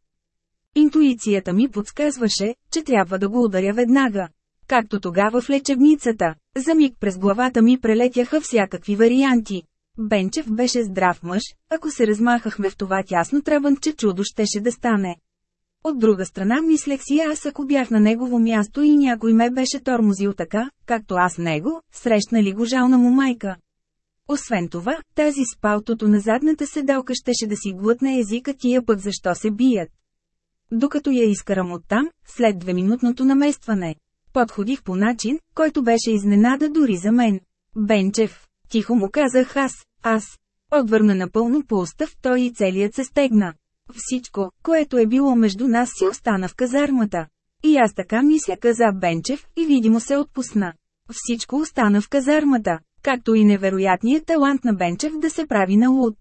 Интуицията ми подсказваше, че трябва да го ударя веднага. Както тогава в лечебницата. За миг през главата ми прелетяха всякакви варианти. Бенчев беше здрав мъж, ако се размахахме в това тясно че чудо щеше да стане. От друга страна мислех си аз ако бях на негово място и някой ме беше тормозил така, както аз него, срещна ли го жална му майка. Освен това, тази спалтото на задната седалка щеше да си глътне езика тия пък защо се бият. Докато я изкарам оттам, след двеминутното наместване, подходих по начин, който беше изненада дори за мен. Бенчев, тихо му казах аз, аз. Отвърна напълно по устав той и целият се стегна. Всичко, което е било между нас си остана в казармата. И аз така мисля каза Бенчев и видимо се отпусна. Всичко остана в казармата, както и невероятният талант на Бенчев да се прави на луд.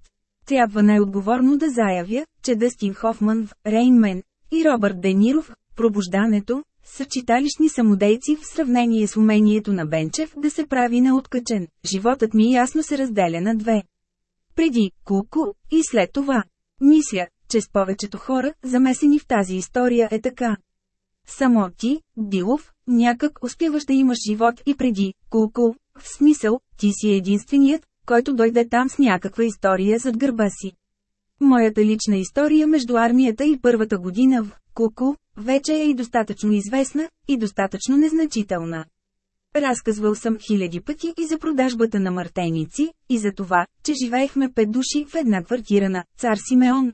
Трябва най-отговорно да заявя, че Дъстин Хофман в Рейнмен и Робърт Дениров Пробуждането са читалищни самодейци в сравнение с умението на Бенчев да се прави неоткачен. Животът ми ясно се разделя на две. Преди Куку и след това. Мисля, че с повечето хора, замесени в тази история е така. Само ти, Дилов, някак успяваш да имаш живот и преди, Куку, в смисъл, ти си единственият, който дойде там с някаква история зад гърба си. Моята лична история между армията и първата година в Куку вече е и достатъчно известна, и достатъчно незначителна. Разказвал съм хиляди пъти и за продажбата на мартеници, и за това, че живеехме пет души в една квартира на цар Симеон.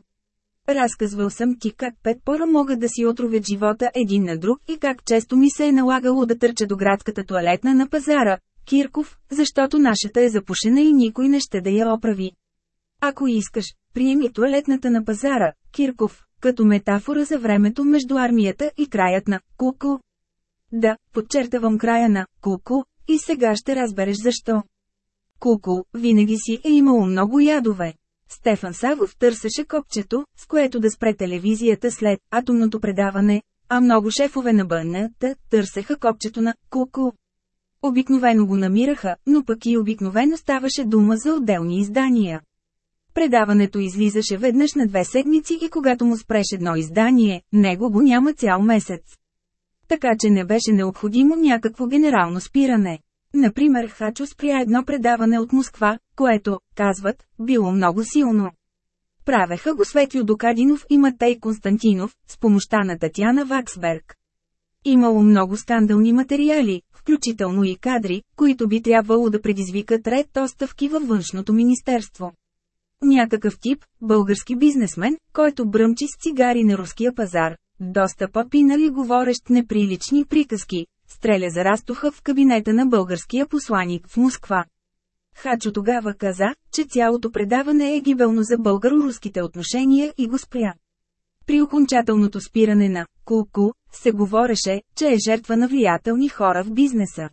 Разказвал съм ти как пет пора могат да си отровят живота един на друг и как често ми се е налагало да търча до градската туалетна на пазара, Кирков, защото нашата е запушена и никой не ще да я оправи. Ако искаш, приеми туалетната на пазара, Кирков, като метафора за времето между армията и краят на Куку. Да, подчертавам края на Куку, и сега ще разбереш защо. Куку, винаги си е имало много ядове. Стефан Савов търсеше копчето, с което да спре телевизията след атомното предаване, а много шефове на БНТ търсеха копчето на Куку. Обикновено го намираха, но пък и обикновено ставаше дума за отделни издания. Предаването излизаше веднъж на две седмици и когато му спреш едно издание, него го няма цял месец. Така че не беше необходимо някакво генерално спиране. Например Хачо спря едно предаване от Москва, което, казват, било много силно. Правеха го Светлю Докадинов и Матей Константинов, с помощта на Татьяна Ваксберг. Имало много скандални материали, включително и кадри, които би трябвало да предизвикат ред оставки във външното министерство. Някакъв тип, български бизнесмен, който бръмчи с цигари на руския пазар, доста попинали говорещ неприлични приказки, стреля за растуха в кабинета на българския посланик в Москва. Хачо тогава каза, че цялото предаване е гибелно за българо-руските отношения и го спря. При окончателното спиране на «Куку» се говореше, че е жертва на влиятелни хора в бизнеса.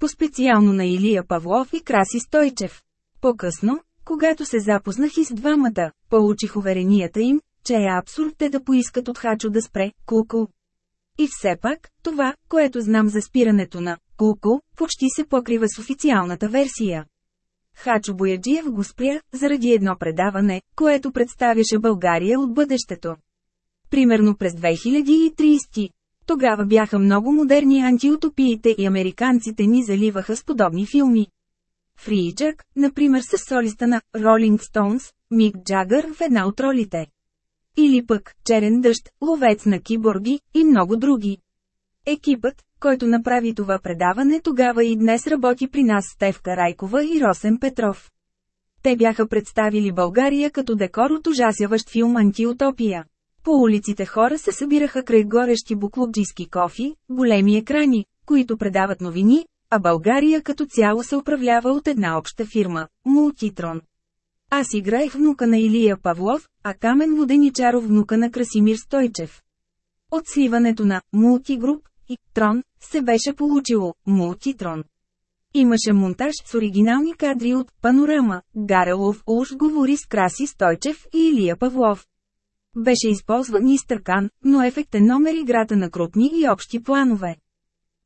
По-специално на Илия Павлов и Краси Стойчев. По-късно, когато се запознах и с двамата, получих уверенията им, че е абсурд те да поискат от Хачо да спре Куку. И все пак, това, което знам за спирането на Куку, почти се покрива с официалната версия. Хачо Бояджиев го спря, заради едно предаване, което представяше България от бъдещето. Примерно през 2030. Тогава бяха много модерни антиутопиите и американците ни заливаха с подобни филми. Фриджак, например с солиста на Rolling Stones, Мик Джагър в една от ролите. Или пък, черен дъжд, ловец на киборги, и много други. Екипът, който направи това предаване тогава и днес работи при нас Стевка Райкова и Росен Петров. Те бяха представили България като декор от ужасяващ филм Антиутопия. По улиците хора се събираха край горещи буклуджийски кофи, големи екрани, които предават новини, а България като цяло се управлява от една обща фирма – Мултитрон. Аз играех внука на Илия Павлов, а Камен Воденичаров внука на Красимир Стойчев. От сливането на «Мултигруп» и «Трон» се беше получило «Мултитрон». Имаше монтаж с оригинални кадри от «Панорама», Гарелов уж говори с Краси Стойчев и Илия Павлов. Беше използван и стъркан, но ефектен номер играта на крупни и общи планове.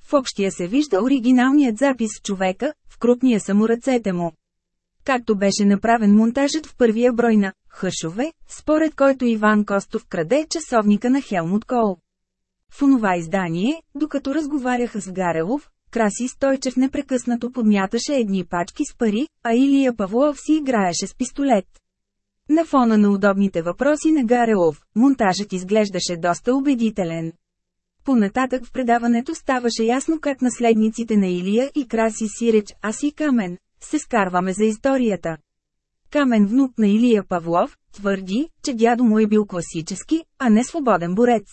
В общия се вижда оригиналният запис човека, в крупния са му ръцете му. Както беше направен монтажът в първия брой на «Хъшове», според който Иван Костов краде часовника на Хелмут Кол. В онова издание, докато разговаряха с Гарелов, Краси Стойчев непрекъснато подмяташе едни пачки с пари, а Илия Павлов си играеше с пистолет. На фона на удобните въпроси на Гарелов, монтажът изглеждаше доста убедителен. Понататък в предаването ставаше ясно как наследниците на Илия и Краси Сиреч, аз и Камен, се скарваме за историята. Камен внук на Илия Павлов, твърди, че дядо му е бил класически, а не свободен борец.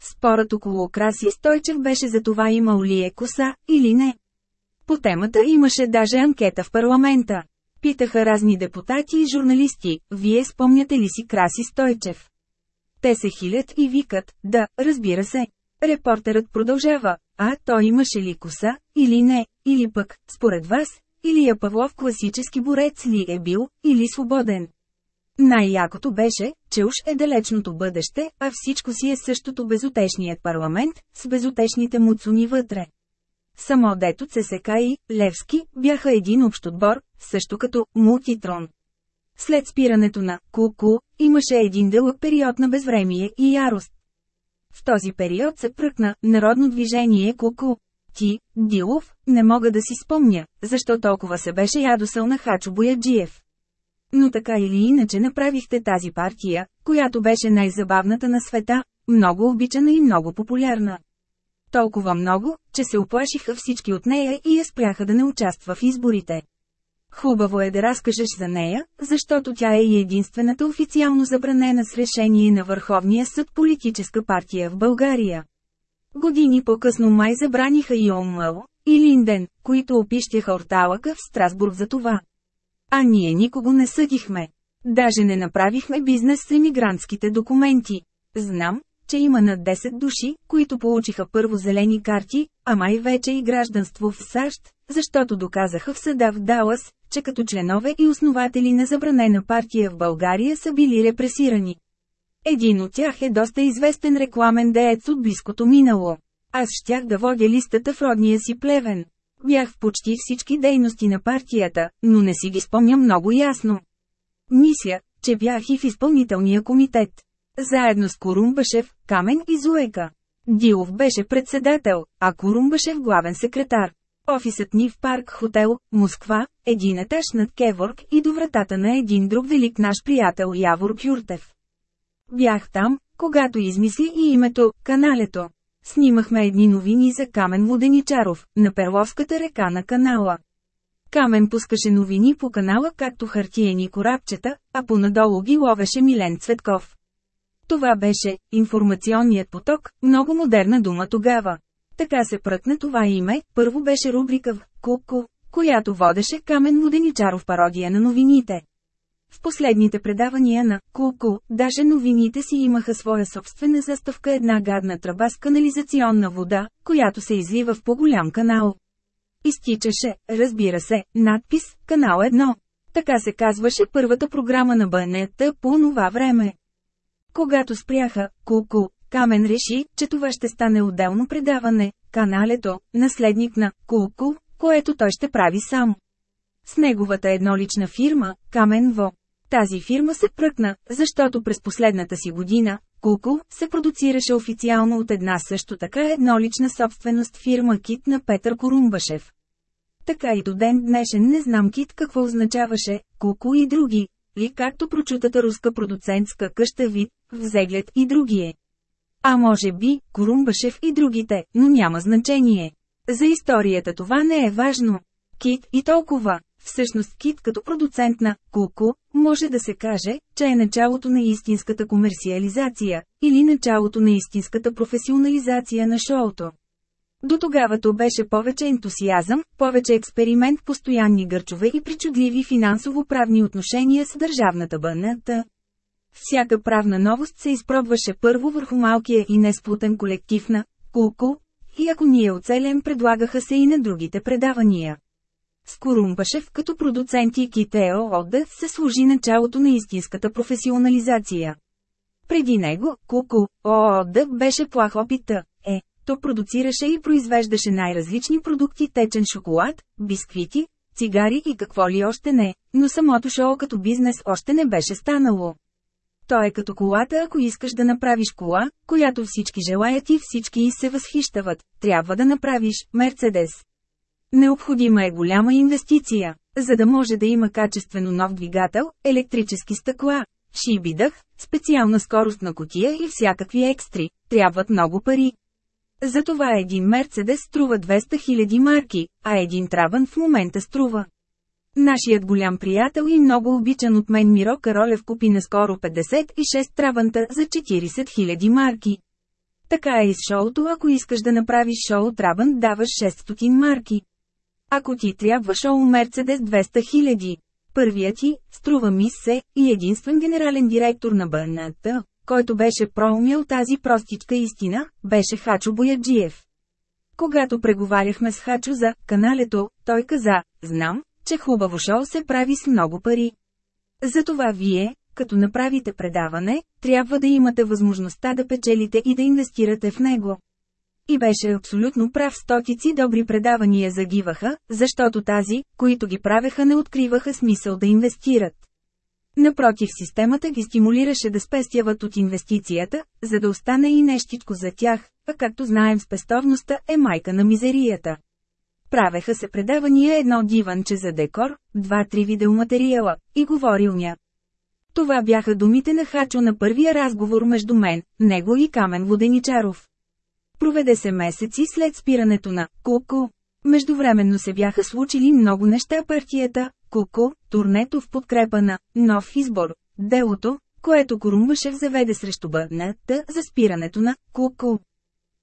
Спорът около Краси Стойчев беше за това имал ли е коса, или не. По темата имаше даже анкета в парламента. Питаха разни депутати и журналисти, вие спомняте ли си Краси Стойчев? Те се хилят и викат, да, разбира се. Репортерът продължава, а той имаше ли коса, или не, или пък, според вас, Илия Павлов класически борец ли е бил, или свободен. Най-якото беше, че уж е далечното бъдеще, а всичко си е същото безутешният парламент, с безутешните муцуни вътре. Само дето ЦСК и Левски бяха един общ отбор, също като Мултитрон. След спирането на Куку, имаше един дълъг период на безвремие и ярост. В този период се пръкна Народно движение Куку. Ти, Дилов, не мога да си спомня, защо толкова се беше ядосъл на Хачо Бояджиев. Но така или иначе направихте тази партия, която беше най-забавната на света, много обичана и много популярна. Толкова много, че се оплашиха всички от нея и я спряха да не участва в изборите. Хубаво е да разкажеш за нея, защото тя е и единствената официално забранена с решение на Върховния съд политическа партия в България. Години по-късно май забраниха и ОМЛ, и Линден, които опищяха орталъка в Страсбург за това. А ние никого не съдихме. Даже не направихме бизнес с емигрантските документи. Знам, че има над 10 души, които получиха първо зелени карти, а май вече и гражданство в САЩ, защото доказаха в съда в Далас, че като членове и основатели на забранена партия в България са били репресирани. Един от тях е доста известен рекламен деец от близкото минало. Аз щях да водя листата в родния си плевен. Бях в почти всички дейности на партията, но не си ги спомням много ясно. Мисля, че бях и в изпълнителния комитет. Заедно с Корумбашев, Камен и Зуека. Дилов беше председател, а Корумбашев главен секретар. Офисът ни в парк хотел, Москва, един етаж над Кеворг и до вратата на един друг велик наш приятел Явор Кюртев. Бях там, когато измисли и името «Каналето». Снимахме едни новини за Камен Воденичаров, на Перловската река на канала. Камен пускаше новини по канала както хартиени корабчета, а понадолу ги ловеше Милен Цветков. Това беше информационният поток, много модерна дума тогава. Така се пръкна това име, първо беше рубрика в «Куку», която водеше Камен Воденичаров пародия на новините. В последните предавания на Куку, даже новините си имаха своя собствена заставка една гадна тръба с канализационна вода, която се излива в по-голям канал. Изтичаше, разбира се, надпис «Канал 1». Така се казваше първата програма на БНТ по това време. Когато спряха, Куку, Камен реши, че това ще стане отделно предаване, каналето, наследник на Куку, което той ще прави сам. С неговата еднолична фирма, Камен Во. Тази фирма се пръкна, защото през последната си година, Куку, се продуцираше официално от една също така еднолична собственост фирма Кит на Петър Корумбашев. Така и до ден днешен не знам Кит какво означаваше, Куку и други, ли както прочутата руска продуцентска къща вид, Взеглед и другие. А може би, Корумбашев и другите, но няма значение. За историята това не е важно. Кит и толкова. Всъщност Кит като продуцент на «Куку» може да се каже, че е началото на истинската комерциализация, или началото на истинската професионализация на шоуто. До тогава то беше повече ентусиазъм, повече експеримент, постоянни гърчове и причудливи финансово-правни отношения с държавната бънната. Всяка правна новост се изпробваше първо върху малкия и несплутен колектив на «Куку», и ако ние оцелем предлагаха се и на другите предавания. С Корумбашев като продуцент и Китео Ода се служи началото на истинската професионализация. Преди него, Куку, ООД беше плах опита, е, то продуцираше и произвеждаше най-различни продукти течен шоколад, бисквити, цигари и какво ли още не, но самото шоу като бизнес още не беше станало. То е като колата ако искаш да направиш кола, която всички желаят и всички и се възхищават, трябва да направиш Мерцедес. Необходима е голяма инвестиция, за да може да има качествено нов двигател, електрически стъкла, шиби дъх, специална скорост на котия и всякакви екстри, трябват много пари. Затова един Мерцедес струва 200 000 марки, а един Трабан в момента струва. Нашият голям приятел и много обичан от мен Миро Каролев купи наскоро 56 Трабанта за 40 000 марки. Така е и с шоуто, ако искаш да направиш шоу Трабант даваш 600 марки. Ако ти трябва шоу Мерцедес 200 000, първият ти, струва ми се, и единствен генерален директор на БНТ, който беше проумял тази простичка истина, беше Хачо Бояджиев. Когато преговаряхме с Хачо за каналето, той каза, знам, че хубаво шоу се прави с много пари. Затова вие, като направите предаване, трябва да имате възможността да печелите и да инвестирате в него. И беше абсолютно прав стотици добри предавания загиваха, защото тази, които ги правеха не откриваха смисъл да инвестират. Напротив системата ги стимулираше да спестяват от инвестицията, за да остане и нещичко за тях, а както знаем спестовността е майка на мизерията. Правеха се предавания едно диванче за декор, два-три видеоматериала и говорилня. Това бяха думите на Хачо на първия разговор между мен, него и Камен Воденичаров. Проведе се месеци след спирането на «Куку». Междувременно се бяха случили много неща партията, Куку, турнето в подкрепа на «Нов избор», делото, което Корумбашев заведе срещу Бъдната за спирането на «Куку».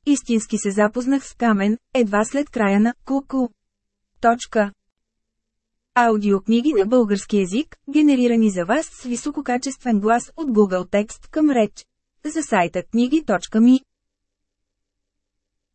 Истински се запознах с Камен, едва след края на «Куку». Точка. Аудиокниги на български язик, генерирани за вас с висококачествен глас от Google Текст към реч. За сайта книги.ми